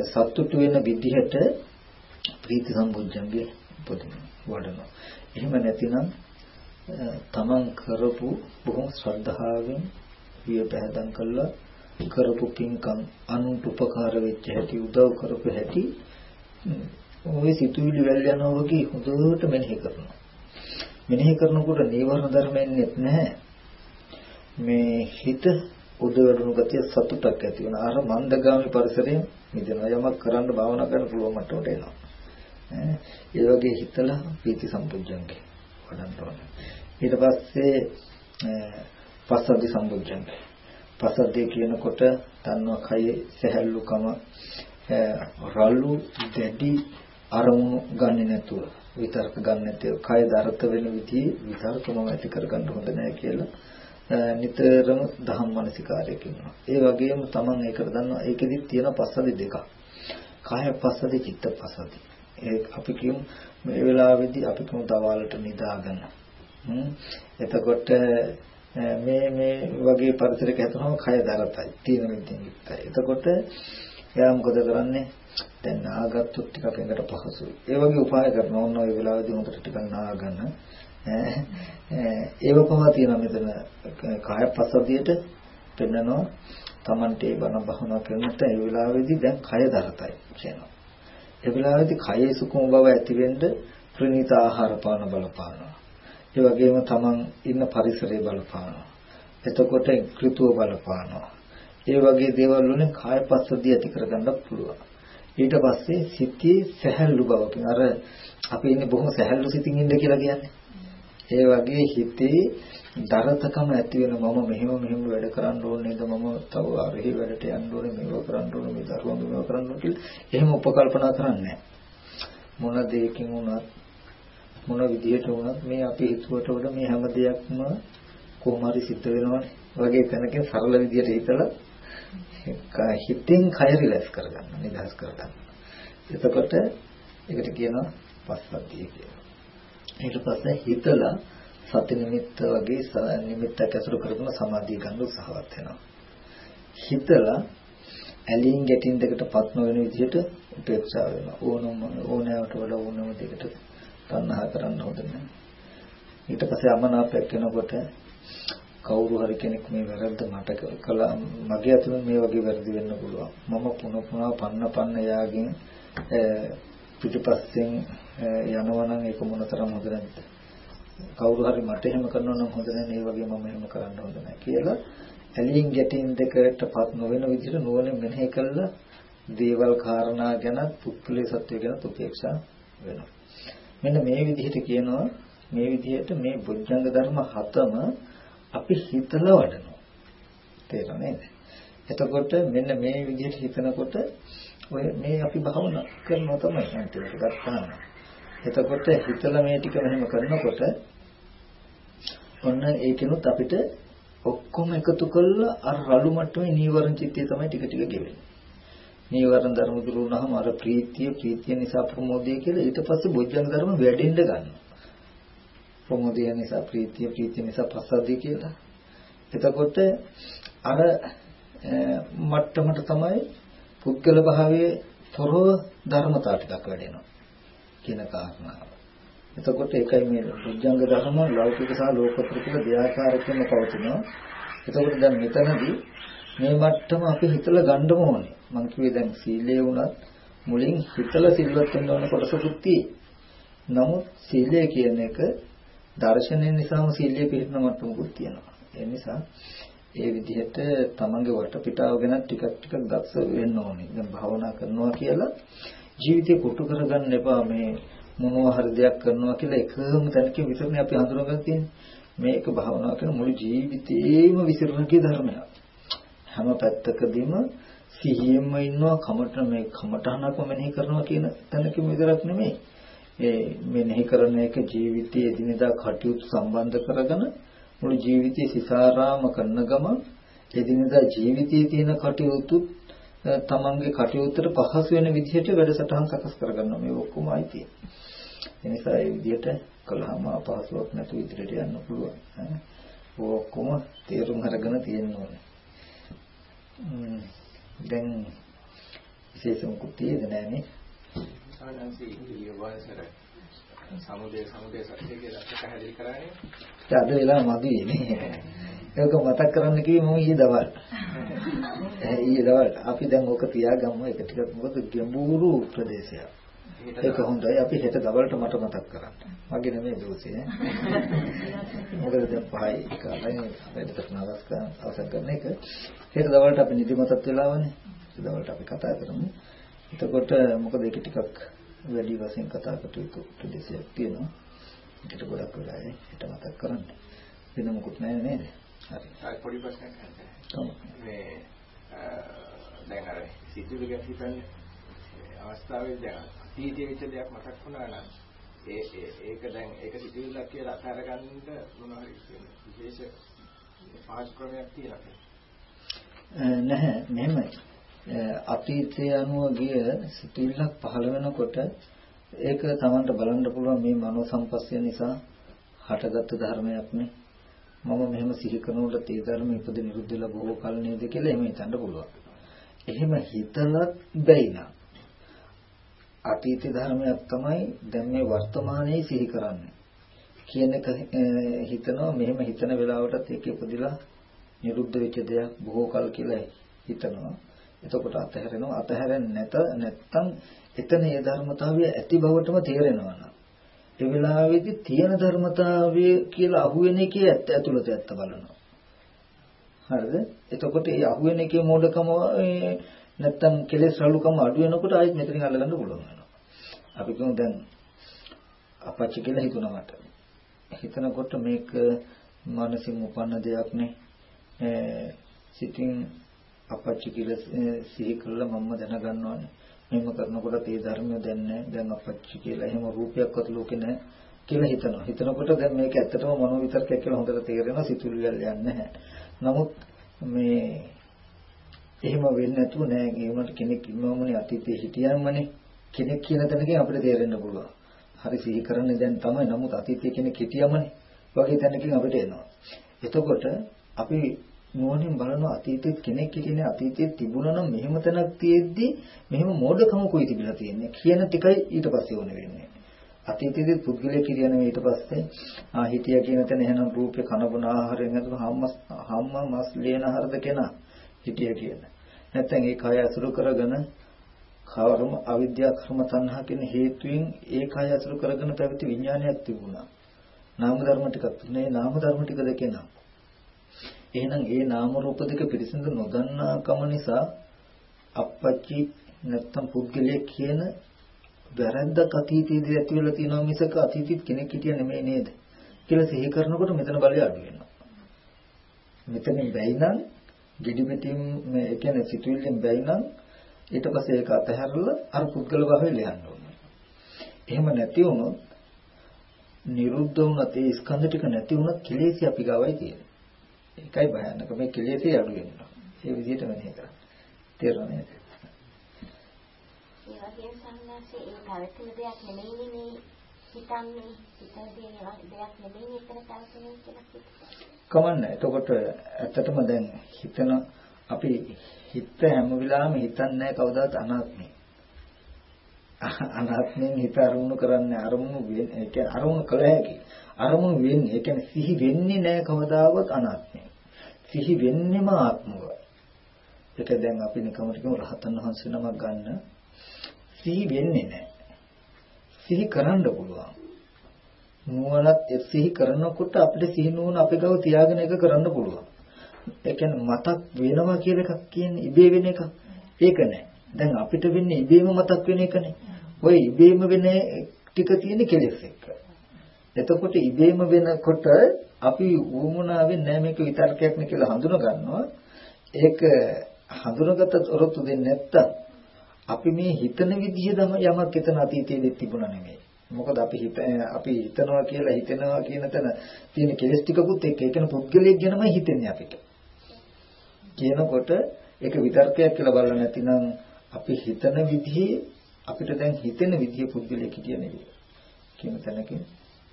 සතුටු වෙන විදිහට ප්‍රීති සම්බුද්ධංගේ උපදින වඩනවා. එහෙම නැතිනම් තමන් කරපු බොහොම ශ්‍රද්ධාවෙන් විය පැහැදම් කළා කරපු පින්කම් අනුන්ට උපකාර වෙච්ච හැටි උදව් කරපු හැටි ඔය සිතුවිලි වැල් යනවා වගේ හොඳට මෙනෙහි කරනවා මෙනෙහි කරනකොට නීවරණ ධර්මයන්ෙත් නැහැ මේ හිත උදවැඩුණු ගතිය සතුටක් ඇති වෙන අර මන්දගාමි පරිසරයෙන් මිදෙනවා. යමක් කරන්න භාවනා කරන්න පුළුවන් මට්ටමට එනවා. ඒ වගේ හිතලා පීති සම්පූර්ණංගේ වඩන්න ඕනේ. ඊට පස්සේ පස්සද්ධි සම්බුද්ධං පස්සද්ධිය කියනකොට තන්නවා කයේ සැහැල්ලුකම රළු දැඩි අරමුණු ගන්නෙ නැතුව විතර්ක ගන්න නැතුව කය දරත වෙන විදිහේ විතර්කම ඇති කරගන්න හොඳ නැහැ කියලා නිතරම දහම් මානසිකාරයක ඉන්නවා. ඒ වගේම Taman ඒකට දන්නවා ඒකෙදි තියෙන පස්සදි දෙකක්. කාය පස්සදි චිත්ත පස්සදි. ඒ අපි කියමු මේ වෙලාවේදී අපි කියමු දවාලට නිදාගන්න. එතකොට මේ මේ වගේ පරිසරයක හැදුනම කය දරතයි තියෙන විදිහින් යුක්තයි. එතකොට එයා මොකද කරන්නේ? දැන් නාගත්තොත් ටිකක් එකට පහසුයි. ඒ වගේ උපාය කරනවා ඕන ඔය වෙලාවේදී හොඳට ටිකක් නාගන්න. ඒව කොහොමද තියෙනවා මෙතන කාය පසදියට පෙන්නනවා Tamante බණ භවනා කරනකොට ඒ වෙලාවේදී දැන් කය දරතයි කියනවා. ඒ වෙලාවේදී කයේ සුකුම බව ඇති වෙන්න ප්‍රණීත ආහාර පාන බලපානවා. ඒ වගේම තමන් ඉන්න පරිසරය බලපානවා. එතකොට කෘතුව බලපානවා. ඒ වගේ දේවල් වලින් කායපස්සද්ධිය ඇති කරගන්න පුළුවන්. ඊට පස්සේ සිතේ සැහැල්ලු බවකින් අර අපි ඉන්නේ බොහොම සැහැල්ලු සිතින් ඉන්න කියලා කියන්නේ. ඒ වගේ හිතේ දරතකම ඇති වෙන මම මෙහෙම මෙහෙම වැඩ කරන්න ඕනේ නේද? මම තව අරහි වැඩට යන්න ඕනේ මේව කරන්න ඕනේ මේ දරුවා මේව කරන්න ඕනේ කියලා එහෙම උපකල්පනා කරන්නේ මොන දෙයකින් වුණත් මොන විදියට වුණත් මේ අපි හිතුවට වඩා මේ හැම දෙයක්ම කොහොම හරි සිද්ධ වෙනවනේ. වගේ තැනකින් සරල විදියට හිතලා හිතෙන් කය රිලැක්ස් කරගන්න නිදහස් කරගන්න. එතකොට ඒකට කියනවා පස්සද්ධිය කියලා. ඊට පස්සේ හිතලා සති නිමිත්ත වගේ නිමිත්තක් ඇසුරු කරගෙන සමාධිය ගන්න උත්සාහවත් වෙනවා. හිතලා ඇලීම් ගැටින් දෙකටපත් නොවන විදිහට උපේක්ෂා වෙනවා. ඕනම ඕනෑවට වඩා ඕනම දෙයකට තණ්හා කරන්න හොඳ නැහැ. ඊට පස්සේ අමනාපයක් වෙනකොට කවුරු හරි කෙනෙක් මේ වැරද්ද මට කළා මගේ අතුලින් මේ වගේ වැරදි වෙන්න පුළුවන්. මම පුන පුනා පන්න පන්න යාගෙන් පිටිපස්සෙන් යනවා නම් ඒක මොනතරම් හොඳ නැද්ද? කවුරු හරි මට එහෙම කරනවා නම් හොඳ නැහැ මේ වගේ මම එහෙම කරන්න හොඳ නැහැ කියලා ඇලින් ගැටින් දෙකටපත් නොවන විදිහට නුවණින් මෙනෙහි කළා දේවල් කාරණා ගැන පුත්කලේ සත්‍ය ගැන උපේක්ෂා වෙනවා. මෙන්න මේ විදිහට කියනවා මේ විදිහට මේ බුද්ධංග ධර්ම හතම අපි හිතලා වඩනවා. තේරෙනවද නේද? එතකොට මෙන්න මේ විදිහට හිතනකොට ඔය මේ අපි භවනා කරනවා තමයි අන්තිමට ගත්තාම. එතකොට හිතලා මේ ටික මෙහෙම කරනකොට ඔන්න ඒකිනුත් අපිට ඔක්කොම එකතු කරලා අර රළු මට්ටමේ නීවරණ චිත්තය තමයි ටික ටික ගෙවෙන්නේ. නීවරණ ධර්ම දුරු වුණාම අර ප්‍රීතිය ප්‍රීතිය නිසා ප්‍රමෝදය කියලා ඊට පස්සේ බොජ්ජංග ධර්ම වැඩෙන්න ගන්නවා. ප්‍රමෝදය නිසා ප්‍රීතිය ප්‍රීතිය නිසා පස්සද්ධිය කියලා. එතකොට අර මට්ටමට තමයි පුද්ගල භාවයේ තොරව ධර්මතා ටිකක් වැඩෙනවා කියන කාරණාව. එතකොට ඒකයි මේ බුද්ධංග ධර්ම ලෞකික සහ ලෝකෝත්තර කියලා දෙආකාරයෙන්ම පවතිනවා. එතකොට දැන් මෙතනදී මේ මට්ටම අපි හිතලා ගන්න ඕනේ. මම කිව්වේ දැන් සීලය වුණත් මුලින් හිතලා සිල්වත් වෙන්න ඕන කොටසකුත් නමුත් සීලය කියන එක දර්ශනය නිසාම සීලය පිළිපදින මට්ටමකුත් තියෙනවා. ඒ නිසා ඒ විදිහට තමන්ගේ වටපිටාව ගැන ටිකක් ටිකක් දක්ෂ වෙන්න ඕනේ. දැන් භාවනා කරනවා කියලා ජීවිතේ කොටු කරගන්න එපා මේ මොනවා හරි දෙයක් කරනවා කියලා එකම තැනකින් විතරනේ අපි හඳුනාගන්න තියෙන්නේ. මේක භාවනා කරන මුළු ජීවිතේම විසිරුණකේ ධර්මයක්. හැම පැත්තකදීම සිහියෙන්ම ඉන්නවා කමට මේ කමටහනක්ම මෙනෙහි කරනවා කියන තැනකින් විතරක් නෙමෙයි. ඒ මෙනෙහි කරන එක ජීවිතයේ එදිනෙදා කටයුතු සම්බන්ධ කරගෙන මුළු ජීවිතේ සිසාරාම කරන ගම එදිනෙදා ජීවිතයේ තියෙන කටයුතු තමන්ගේ කටයුත්තට පහසු වෙන විදිහට වැඩසටහන් සකස් කරගන්නවා මේ ඔක්කොම අයිතියි. ඒ නිසා ඒ විදිහට කළාම අපහසුයක් නැතුව ඉදිරියට යන්න පුළුවන්. ඔක්කොම තේරුම් අරගෙන තියෙන්න ඕනේ. දැන් විශේෂ මොකුත් තියෙද නැන්නේ? සානන්සි ඊවසර සමුදේ සමුදේ සත්‍ය කියලා පැහැදිලි කරන්නේ. අද වෙලා මදි නේ. ඒක මතක් කරන්න කිව්වේ මම ඊයේ දවල්. ඊයේ දවල් අපි දැන් ඕක තියාගමු ඒක ටිකක් මොකද ගැඹුරු ප්‍රදේශයක්. ඒක හොඳයි අපි හෙට දවල්ට මට මතක් කරන්න. මගේ නෙමෙයි දෝෂේ. මොකද දැන් පහයි කාලේ වැඩට නවස් කරන අවසන් කරන එක. හෙට දවල්ට අපි නිදිමතත් වෙලාවනේ. දවල්ට අපි කතා කරමු. එතකොට මොකද ඒක ටිකක් වැඩි වශයෙන් කතා කටයුතු ප්‍රදේශයක් තියෙනවා. ඒකට ගොඩක් වෙලායි හෙට මතක් කරන්න. වෙන මොකුත් නැහැ නේද? හරි. හරි පොඩි ප්‍රශ්නයක් අහන්න. මේ දැන් අර සිතුවිලි ගැන හිතන්නේ අවස්ථාවේ දැන් අතීතයේ වෙච්ච දෙයක් මතක් වුණා නම් ඒ ඒක දැන් ඒක සිතුවිල්ලක් කියලා අතහැර ගන්නට මොනවා හරි විශේෂ පහසු ක්‍රමයක් තියෙනවා. නැහැ මෙහෙමයි. අතීතයේ අනුව ගිය සිතුවිල්ලක් පහළ වෙනකොට ඒක Tamanට බලන්න පුළුවන් මේ මනෝ සම්පස්සය නිසා හටගත්තු ධර්මයක් නේ. මම මෙහෙම සිහි කරනකොට ඒ ධර්ම ඉපද නිරුද්ධ වෙලා බොහෝ කල නේද කියලා එහෙම හිතන්න පුළුවන්. එහෙම හිතලත් බැයි නම් අතීත ධර්මයක් තමයි දැන් මේ වර්තමානයේ සිහි කරන්නේ කියන එක හිතනවා මෙහෙම හිතන වෙලාවටත් ඒක ඉපදිලා නිරුද්ධ වෙච්ච දෙයක් බොහෝ කල කියලා හිතනවා එතකොට අතහැරෙනවා අතහැරෙන්නේ නැත නැත්තම් එතන ඒ ධර්මතාවය ඇති බවටම තේරෙනවා නම් ඒ වෙලාවේදී තියෙන ධර්මතාවය කියලා අහුවෙන එකේ ඇත්ත ඇතුළත ඇත්ත බලනවා හරිද එතකොට ඒ අහුවෙන එකේ මෝඩකම නැත්තම් කෙලෙස් රළුකම අඩු වෙනකොට ආයෙත් මෙතනින් අල්ලගන්න පුළුවන් වෙනවා. අපි කියමු දැන් අපච්චි කියලා හිතුණා මට. හිතනකොට මේක මානසික උපන්න දෙයක් නේ. සිතින් අපච්චි කියලා සිහි කළා මම්ම දැනගන්නවානේ. මෙහෙම කරනකොට ඒ ධර්මය දැන් නැහැ. දැන් අපච්චි කියලා එහෙම රූපයක්වත් ලෝකේ නැහැ කියලා හිතනවා. හිතනකොට දැන් මේක ඇත්තටම මනෝ විතරකයක් කියලා හොඳට තේරෙනවා සිතුවිලි වල යන්නේ නැහැ. නමුත් මේ එහෙම වෙන්නේ නැතුව නෑ ඒ වුණාට කෙනෙක් ඉන්නවමනේ අතීතයේ හිටියම්මනේ කෙනෙක් කියන තැනකින් අපිට තේරෙන්න පුළුවන්. හරි සිහි කරන්නේ දැන් තමයි. නමුත් අතීතයේ කෙනෙක් හිටියම්මනේ. වගේ තැනකින් අපිට එනවා. එතකොට අපි නුවණින් බලන අතීතයේ කෙනෙක් හිටියේ අතීතයේ තිබුණා නම් මෙහෙම තැනක් තියෙද්දි මෙහෙම මෝඩකමකුයි තිබිලා තියෙන්නේ කියන ටිකයි ඊට පස්සේ ඕන වෙන්නේ. අතීතයේදී පුද්ගලයෙක් හිටියා නෙවෙයි ඊට පස්සේ ආ හිටියා කියන තැන එහෙනම් රූපේ කන බොන ආහාරයෙන් අතුව හම්මස් හම්ම මස් ලේන ආහාරද කෙනා හිටියා කියන. නැත්නම් ඒ කය අසුරු කරගෙන කවරම අවිද්‍යා කර්ම තණ්හා කියන හේතුවෙන් ඒ කය අසුරු කරගෙන පැවති විඥානයක් තිබුණා. නාම ධර්ම ටිකක් තුනේ නාම ධර්ම ටික දෙකේ නම්. එහෙනම් ඒ නාම රූප දෙක පිරිසිදු නොදන්නා කම නිසා අපච්චි නැත්තම් පුද්ගලයෙක් කියන වැරද්දක් අතීතයේදී ඇති වෙලා තියෙනවා මිසක අතීතෙත් කෙනෙක් හිටිය නෙමෙයි නේද කියලා සිහි කරනකොට මෙතන බලය අඩු වෙනවා. මෙතනින් බැයි නම් gedi pitin මේ ඒ කියන්නේ සිතුවිල්ලෙන් බැයි නම් ඊට පස්සේ ඒක අතහැරලා අර පුද්ගල භාවය ලියන්න ඕනේ. එහෙම නැති වුණොත් නිරුද්ධ වුණත් ඒ ස්කන්ධ ටික නැති වුණත් කෙලෙසි අපි ගාවයි තියෙන්නේ. ඒකයි භයානක මේ කෙලෙසි අඩු වෙනවා. ඒ විදිහට මෙහෙ කරන්න. තේරුණා නේද? ඒ වගේම සංඥාසේ ඒ පැවතුන දෙයක් නෙමෙයි මේ හිතන්නේ හිතන දෙයක් නෙමෙයි එතන පැවතුනේ කියලා කිව්වා. කමන්නේ. එතකොට ඇත්තටම දැන් හිතන අපි හිත හැම වෙලාවෙම හිතන්නේ කවදාවත් අනාත්මය. අනාත්මයෙන් හිත අරමුණු කරන්නේ අරමුණු වෙන්නේ ඒ කියන්නේ අරමුණු කළ හැකි. අරමුණු වෙන්නේ ඒ කියන්නේ සිහි වෙන්නේ නැහැ කවදාවත් අනාත්මය. සිහි වෙන්නේම ආත්මව. ඒක දැන් අපි නිකමට කියමු රහතන් වහන්සේ නමක් ගන්න සිහි වෙන්නේ නැහැ. සිහි කරන්න පුළුවන්. නුවණත් සිහි කරනකොට අපිට සිහි නුවණ අපේ ගාව තියාගෙන එක කරන්න පුළුවන්. ඒ කියන්නේ මතක් වෙනවා කියලා එකක් කියන්නේ ඉබේ වෙන එක. ඒක නෑ. දැන් අපිට වෙන්නේ ඉබේම මතක් වෙන එකනේ. ওই ඉබේම වෙන ටික තියෙන කෙලෙස් එක්ක. එතකොට ඉබේම වෙනකොට අපි වුමුණාවෙන් නෑ මේක විතර්කයක් නේ කියලා හඳුන ගන්නවා. ඒක හඳුනගත ඔරොත්තු දෙන්නේ නැත්තම් අපි මේ හිතන විදිහ යමක් එතන අතීතයේදී තිබුණා නෙමෙයි. මොකද අපි හිත අපි හිතනවා කියලා හිතනවා කියන තැන තියෙන කෙලස් ටිකකුත් එක්ක ඒ කියන්නේ පුද්ගලයෙක් ගැනමයි හිතන්නේ අපිට. කියනකොට ඒක විතර්කයක් කියලා බලලා නැතිනම් අපි හිතන විදිහේ අපිට දැන් හිතෙන විදිහේ පුද්ගලයෙක් හිටිය නෙවෙයි. කියන තැනකින්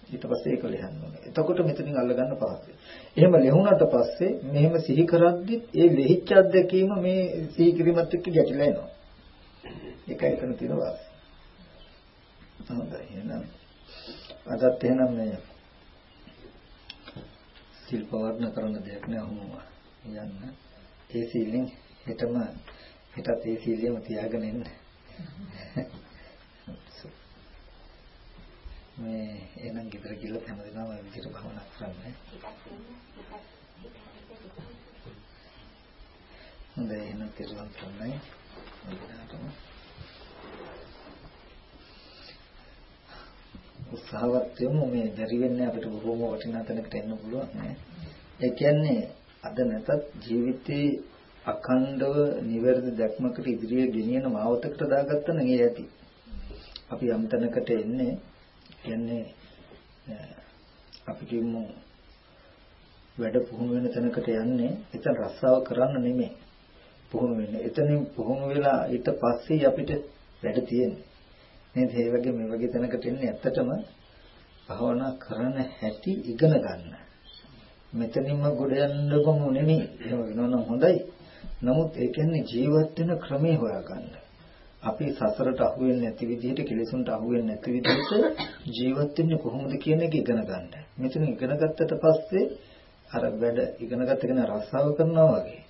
ඊට පස්සේ ඒක ලියන්න ඕනේ. එතකොට මෙතනින් අල්ලගන්න පහසුයි. එහෙම ලියුණාට පස්සේ මෙහෙම සිහි කරද්දිත් ඒ ලිහිච්ච අත්දැකීම මේ සිහි කිරීමත් එක්ක ගැටිලා එනවා. ඒකයි එතන තියෙන වාසිය. හොඳයි එහෙනම් අදත් එහෙනම් මේ සිල් පවර්ණ කරන දෙයක් නෑ අහුමවා යන්න ඒ සීලෙන් හෙටම හෙටත් ඒ සීලියම තියාගෙන ඉන්න මේ එහෙනම් ගෙදර ගිහලා හැමදේම මේ විදිහට භවනා කරන්න හොඳයි එහෙනම් තිරුවන් සරණයි උත්සාහවත් වෙමු මේ බැරි වෙන්නේ අපිට බොහොම වටිනා තැනකට එන්න පුළුවන් නේ. ඒ කියන්නේ අද නැතත් ජීවිතේ අඛණ්ඩව නිවැරදි දැක්මකට ඉදිරියේ ගෙනියන මාවතකට දාගත්තා නම් ඒ ඇති. අපි යම් තැනකට එන්නේ කියන්නේ අපි කියමු වැඩ පුහුණු වෙන තැනකට යන්නේ එතන රස්සාව කරන්න නෙමෙයි. පුහුණු වෙන්නේ. එතනින් පුහුණු වෙලා ඊට පස්සේ අපිට වැඩ තියෙන්නේ. නේද? ඒ වගේ මේ වගේ තැනකට එන්නේ ඇත්තටම භාවනා කරන හැටි ඉගෙන ගන්න. මෙතනින්ම ගොඩ යන්න බොමු නෙමෙයි. එහෙම වෙනවනම් හොඳයි. නමුත් ඒ කියන්නේ ජීවත් වෙන ක්‍රමේ හොයාගන්න. අපි සසරට අහු වෙන්නේ නැති විදිහට කෙලෙසුන්ට අහු වෙන්නේ නැති විදිහට ජීවත් වෙන්නේ කොහොමද කියන එක ඉගෙන ගන්න. මෙතන ඉගෙන ගත්තට පස්සේ අර වැඩ ඉගෙන ගත්ත කෙනා රස්සාව කරනවා වගේ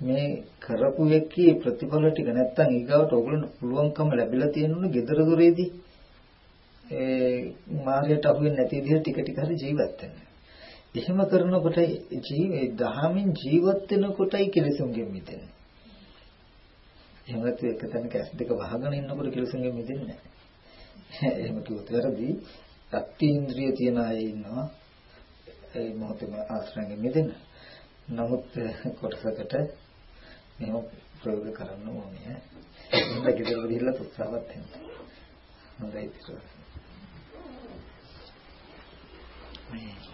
මේ කරපු එකේ ප්‍රතිඵල ටික නැත්තම් ඊගාවට ඔයගොල්ලන්ට පුළුවන්කම ලැබිලා තියෙනුනේ gedara doreedi ඒ මාර්ගයට අහු වෙන්නේ නැති විදිහට ටික ටික හරි ජීවත් වෙන්න. එහෙම කරනකොට ජීවේ දහමින් ජීවත් වෙනකොටයි කෙලෙසුන්ගෙන් මිදෙන්නේ. එහෙම නැත්නම් එක තැනක ඇස් දෙක වහගෙන ඉන්නකොට කෙලසෙන් මිදෙන්නේ නැහැ. එහෙම කිව්වොත් වැරදි. සත්‍යේන්ද්‍රිය තියන අය ඉන්නවා. ඒ මොහොතේම ආශ්‍රයෙන් මිදෙන. නමුත් කොටසකට මේව ප්‍රයෝග කරන්න ඕනේ. එහෙනම් ගෙදර ගිහිල්ලා උත්සාහවත් වෙන්න. හොඳයි ඒක. මේ